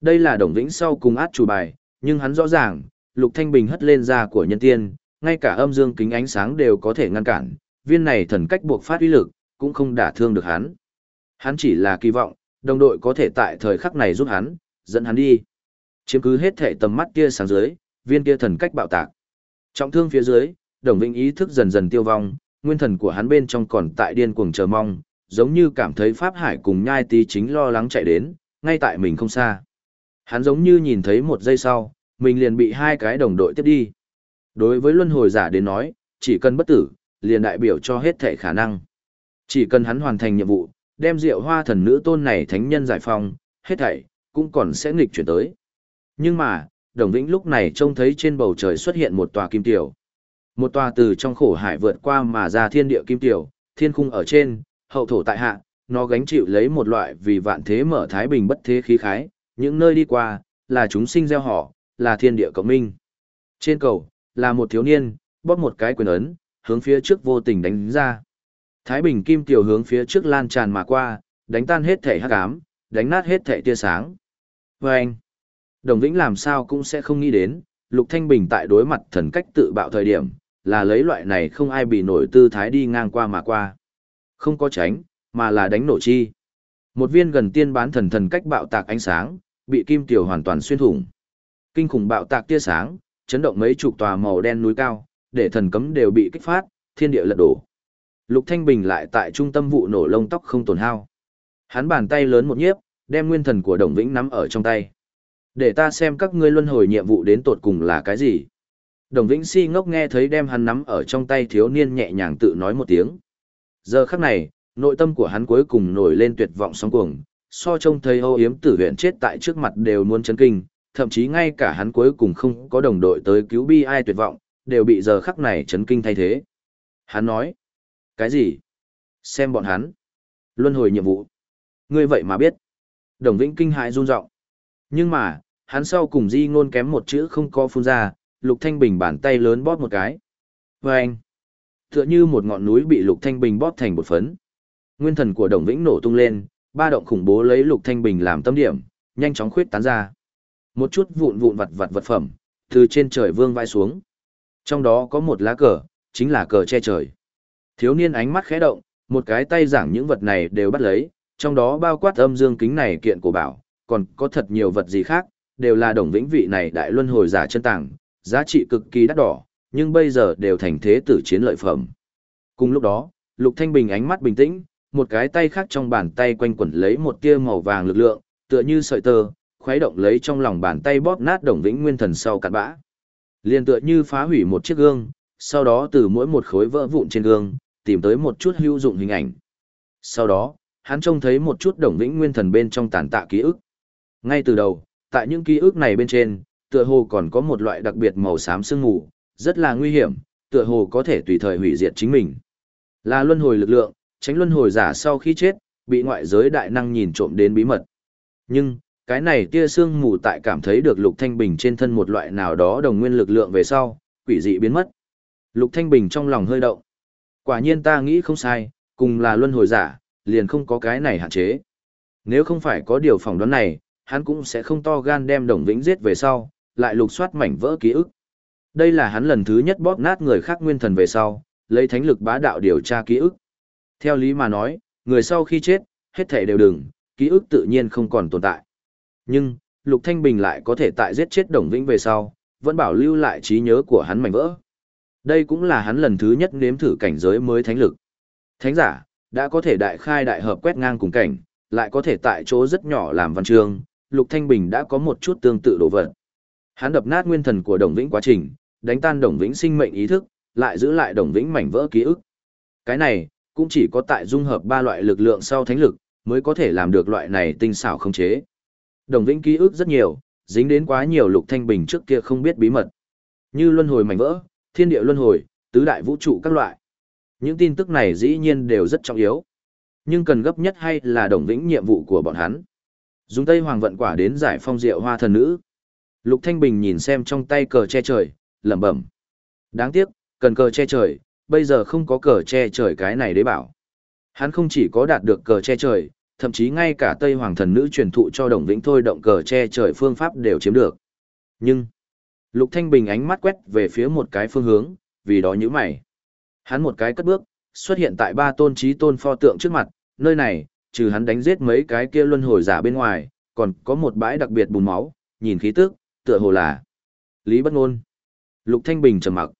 A: Đây là Đồng Vĩnh sau cùng át chủ bài, nhưng hắn rõ ràng, Lục Thanh Bình hất lên ra của nhân tiên, ngay cả âm dương kính ánh sáng đều có thể ngăn cản, viên này thần cách buộc phát uy lực, cũng không đả thương được hắn. Hắn chỉ là kỳ vọng, đồng đội có thể tại thời khắc này giúp hắn, dẫn hắn đi. Chiếm cứ hết thể tầm mắt kia sáng dưới, viên kia thần cách bạo tạc. Trọng thương phía dưới, đồng vĩnh ý thức dần dần tiêu vong, nguyên thần của hắn bên trong còn tại điên cuồng chờ mong, giống như cảm thấy Pháp Hải cùng nhai tí chính lo lắng chạy đến, ngay tại mình không xa. Hắn giống như nhìn thấy một giây sau, mình liền bị hai cái đồng đội tiếp đi. Đối với luân hồi giả đến nói, chỉ cần bất tử, liền đại biểu cho hết thể khả năng. Chỉ cần hắn hoàn thành nhiệm vụ, đem rượu hoa thần nữ tôn này thánh nhân giải phong, hết thảy, cũng còn sẽ nghịch chuyển tới. Nhưng mà, Đồng Vĩnh lúc này trông thấy trên bầu trời xuất hiện một tòa kim tiểu. Một tòa từ trong khổ hải vượt qua mà ra thiên địa kim tiểu, thiên khung ở trên, hậu thổ tại hạ, nó gánh chịu lấy một loại vì vạn thế mở thái bình bất thế khí khái, những nơi đi qua, là chúng sinh gieo họ, là thiên địa cộng minh. Trên cầu, là một thiếu niên, bóp một cái quyền ấn, hướng phía trước vô tình đánh ra. Thái Bình Kim Tiểu hướng phía trước lan tràn mà qua, đánh tan hết thể hắc ám, đánh nát hết thể tia sáng. Và anh, Đồng Vĩnh làm sao cũng sẽ không nghĩ đến, Lục Thanh Bình tại đối mặt thần cách tự bạo thời điểm, là lấy loại này không ai bị nổi tư thái đi ngang qua mà qua. Không có tránh, mà là đánh nổ chi. Một viên gần tiên bán thần thần cách bạo tạc ánh sáng, bị Kim Tiểu hoàn toàn xuyên thủng. Kinh khủng bạo tạc tia sáng, chấn động mấy chục tòa màu đen núi cao, để thần cấm đều bị kích phát, thiên địa lật đổ. Lục Thanh Bình lại tại trung tâm vụ nổ lông tóc không tổn hao. Hắn bàn tay lớn một nhiếp, đem nguyên thần của Đồng Vĩnh nắm ở trong tay. Để ta xem các ngươi luân hồi nhiệm vụ đến tột cùng là cái gì. Đồng Vĩnh si ngốc nghe thấy đem hắn nắm ở trong tay thiếu niên nhẹ nhàng tự nói một tiếng. Giờ khắc này, nội tâm của hắn cuối cùng nổi lên tuyệt vọng sóng cuồng, so trông thấy âu yếm tử huyện chết tại trước mặt đều muốn chấn kinh, thậm chí ngay cả hắn cuối cùng không có đồng đội tới cứu bi ai tuyệt vọng, đều bị giờ khắc này chấn kinh thay thế. Hắn nói, cái gì? Xem bọn hắn. Luân hồi nhiệm vụ. Ngươi vậy mà biết. Đồng Vĩnh kinh hãi run rộng. Nhưng mà, hắn sau cùng di ngôn kém một chữ không có phun ra, Lục Thanh Bình bàn tay lớn bóp một cái. Và anh. Tựa như một ngọn núi bị Lục Thanh Bình bóp thành một phấn. Nguyên thần của Đồng Vĩnh nổ tung lên, ba động khủng bố lấy Lục Thanh Bình làm tâm điểm, nhanh chóng khuyết tán ra. Một chút vụn vụn vặt vặt vật phẩm, từ trên trời vương vai xuống. Trong đó có một lá cờ, chính là cờ che trời. Thiếu niên ánh mắt khẽ động, một cái tay giảng những vật này đều bắt lấy, trong đó bao quát âm dương kính này kiện của bảo, còn có thật nhiều vật gì khác, đều là đồng vĩnh vị này đại luân hồi giả chân tàng, giá trị cực kỳ đắt đỏ, nhưng bây giờ đều thành thế tử chiến lợi phẩm. Cùng lúc đó, Lục Thanh Bình ánh mắt bình tĩnh, một cái tay khác trong bàn tay quanh quẩn lấy một tia màu vàng lực lượng, tựa như sợi tơ, khuấy động lấy trong lòng bàn tay bóp nát đồng vĩnh nguyên thần sau cặn bã. Liên tựa như phá hủy một chiếc gương, sau đó từ mỗi một khối vỡ vụn trên gương, tìm tới một chút hữu dụng hình ảnh. Sau đó, hắn trông thấy một chút đồng vĩnh nguyên thần bên trong tàn tạ ký ức. Ngay từ đầu, tại những ký ức này bên trên, tựa hồ còn có một loại đặc biệt màu xám sương mù, rất là nguy hiểm, tựa hồ có thể tùy thời hủy diệt chính mình. Là luân hồi lực lượng, tránh luân hồi giả sau khi chết, bị ngoại giới đại năng nhìn trộm đến bí mật. Nhưng, cái này tia sương mù tại cảm thấy được Lục Thanh Bình trên thân một loại nào đó đồng nguyên lực lượng về sau, quỷ dị biến mất. Lục Thanh Bình trong lòng hơi động. Quả nhiên ta nghĩ không sai, cùng là luân hồi giả, liền không có cái này hạn chế. Nếu không phải có điều phỏng đoán này, hắn cũng sẽ không to gan đem Đồng Vĩnh giết về sau, lại lục soát mảnh vỡ ký ức. Đây là hắn lần thứ nhất bóp nát người khác nguyên thần về sau, lấy thánh lực bá đạo điều tra ký ức. Theo lý mà nói, người sau khi chết, hết thể đều đừng, ký ức tự nhiên không còn tồn tại. Nhưng, Lục Thanh Bình lại có thể tại giết chết Đồng Vĩnh về sau, vẫn bảo lưu lại trí nhớ của hắn mảnh vỡ. Đây cũng là hắn lần thứ nhất nếm thử cảnh giới mới thánh lực. Thánh giả, đã có thể đại khai đại hợp quét ngang cùng cảnh, lại có thể tại chỗ rất nhỏ làm văn chương, Lục Thanh Bình đã có một chút tương tự đồ vật. Hắn đập nát nguyên thần của Đồng Vĩnh quá trình, đánh tan Đồng Vĩnh sinh mệnh ý thức, lại giữ lại Đồng Vĩnh mảnh vỡ ký ức. Cái này, cũng chỉ có tại dung hợp ba loại lực lượng sau thánh lực, mới có thể làm được loại này tinh xảo không chế. Đồng Vĩnh ký ức rất nhiều, dính đến quá nhiều Lục Thanh Bình trước kia không biết bí mật. Như luân hồi mảnh vỡ, thiên địa luân hồi, tứ đại vũ trụ các loại. Những tin tức này dĩ nhiên đều rất trọng yếu. Nhưng cần gấp nhất hay là đồng vĩnh nhiệm vụ của bọn hắn. Dùng Tây Hoàng vận quả đến giải phong diệu hoa thần nữ. Lục Thanh Bình nhìn xem trong tay cờ che trời, lẩm bẩm. Đáng tiếc, cần cờ che trời, bây giờ không có cờ che trời cái này để bảo. Hắn không chỉ có đạt được cờ che trời, thậm chí ngay cả Tây Hoàng thần nữ truyền thụ cho Đồng Vĩnh thôi động cờ che trời phương pháp đều chiếm được. Nhưng, Lục Thanh Bình ánh mắt quét về phía một cái phương hướng, vì đó nhíu mày. Hắn một cái cất bước, xuất hiện tại ba tôn trí tôn pho tượng trước mặt, nơi này, trừ hắn đánh giết mấy cái kia luân hồi giả bên ngoài, còn có một bãi đặc biệt bùn máu, nhìn khí tức, tựa hồ là Lý Bất Ngôn. Lục Thanh Bình trầm mặc.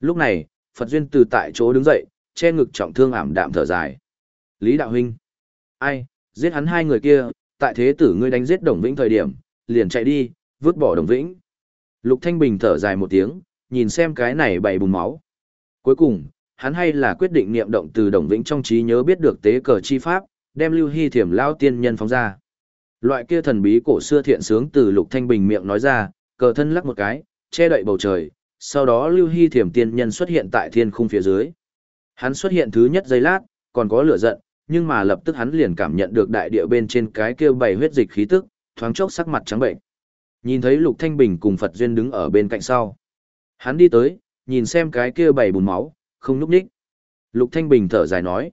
A: Lúc này, Phật duyên từ tại chỗ đứng dậy, che ngực trọng thương ảm đạm thở dài. Lý đạo huynh, ai, giết hắn hai người kia, tại thế tử ngươi đánh giết Đồng Vĩnh thời điểm, liền chạy đi, vứt bỏ Đồng Vĩnh. Lục Thanh Bình thở dài một tiếng, nhìn xem cái này bảy bùn máu. Cuối cùng, hắn hay là quyết định niệm động từ Đồng Vĩnh trong trí nhớ biết được tế cờ chi pháp, đem Lưu Hy Thiểm lao tiên nhân phóng ra. Loại kia thần bí cổ xưa thiện sướng từ Lục Thanh Bình miệng nói ra, cờ thân lắc một cái, che đậy bầu trời, sau đó Lưu Hy Thiểm tiên nhân xuất hiện tại thiên khung phía dưới. Hắn xuất hiện thứ nhất giây lát, còn có lửa giận, nhưng mà lập tức hắn liền cảm nhận được đại địa bên trên cái kia bảy huyết dịch khí tức, thoáng chốc sắc mặt trắng bệnh. Nhìn thấy Lục Thanh Bình cùng Phật Duyên đứng ở bên cạnh sau. Hắn đi tới, nhìn xem cái kia bảy bùn máu, không núp đích. Lục Thanh Bình thở dài nói.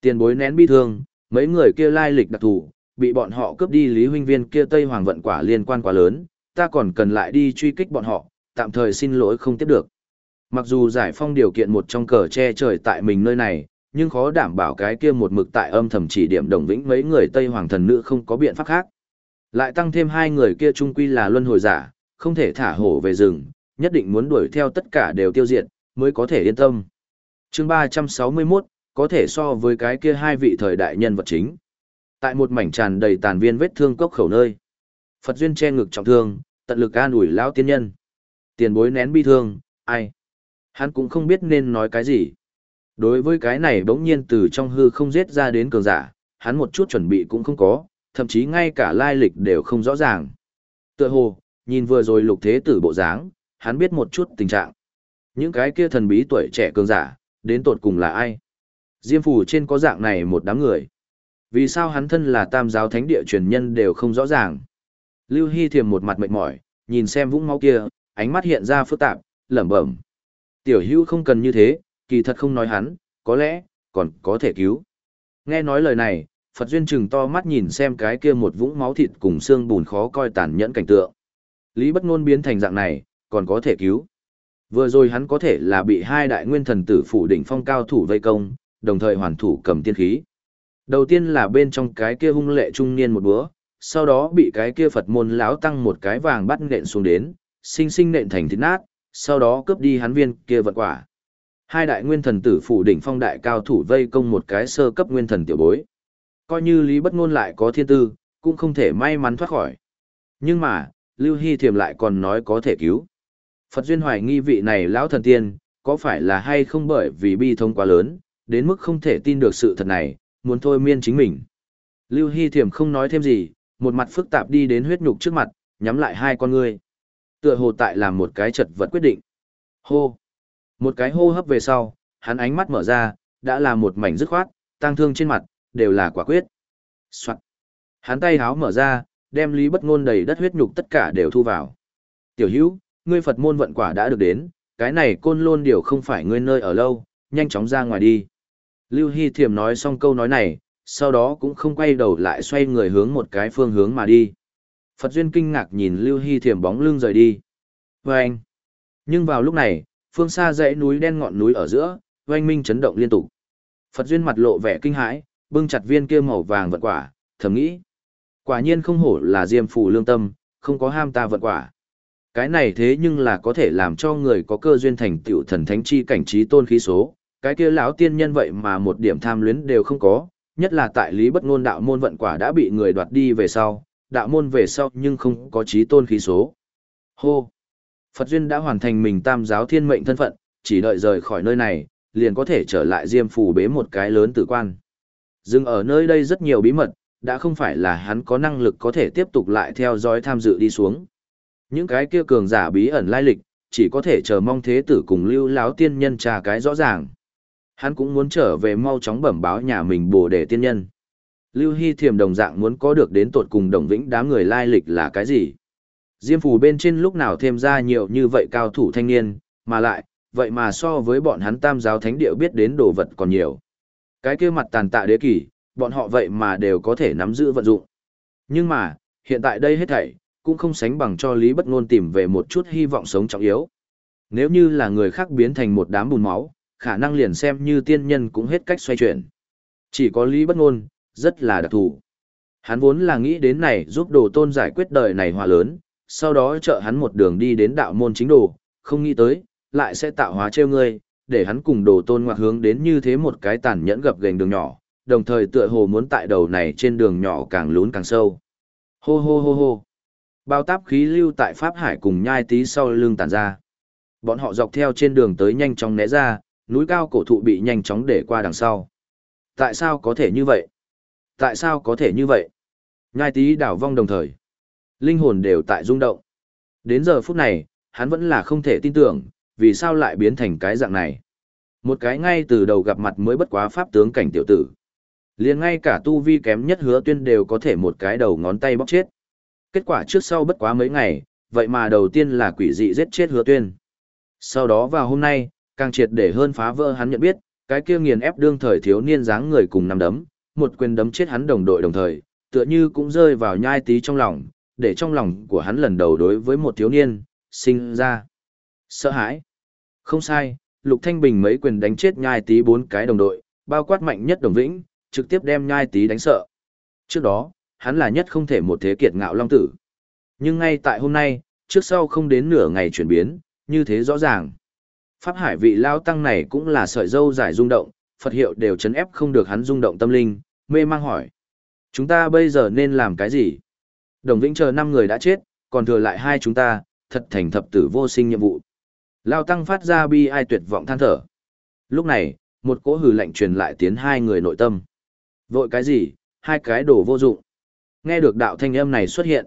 A: Tiền bối nén bi thương, mấy người kia lai lịch đặc thù, bị bọn họ cướp đi Lý Huynh Viên kia Tây Hoàng vận quả liên quan quá lớn, ta còn cần lại đi truy kích bọn họ, tạm thời xin lỗi không tiếp được. Mặc dù giải phong điều kiện một trong cờ che trời tại mình nơi này, nhưng khó đảm bảo cái kia một mực tại âm thầm chỉ điểm đồng vĩnh mấy người Tây Hoàng thần nữ không có biện pháp khác. Lại tăng thêm hai người kia trung quy là luân hồi giả, không thể thả hổ về rừng, nhất định muốn đuổi theo tất cả đều tiêu diệt, mới có thể yên tâm. chương 361, có thể so với cái kia hai vị thời đại nhân vật chính. Tại một mảnh tràn đầy tàn viên vết thương cốc khẩu nơi. Phật duyên che ngực trọng thương, tận lực an ủi lão tiên nhân. Tiền bối nén bi thương, ai? Hắn cũng không biết nên nói cái gì. Đối với cái này bỗng nhiên từ trong hư không giết ra đến cường giả, hắn một chút chuẩn bị cũng không có, thậm chí ngay cả lai lịch đều không rõ ràng. Tựa hồ, nhìn vừa rồi lục thế tử bộ dáng, hắn biết một chút tình trạng. Những cái kia thần bí tuổi trẻ cường giả, đến tột cùng là ai? Diêm phủ trên có dạng này một đám người. Vì sao hắn thân là tam giáo thánh địa truyền nhân đều không rõ ràng? Lưu Hy thiềm một mặt mệt mỏi, nhìn xem vũng máu kia, ánh mắt hiện ra phức tạp, lẩm bẩm. Tiểu hưu không cần như thế, kỳ thật không nói hắn, có lẽ, còn có thể cứu. Nghe nói lời này, Phật Duyên chừng to mắt nhìn xem cái kia một vũng máu thịt cùng xương bùn khó coi tàn nhẫn cảnh tượng. Lý bất nôn biến thành dạng này, còn có thể cứu. Vừa rồi hắn có thể là bị hai đại nguyên thần tử phủ đỉnh phong cao thủ vây công, đồng thời hoàn thủ cầm tiên khí. Đầu tiên là bên trong cái kia hung lệ trung niên một bữa, sau đó bị cái kia Phật môn lão tăng một cái vàng bắt nện xuống đến, sinh sinh nện thành thịt nát, sau đó cướp đi hắn viên kia vật quả. Hai đại nguyên thần tử phủ đỉnh phong đại cao thủ vây công một cái sơ cấp nguyên thần tiểu bối. Coi như Lý Bất Ngôn lại có thiên tư, cũng không thể may mắn thoát khỏi. Nhưng mà, Lưu Hy Thiềm lại còn nói có thể cứu. Phật duyên hoài nghi vị này lão thần tiên, có phải là hay không bởi vì bi thông quá lớn, đến mức không thể tin được sự thật này, muốn thôi miên chính mình. Lưu Hy Thiềm không nói thêm gì, một mặt phức tạp đi đến huyết nhục trước mặt, nhắm lại hai con ngươi. Tựa hồ tại làm một cái chật vật quyết định. Hô. Một cái hô hấp về sau, hắn ánh mắt mở ra, đã là một mảnh dứt khoát, tang thương trên mặt, đều là quả quyết. Soạn. Hắn tay háo mở ra, đem lý bất ngôn đầy đất huyết nhục tất cả đều thu vào. Tiểu hữu, ngươi Phật môn vận quả đã được đến, cái này côn lôn điều không phải ngươi nơi ở lâu, nhanh chóng ra ngoài đi. Lưu Hy Thiểm nói xong câu nói này, sau đó cũng không quay đầu lại xoay người hướng một cái phương hướng mà đi. Phật Duyên kinh ngạc nhìn Lưu Hy Thiểm bóng lưng rời đi. Vâng! Nhưng vào lúc này, phương xa dãy núi đen ngọn núi ở giữa, oanh minh chấn động liên tục. Phật Duyên mặt lộ vẻ kinh hãi, bưng chặt viên kia màu vàng vận quả, thầm nghĩ. Quả nhiên không hổ là diêm phù lương tâm, không có ham ta vận quả. Cái này thế nhưng là có thể làm cho người có cơ duyên thành tựu thần thánh chi cảnh trí tôn khí số, cái kia lão tiên nhân vậy mà một điểm tham luyến đều không có, nhất là tại lý bất ngôn đạo môn vận quả đã bị người đoạt đi về sau, đạo môn về sau nhưng không có trí tôn khí số. Hô! Phật Duyên đã hoàn thành mình tam giáo thiên mệnh thân phận, chỉ đợi rời khỏi nơi này, liền có thể trở lại diêm phù bế một cái lớn tử quan. Dừng ở nơi đây rất nhiều bí mật, đã không phải là hắn có năng lực có thể tiếp tục lại theo dõi tham dự đi xuống. Những cái kia cường giả bí ẩn lai lịch, chỉ có thể chờ mong thế tử cùng lưu láo tiên nhân trà cái rõ ràng. Hắn cũng muốn trở về mau chóng bẩm báo nhà mình bồ đề tiên nhân. Lưu Hy Thiềm đồng dạng muốn có được đến tột cùng đồng vĩnh đám người lai lịch là cái gì? Diêm phù bên trên lúc nào thêm ra nhiều như vậy cao thủ thanh niên, mà lại, vậy mà so với bọn hắn tam giáo thánh địa biết đến đồ vật còn nhiều. Cái kia mặt tàn tạ đế kỷ, bọn họ vậy mà đều có thể nắm giữ vận dụng. Nhưng mà, hiện tại đây hết thảy, cũng không sánh bằng cho Lý Bất Ngôn tìm về một chút hy vọng sống trọng yếu. Nếu như là người khác biến thành một đám bùn máu, khả năng liền xem như tiên nhân cũng hết cách xoay chuyển. Chỉ có Lý Bất Ngôn, rất là đặc thù. Hắn vốn là nghĩ đến này giúp đồ tôn giải quyết đời này hòa lớn, sau đó trợ hắn một đường đi đến đạo môn chính đồ, không nghĩ tới, lại sẽ tạo hóa trêu ngươi, để hắn cùng đồ tôn ngoặt hướng đến như thế một cái tàn nhẫn gập gành đường nhỏ, đồng thời tựa hồ muốn tại đầu này trên đường nhỏ càng lún càng sâu. Hô hô hô hô. Bao táp khí lưu tại Pháp Hải cùng nhai tí sau lưng tàn ra. Bọn họ dọc theo trên đường tới nhanh chóng né ra, núi cao cổ thụ bị nhanh chóng để qua đằng sau. Tại sao có thể như vậy? Tại sao có thể như vậy? Nhai tí đảo vong đồng thời. Linh hồn đều tại rung động. Đến giờ phút này, hắn vẫn là không thể tin tưởng, vì sao lại biến thành cái dạng này. Một cái ngay từ đầu gặp mặt mới bất quá pháp tướng cảnh tiểu tử. liền ngay cả tu vi kém nhất hứa tuyên đều có thể một cái đầu ngón tay bóc chết. Kết quả trước sau bất quá mấy ngày, vậy mà đầu tiên là quỷ dị giết chết hứa tuyên. Sau đó vào hôm nay, càng triệt để hơn phá vỡ hắn nhận biết, cái kia nghiền ép đương thời thiếu niên dáng người cùng nằm đấm, một quyền đấm chết hắn đồng đội đồng thời, tựa như cũng rơi vào nhai tí trong lòng, để trong lòng của hắn lần đầu đối với một thiếu niên, sinh ra. Sợ hãi. Không sai, Lục Thanh Bình mấy quyền đánh chết nhai tí bốn cái đồng đội, bao quát mạnh nhất đồng vĩnh, trực tiếp đem nhai tí đánh sợ. Trước đó, hắn là nhất không thể một thế kiệt ngạo long tử. Nhưng ngay tại hôm nay, trước sau không đến nửa ngày chuyển biến, như thế rõ ràng. Pháp hải vị lao tăng này cũng là sợi dâu giải rung động, Phật hiệu đều chấn ép không được hắn rung động tâm linh, mê mang hỏi. Chúng ta bây giờ nên làm cái gì? Đồng Vĩnh chờ năm người đã chết, còn thừa lại hai chúng ta, thật thành thập tử vô sinh nhiệm vụ. Lao tăng phát ra bi ai tuyệt vọng than thở. Lúc này, một cỗ hừ lạnh truyền lại tiến hai người nội tâm. Vội cái gì, hai cái đồ vô dụng. Nghe được đạo thanh âm này xuất hiện.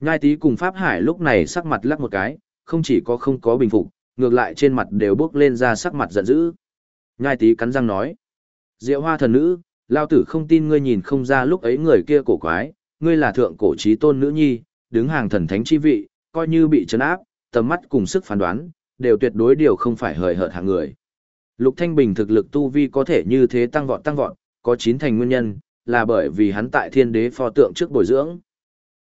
A: Nhai tí cùng Pháp Hải lúc này sắc mặt lắc một cái, không chỉ có không có bình phục, ngược lại trên mặt đều bước lên ra sắc mặt giận dữ. Nhai tí cắn răng nói. Diệu hoa thần nữ, lao tử không tin ngươi nhìn không ra lúc ấy người kia cổ quái, ngươi là thượng cổ trí tôn nữ nhi, đứng hàng thần thánh chi vị, coi như bị trấn áp, tầm mắt cùng sức phán đoán, đều tuyệt đối điều không phải hời hợt hạng người. Lục Thanh Bình thực lực tu vi có thể như thế tăng vọt tăng vọt, có chín thành nguyên nhân, là bởi vì hắn tại thiên đế pho tượng trước bồi dưỡng.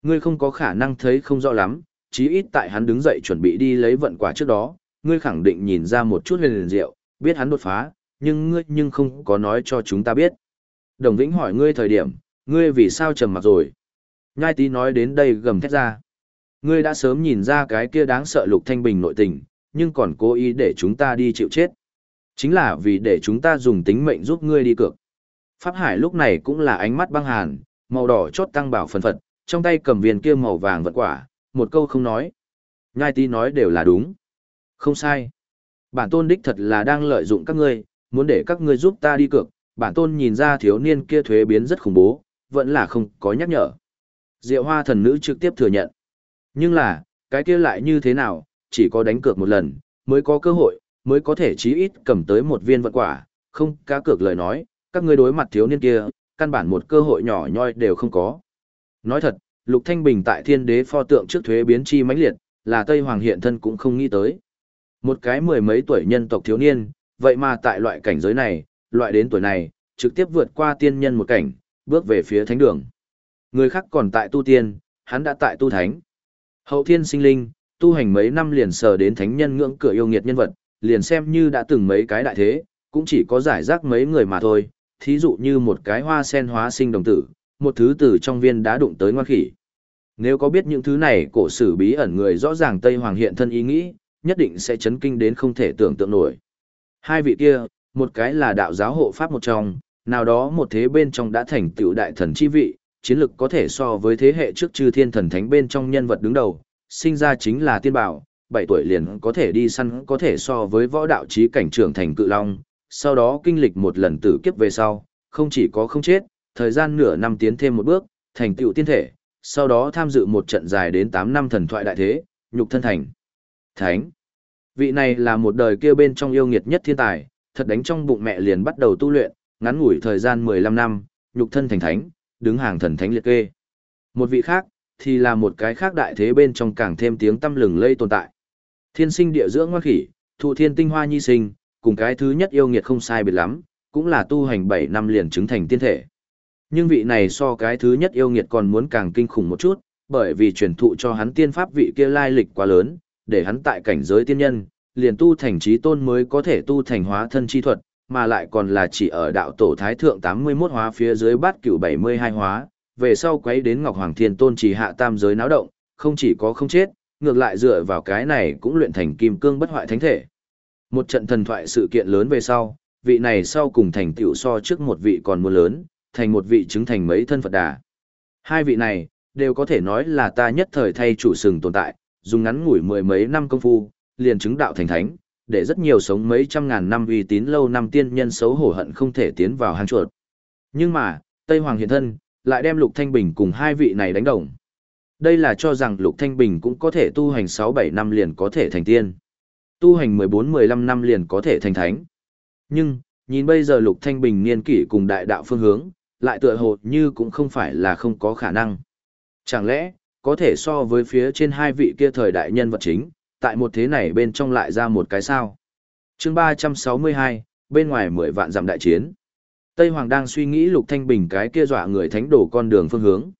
A: Ngươi không có khả năng thấy không rõ lắm, chí ít tại hắn đứng dậy chuẩn bị đi lấy vận quả trước đó, ngươi khẳng định nhìn ra một chút huyền liền diệu, biết hắn đột phá, nhưng ngươi nhưng không có nói cho chúng ta biết. Đồng Vĩnh hỏi ngươi thời điểm, ngươi vì sao trầm mặc rồi? Nhai tí nói đến đây gầm thét ra. Ngươi đã sớm nhìn ra cái kia đáng sợ Lục Thanh Bình nội tình, nhưng còn cố ý để chúng ta đi chịu chết. Chính là vì để chúng ta dùng tính mệnh giúp ngươi đi cược. Pháp Hải lúc này cũng là ánh mắt băng hàn, màu đỏ chót tăng bảo phần phật, trong tay cầm viên kia màu vàng vật quả, một câu không nói. Nhai tí nói đều là đúng. Không sai. Bản tôn đích thật là đang lợi dụng các ngươi, muốn để các ngươi giúp ta đi cược. Bản tôn nhìn ra thiếu niên kia thuế biến rất khủng bố, vẫn là không có nhắc nhở. Diệu hoa thần nữ trực tiếp thừa nhận. Nhưng là, cái kia lại như thế nào, chỉ có đánh cược một lần, mới có cơ hội, mới có thể chí ít cầm tới một viên vận quả, không cá cược lời nói, các ngươi đối mặt thiếu niên kia, căn bản một cơ hội nhỏ nhoi đều không có. Nói thật, Lục Thanh Bình tại thiên đế pho tượng trước thuế biến chi mãnh liệt, là Tây Hoàng hiện thân cũng không nghĩ tới. Một cái mười mấy tuổi nhân tộc thiếu niên, vậy mà tại loại cảnh giới này, loại đến tuổi này, trực tiếp vượt qua tiên nhân một cảnh, bước về phía thánh đường. Người khác còn tại tu tiên, hắn đã tại tu thánh. Hậu thiên sinh linh, tu hành mấy năm liền sờ đến thánh nhân ngưỡng cửa yêu nghiệt nhân vật, liền xem như đã từng mấy cái đại thế, cũng chỉ có giải rác mấy người mà thôi, thí dụ như một cái hoa sen hóa sinh đồng tử, một thứ từ trong viên đã đụng tới ngoan khỉ. Nếu có biết những thứ này cổ sử bí ẩn người rõ ràng Tây Hoàng hiện thân ý nghĩ, nhất định sẽ chấn kinh đến không thể tưởng tượng nổi. Hai vị kia, một cái là đạo giáo hộ pháp một trong, nào đó một thế bên trong đã thành tựu đại thần chi vị, chiến lực có thể so với thế hệ trước chư thiên thần thánh bên trong nhân vật đứng đầu, sinh ra chính là tiên bảo, 7 tuổi liền có thể đi săn có thể so với võ đạo trí cảnh trưởng thành cự long, sau đó kinh lịch một lần tử kiếp về sau, không chỉ có không chết, thời gian nửa năm tiến thêm một bước, thành tựu tiên thể, sau đó tham dự một trận dài đến 8 năm thần thoại đại thế, nhục thân thành. Thánh. Vị này là một đời kia bên trong yêu nghiệt nhất thiên tài, thật đánh trong bụng mẹ liền bắt đầu tu luyện, ngắn ngủi thời gian 15 năm, nhục thân thành thánh, đứng hàng thần thánh liệt kê. Một vị khác, thì là một cái khác đại thế bên trong càng thêm tiếng tâm lừng lây tồn tại. Thiên sinh địa dưỡng ngoan khỉ, thụ thiên tinh hoa nhi sinh, cùng cái thứ nhất yêu nghiệt không sai biệt lắm, cũng là tu hành 7 năm liền chứng thành tiên thể. Nhưng vị này so cái thứ nhất yêu nghiệt còn muốn càng kinh khủng một chút, bởi vì truyền thụ cho hắn tiên pháp vị kia lai lịch quá lớn, để hắn tại cảnh giới tiên nhân, liền tu thành trí tôn mới có thể tu thành hóa thân chi thuật, mà lại còn là chỉ ở đạo tổ thái thượng 81 hóa phía dưới bát cửu 72 hóa, về sau quấy đến Ngọc Hoàng Thiên Tôn chỉ hạ tam giới náo động, không chỉ có không chết, ngược lại dựa vào cái này cũng luyện thành kim cương bất hoại thánh thể. Một trận thần thoại sự kiện lớn về sau, vị này sau cùng thành tựu so trước một vị còn muốn lớn, thành một vị chứng thành mấy thân Phật đà. Hai vị này, đều có thể nói là ta nhất thời thay chủ sừng tồn tại, dùng ngắn ngủi mười mấy năm công phu, liền chứng đạo thành thánh, để rất nhiều sống mấy trăm ngàn năm uy tín lâu năm tiên nhân xấu hổ hận không thể tiến vào hang chuột. Nhưng mà, Tây Hoàng hiện thân, lại đem Lục Thanh Bình cùng hai vị này đánh đồng. Đây là cho rằng Lục Thanh Bình cũng có thể tu hành 6-7 năm liền có thể thành tiên. Tu hành 14-15 năm liền có thể thành thánh. Nhưng, nhìn bây giờ Lục Thanh Bình niên kỷ cùng đại đạo phương hướng, lại tựa hồ như cũng không phải là không có khả năng. Chẳng lẽ, có thể so với phía trên hai vị kia thời đại nhân vật chính, tại một thế này bên trong lại ra một cái sao. chương 362, bên ngoài 10 vạn dặm đại chiến. Tây Hoàng đang suy nghĩ Lục Thanh Bình cái kia dọa người thánh đổ con đường phương hướng.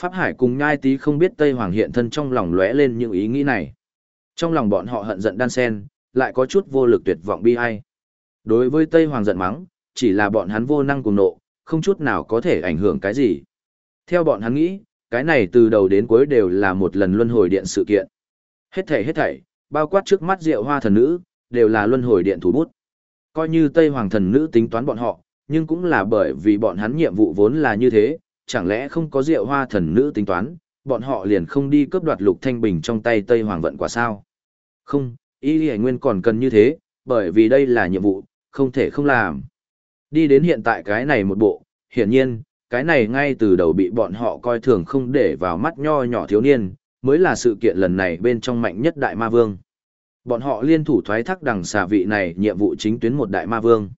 A: Pháp Hải cùng nhai Tý không biết Tây Hoàng hiện thân trong lòng lóe lên những ý nghĩ này. Trong lòng bọn họ hận giận đan sen, lại có chút vô lực tuyệt vọng bi ai. Đối với Tây Hoàng giận mắng, chỉ là bọn hắn vô năng cùng nộ, không chút nào có thể ảnh hưởng cái gì. Theo bọn hắn nghĩ, cái này từ đầu đến cuối đều là một lần luân hồi điện sự kiện. Hết thảy hết thảy, bao quát trước mắt Diệu Hoa thần nữ, đều là luân hồi điện thủ bút. Coi như Tây Hoàng thần nữ tính toán bọn họ, nhưng cũng là bởi vì bọn hắn nhiệm vụ vốn là như thế, chẳng lẽ không có Diệu Hoa thần nữ tính toán, bọn họ liền không đi cướp đoạt Lục Thanh Bình trong tay Tây Hoàng vận quả sao? Không, ý Lý Nguyên còn cần như thế, bởi vì đây là nhiệm vụ, không thể không làm. Đi đến hiện tại cái này một bộ, hiển nhiên, cái này ngay từ đầu bị bọn họ coi thường không để vào mắt nho nhỏ thiếu niên, mới là sự kiện lần này bên trong mạnh nhất đại ma vương. Bọn họ liên thủ thoái thác đằng xà vị này nhiệm vụ chính tuyến một đại ma vương.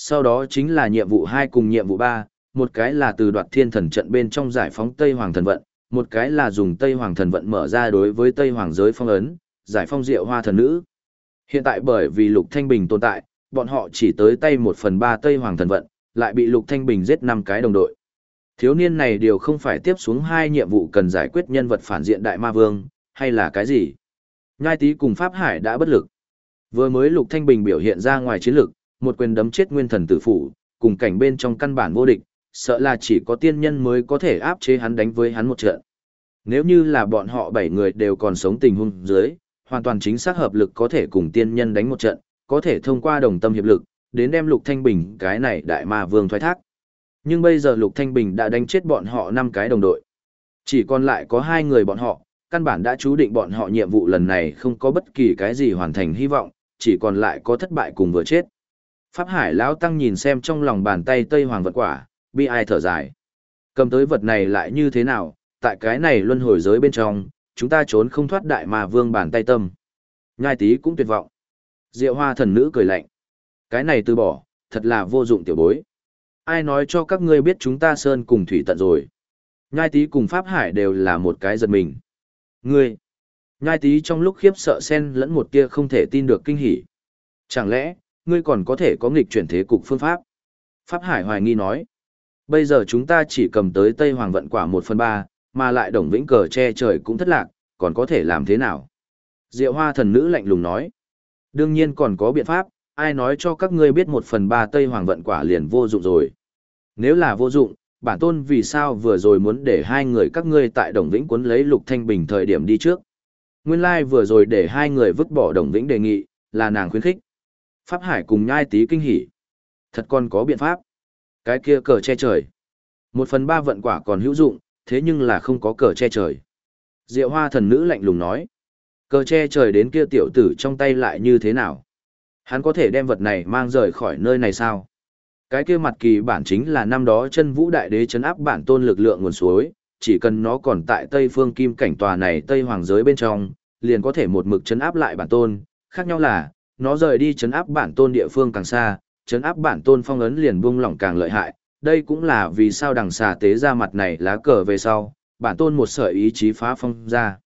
A: Sau đó chính là nhiệm vụ 2 cùng nhiệm vụ 3, một cái là từ đoạt thiên thần trận bên trong giải phóng Tây Hoàng thần vận, một cái là dùng Tây Hoàng thần vận mở ra đối với Tây Hoàng giới phong ấn, giải phong diệu hoa thần nữ. Hiện tại bởi vì Lục Thanh Bình tồn tại, bọn họ chỉ tới tay một phần ba Tây Hoàng thần vận, lại bị Lục Thanh Bình giết năm cái đồng đội. Thiếu niên này đều không phải tiếp xuống hai nhiệm vụ cần giải quyết nhân vật phản diện Đại Ma Vương, hay là cái gì? Nhai Tý cùng Pháp Hải đã bất lực. Vừa mới Lục Thanh Bình biểu hiện ra ngoài chiến lực, một quyền đấm chết nguyên thần tử phủ, cùng cảnh bên trong căn bản vô địch, sợ là chỉ có tiên nhân mới có thể áp chế hắn đánh với hắn một trận. Nếu như là bọn họ bảy người đều còn sống tình huống dưới, hoàn toàn chính xác hợp lực có thể cùng tiên nhân đánh một trận, có thể thông qua đồng tâm hiệp lực, đến đem Lục Thanh Bình cái này đại ma vương thoái thác. Nhưng bây giờ Lục Thanh Bình đã đánh chết bọn họ năm cái đồng đội. Chỉ còn lại có hai người bọn họ, căn bản đã chú định bọn họ nhiệm vụ lần này không có bất kỳ cái gì hoàn thành hy vọng, chỉ còn lại có thất bại cùng vừa chết. Pháp Hải lão tăng nhìn xem trong lòng bàn tay Tây Hoàng vật quả, bi ai thở dài. Cầm tới vật này lại như thế nào, tại cái này luân hồi giới bên trong, chúng ta trốn không thoát đại mà vương bàn tay tâm. Nhai tí cũng tuyệt vọng. Diệu hoa thần nữ cười lạnh. Cái này từ bỏ, thật là vô dụng tiểu bối. Ai nói cho các ngươi biết chúng ta sơn cùng thủy tận rồi. Nhai tí cùng Pháp Hải đều là một cái giật mình. Ngươi! Nhai tí trong lúc khiếp sợ sen lẫn một tia không thể tin được kinh hỉ. Chẳng lẽ, ngươi còn có thể có nghịch chuyển thế cục phương pháp? Pháp Hải hoài nghi nói. Bây giờ chúng ta chỉ cầm tới Tây Hoàng vận quả một phần ba, mà lại đồng vĩnh cờ che trời cũng thất lạc, còn có thể làm thế nào? Diệu hoa thần nữ lạnh lùng nói. Đương nhiên còn có biện pháp, ai nói cho các ngươi biết một phần ba Tây Hoàng vận quả liền vô dụng rồi. Nếu là vô dụng, bản tôn vì sao vừa rồi muốn để hai người các ngươi tại Đồng Vĩnh cuốn lấy Lục Thanh Bình thời điểm đi trước. Nguyên lai like vừa rồi để hai người vứt bỏ Đồng Vĩnh đề nghị, là nàng khuyến khích. Pháp Hải cùng nhai tí kinh hỉ. Thật còn có biện pháp. Cái kia cờ che trời. Một phần ba vận quả còn hữu dụng, thế nhưng là không có cờ che trời. Diệu hoa thần nữ lạnh lùng nói. Cờ che trời đến kia tiểu tử trong tay lại như thế nào? Hắn có thể đem vật này mang rời khỏi nơi này sao? Cái kia mặt kỳ bản chính là năm đó chân vũ đại đế chấn áp bản tôn lực lượng nguồn suối, chỉ cần nó còn tại Tây phương kim cảnh tòa này Tây hoàng giới bên trong, liền có thể một mực chấn áp lại bản tôn, khác nhau là, nó rời đi chấn áp bản tôn địa phương càng xa, chấn áp bản tôn phong ấn liền buông lỏng càng lợi hại, đây cũng là vì sao đằng xà tế ra mặt này lá cờ về sau, bản tôn một sợi ý chí phá phong ra.